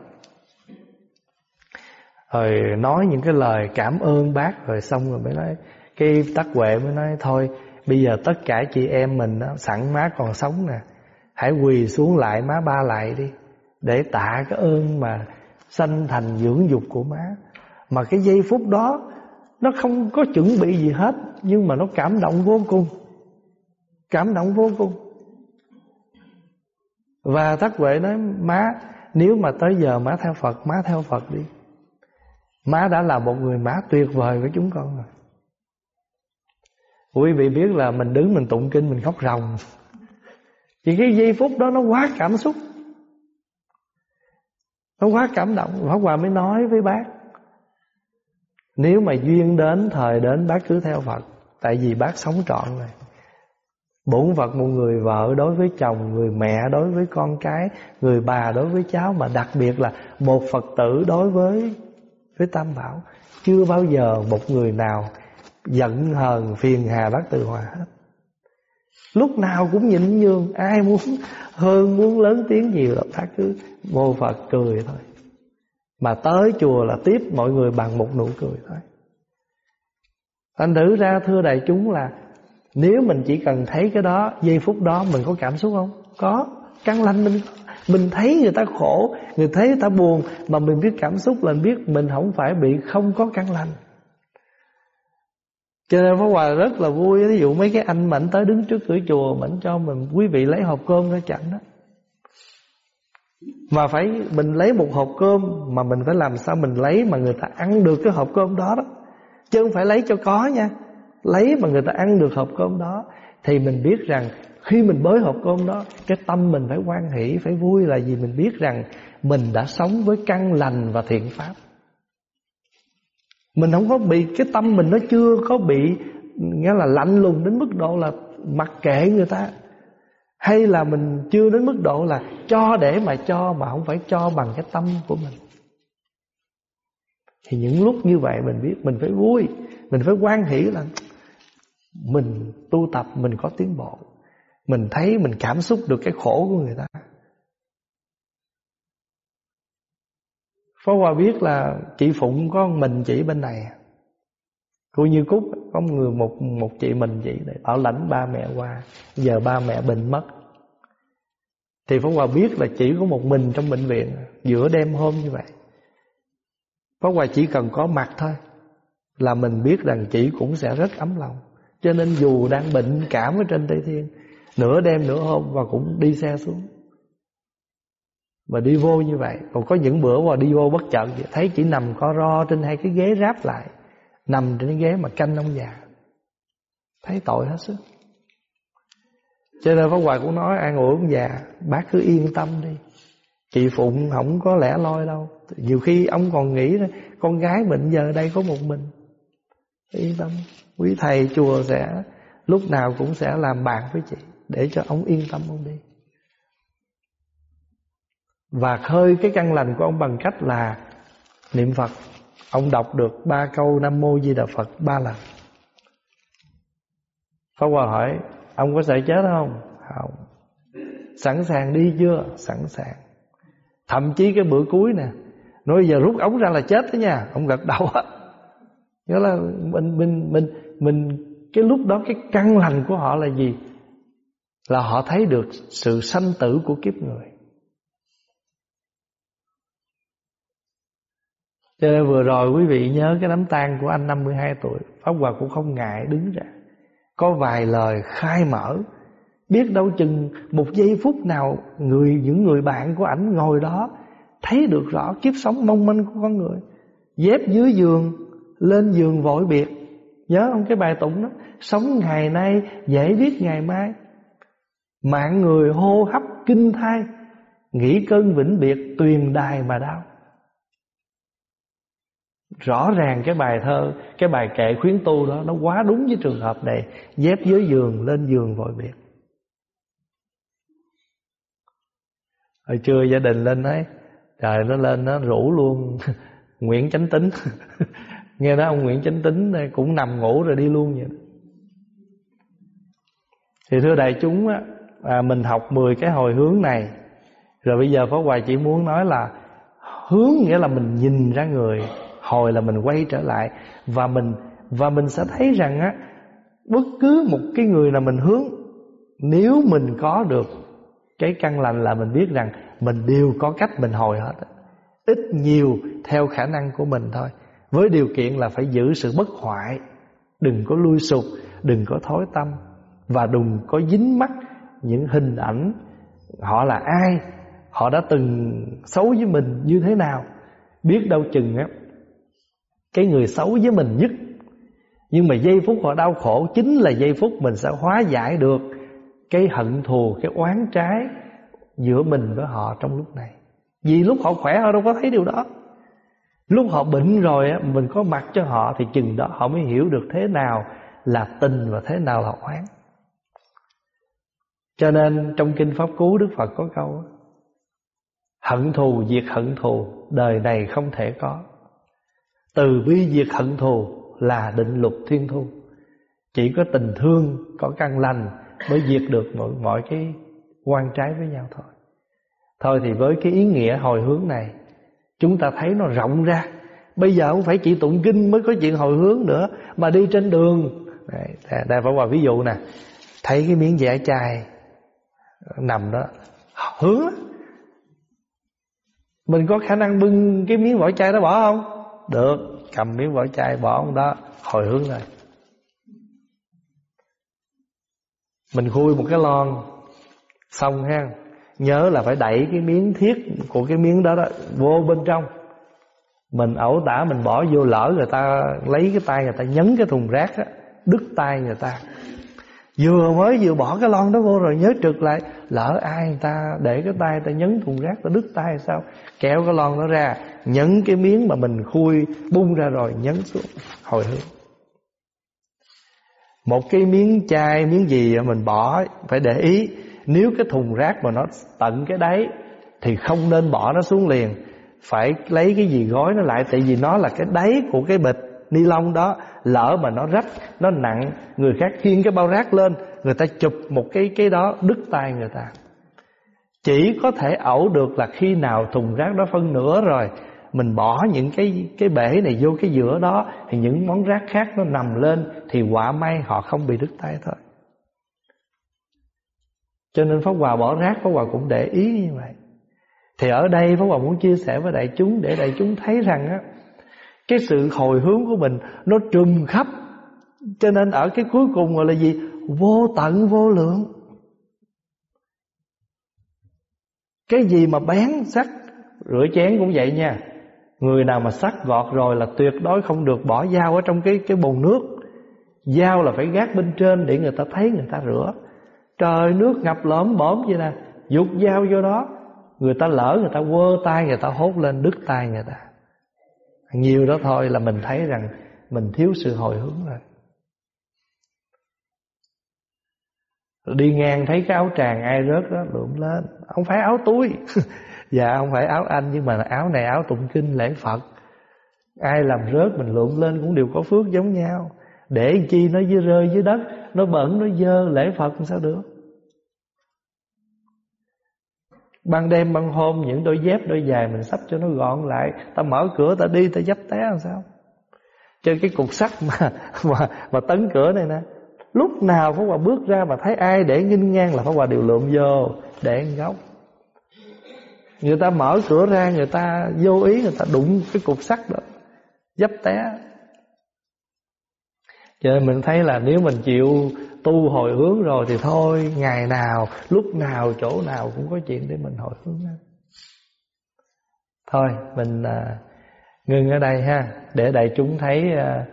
rồi nói những cái lời cảm ơn bác Rồi xong rồi mới nói Cái tắc huệ mới nói Thôi bây giờ tất cả chị em mình đó, Sẵn má còn sống nè Hãy quỳ xuống lại má ba lại đi để tạ cái ơn mà sanh thành dưỡng dục của má. Mà cái giây phút đó nó không có chuẩn bị gì hết nhưng mà nó cảm động vô cùng Cảm động vô cùng. Và tắc Huệ nói Má nếu mà tới giờ má theo Phật Má theo Phật đi. Má đã là một người má tuyệt vời với chúng con rồi. Quý vị biết là mình đứng mình tụng kinh, mình khóc ròng. Vì cái giây phút đó nó quá cảm xúc. Nó quá cảm động. Pháp Hòa mới nói với bác, Nếu mà duyên đến, Thời đến, bác cứ theo Phật. Tại vì bác sống trọn rồi Bổn Phật một người vợ đối với chồng, Người mẹ đối với con cái, Người bà đối với cháu, Mà đặc biệt là một Phật tử đối với với Tam Bảo, Chưa bao giờ một người nào Giận hờn phiền hà bác từ hòa hết. Lúc nào cũng nhịn nhường, Ai muốn hơn, muốn lớn tiếng gì là bác cứ Mô Phật cười thôi. Mà tới chùa là tiếp mọi người bằng một nụ cười thôi. Thành thử ra, thưa đại chúng, là Nếu mình chỉ cần thấy cái đó, Giây phút đó mình có cảm xúc không? Có căng lanh mình mình thấy người ta khổ, Người thấy người ta buồn, Mà mình biết cảm xúc là biết Mình không phải bị không có căn lành. Cho nên Pháp Hòa rất là vui. Ví dụ mấy cái anh mảnh tới đứng trước cửa chùa mảnh cho mình, quý vị lấy hộp cơm ra chẳng đó. Mà phải mình lấy một hộp cơm Mà mình phải làm sao mình lấy Mà người ta ăn được cái hộp cơm đó đó. Chứ không phải lấy cho có nha. Lấy mà người ta ăn được hộp cơm đó, Thì mình biết rằng khi mình bới hộp cơm đó, Cái tâm mình phải quan hỷ, Phải vui là vì mình biết rằng Mình đã sống với căn lành và thiện pháp. Mình không có bị, Cái tâm mình nó chưa có bị, Nghĩa là lạnh lùng đến mức độ là Mặc kệ người ta. Hay là mình chưa đến mức độ là Cho để mà cho Mà không phải cho bằng cái tâm của mình. Thì những lúc như vậy Mình biết, mình phải vui, Mình phải quan hỷ là Mình tu tập, mình có tiến bộ. Mình thấy mình cảm xúc được cái khổ của người ta. Phó Hoa biết là chị Phụng có mình chị bên này. Cô Như Cúc, có người, một một chị mình chị để bảo lãnh ba mẹ qua, Giờ ba mẹ bệnh mất. Thì Pháp Hòa biết là chỉ có một mình trong bệnh viện, Giữa đêm hôm như vậy. Pháp Hòa chỉ cần có mặt thôi, Là mình biết rằng chị cũng sẽ rất ấm lòng. Cho nên dù đang bệnh cảm ở trên Tây Thiên Nửa đêm, nửa hôm và cũng đi xe xuống. Và đi vô như vậy. Còn có những bữa mà đi vô bất chợt Thấy chỉ nằm co ro trên hai cái ghế ráp lại. Nằm trên cái ghế mà canh ông già. Thấy tội hết sức. Cho nên Pháp Hoài cũng nói an ủi ông già, Bác cứ yên tâm đi. Chị Phụng không có lẻ loi đâu. Nhiều khi ông còn nghĩ Con gái mình giờ đây có một mình. Yên tâm. Quý thầy chùa sẽ, Lúc nào cũng sẽ làm bạn với chị. Để cho ông yên tâm ông đi và khơi cái căn lành của ông bằng cách là Niệm Phật Ông đọc được ba câu Nam Mô Di Đà Phật ba lần Pháp Hòa hỏi Ông có sợ chết không? Không Sẵn sàng đi chưa? Sẵn sàng Thậm chí cái bữa cuối nè Nói giờ rút ống ra là chết đó nha Ông gật đầu á Nghĩa là mình, mình, mình, mình Cái lúc đó cái căn lành của họ là gì? Là họ thấy được sự sanh tử của kiếp người. Cho nên vừa rồi quý vị nhớ cái đám tang của anh 52 tuổi, Pháp Hòa cũng không ngại đứng ra. Có vài lời khai mở, Biết đâu chừng một giây phút nào người, Những người bạn của ảnh ngồi đó Thấy được rõ kiếp sống mong manh của con người. Dép dưới giường, Lên giường vội biệt. Nhớ không? Cái bài tụng đó. Sống ngày nay, dễ biết ngày mai. Mạng người hô hấp kinh thai Nghĩ cơn vĩnh biệt tuyền đài mà đau. Rõ ràng cái bài thơ Cái bài kệ khuyến tu đó Nó quá đúng với trường hợp này Dép dưới giường lên giường vội biệt. Hồi trưa gia đình lên ấy Trời nó lên nó rủ luôn Nguyễn Chánh Tính Nghe nói ông Nguyễn Chánh Tính Cũng nằm ngủ rồi đi luôn vậy Thì thưa đại chúng á, à, Mình học 10 cái hồi hướng này. Rồi bây giờ Pháp Hoài chỉ muốn nói là Hướng nghĩa là mình nhìn ra người hồi là mình quay trở lại. Và mình và mình sẽ thấy rằng á bất cứ một cái người nào mình hướng nếu mình có được cái căn lành là mình biết rằng mình đều có cách mình hồi hết ít nhiều theo khả năng của mình thôi. Với điều kiện là phải giữ sự bất hoại đừng có lui sụp đừng có thối tâm và đừng có dính mắc những hình ảnh, họ là ai, họ đã từng xấu với mình như thế nào. Biết đâu chừng á, cái người xấu với mình nhất. Nhưng mà giây phút họ đau khổ chính là giây phút mình sẽ hóa giải được cái hận thù, cái oán trái giữa mình với họ trong lúc này. Vì lúc họ khỏe, họ đâu có thấy điều đó. Lúc họ bệnh rồi á, mình có mặt cho họ thì chừng đó họ mới hiểu được thế nào là tình và thế nào là oán cho nên trong kinh pháp cú đức phật có câu hận thù diệt hận thù đời này không thể có. Từ bi diệt hận thù là định luật thiên thu. Chỉ có tình thương có căn lành mới diệt được mọi, mọi cái quan trái với nhau thôi. Thôi thì với cái ý nghĩa hồi hướng này chúng ta thấy nó rộng ra. Bây giờ không phải chỉ tụng kinh mới có chuyện hồi hướng nữa mà đi trên đường. Đây, đây phải qua ví dụ nè thấy cái miếng dẻ chai nằm đó. Hướng mình có khả năng bưng cái miếng vỏ chai đó bỏ không? Được cầm miếng vỏ chai bỏ ông đó hồi hướng rồi mình khui một cái lon xong ha. Nhớ là phải đẩy cái miếng thiết của cái miếng đó, đó vô bên trong. Mình ẩu tả mình bỏ vô lỡ người ta lấy cái tay người ta nhấn cái thùng rác á đứt tay người ta vừa mới vừa bỏ cái lon đó vô rồi, nhớ trực lại. Lỡ ai người ta để cái tay ta nhấn thùng rác ta đứt tay sao? Kéo cái lon đó ra, nhấn cái miếng mà mình khui, bung ra rồi nhấn xuống, hồi hướng một cái miếng chai, miếng gì mình bỏ, phải để ý. Nếu cái thùng rác mà nó tận cái đáy thì không nên bỏ nó xuống liền. Phải lấy cái gì gói nó lại, tại vì nó là cái đáy của cái bịch ni lông đó, lỡ mà nó rách, nó nặng, người khác khiêng cái bao rác lên, người ta chụp một cái cái đó, đứt tay người ta. Chỉ có thể ẩu được là khi nào thùng rác đó phân nửa rồi, mình bỏ những cái cái bể này vô cái giữa đó, thì những món rác khác nó nằm lên, thì quả may họ không bị đứt tay thôi. Cho nên Pháp Hòa bỏ rác, Pháp Hòa cũng để ý như vậy. Thì ở đây Pháp Hòa muốn chia sẻ với đại chúng, Để đại chúng thấy rằng á cái sự hồi hướng của mình Nó trùm khắp. Cho nên ở cái cuối cùng gọi là gì? Vô tận vô lượng. Cái gì mà bén sắc, Rửa chén cũng vậy nha. Người nào mà sắc gọt rồi là tuyệt đối không được bỏ dao ở trong cái cái bồn nước. Dao là phải gác bên trên để người ta thấy, người ta rửa. Trời nước ngập lõm bõm vậy nè, Dục dao vô đó. Người ta lỡ, người ta quơ tay, người ta hốt lên đứt tay người ta. Nhiều đó thôi là mình thấy rằng Mình thiếu sự hồi hướng rồi Đi ngang thấy cái áo tràng ai rớt đó lượm lên. Không phải áo túi. Dạ không phải áo anh, Nhưng mà áo này áo tụng kinh, lễ Phật. Ai làm rớt mình lượm lên cũng đều có phước giống nhau. Để chi nó dưới rơi dưới đất, Nó bẩn, nó dơ, lễ Phật sao được? Ban đêm ban hôm những đôi dép đôi giày mình sắp cho nó gọn lại. Ta mở cửa ta đi ta dấp té làm sao? Trên cái cục sắt mà mà, mà tấn cửa này nè Lúc nào Pháp Hòa bước ra mà thấy ai để nghinh ngang là Pháp Hòa đều lượm vô Để góc Người ta mở cửa ra người ta vô ý người ta đụng cái cục sắt đó Dấp té. Cho nên mình thấy là nếu mình chịu tu hồi hướng rồi thì thôi Ngày nào, lúc nào, chỗ nào cũng có chuyện để mình hồi hướng đó. Thôi mình à, ngưng ở đây ha. Để đại chúng thấy à,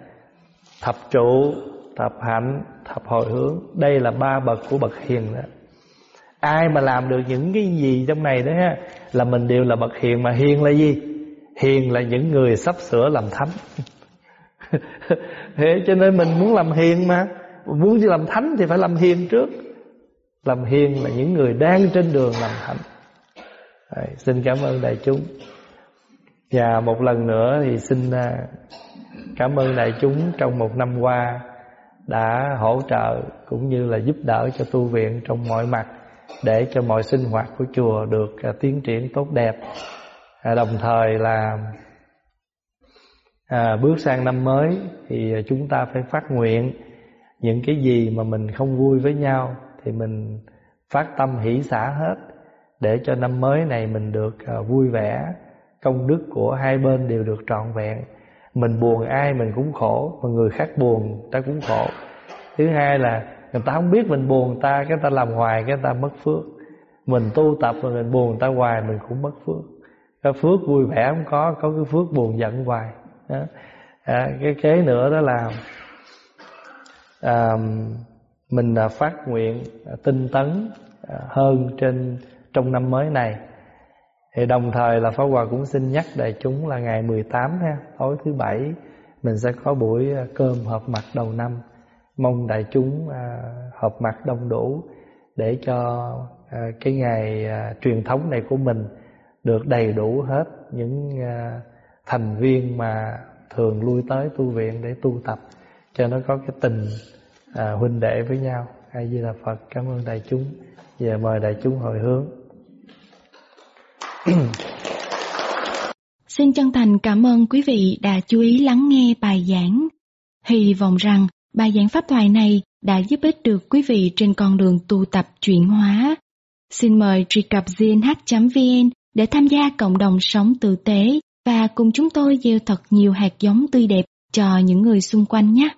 thập trụ, thập hạnh, thập hồi hướng. Đây là ba bậc của bậc hiền đó. Ai mà làm được những cái gì trong này đó ha Là mình đều là bậc hiền. Mà hiền là gì? Hiền là những người sắp sửa làm thánh. Thế cho nên mình muốn làm hiền mà. Muốn làm thánh thì phải làm hiền trước. Làm hiền là những người đang trên đường làm thánh. Đấy, Xin cảm ơn đại chúng. Và một lần nữa thì xin à, cảm ơn đại chúng trong một năm qua Đã hỗ trợ cũng như là giúp đỡ cho tu viện trong mọi mặt Để cho mọi sinh hoạt của chùa được à, tiến triển tốt đẹp. À, đồng thời là à, bước sang năm mới thì chúng ta phải phát nguyện những cái gì mà mình không vui với nhau thì mình phát tâm hỷ xả hết để cho năm mới này mình được à, vui vẻ. Công đức của hai bên đều được trọn vẹn. Mình buồn ai mình cũng khổ mà người khác buồn ta cũng khổ. Thứ hai là người ta không biết mình buồn ta cái ta làm hoài cái ta mất phước. Mình tu tập mà mình buồn ta hoài mình cũng mất phước. Cái phước vui vẻ không có có cái phước buồn giận hoài. Đó. À, cái kế nữa đó là à, mình à, phát nguyện à, tinh tấn à, hơn trên trong năm mới này thì đồng thời là Pháp Hòa cũng xin nhắc đại chúng là ngày 18 ha, tối thứ bảy mình sẽ có buổi cơm họp mặt đầu năm. Mong đại chúng họp mặt đông đủ để cho cái ngày truyền thống này của mình được đầy đủ hết những thành viên mà thường lui tới tu viện để tu tập cho nó có cái tình à, huynh đệ với nhau. A Di Đà Phật. Cảm ơn đại chúng. và mời đại chúng hồi hướng. Xin chân thành cảm ơn quý vị đã chú ý lắng nghe bài giảng. Hy vọng rằng bài giảng pháp thoại này đã giúp ích được quý vị trên con đường tu tập chuyển hóa. Xin mời truy cập gnh.vn để tham gia cộng đồng sống tử tế và cùng chúng tôi gieo thật nhiều hạt giống tươi đẹp cho những người xung quanh nhé.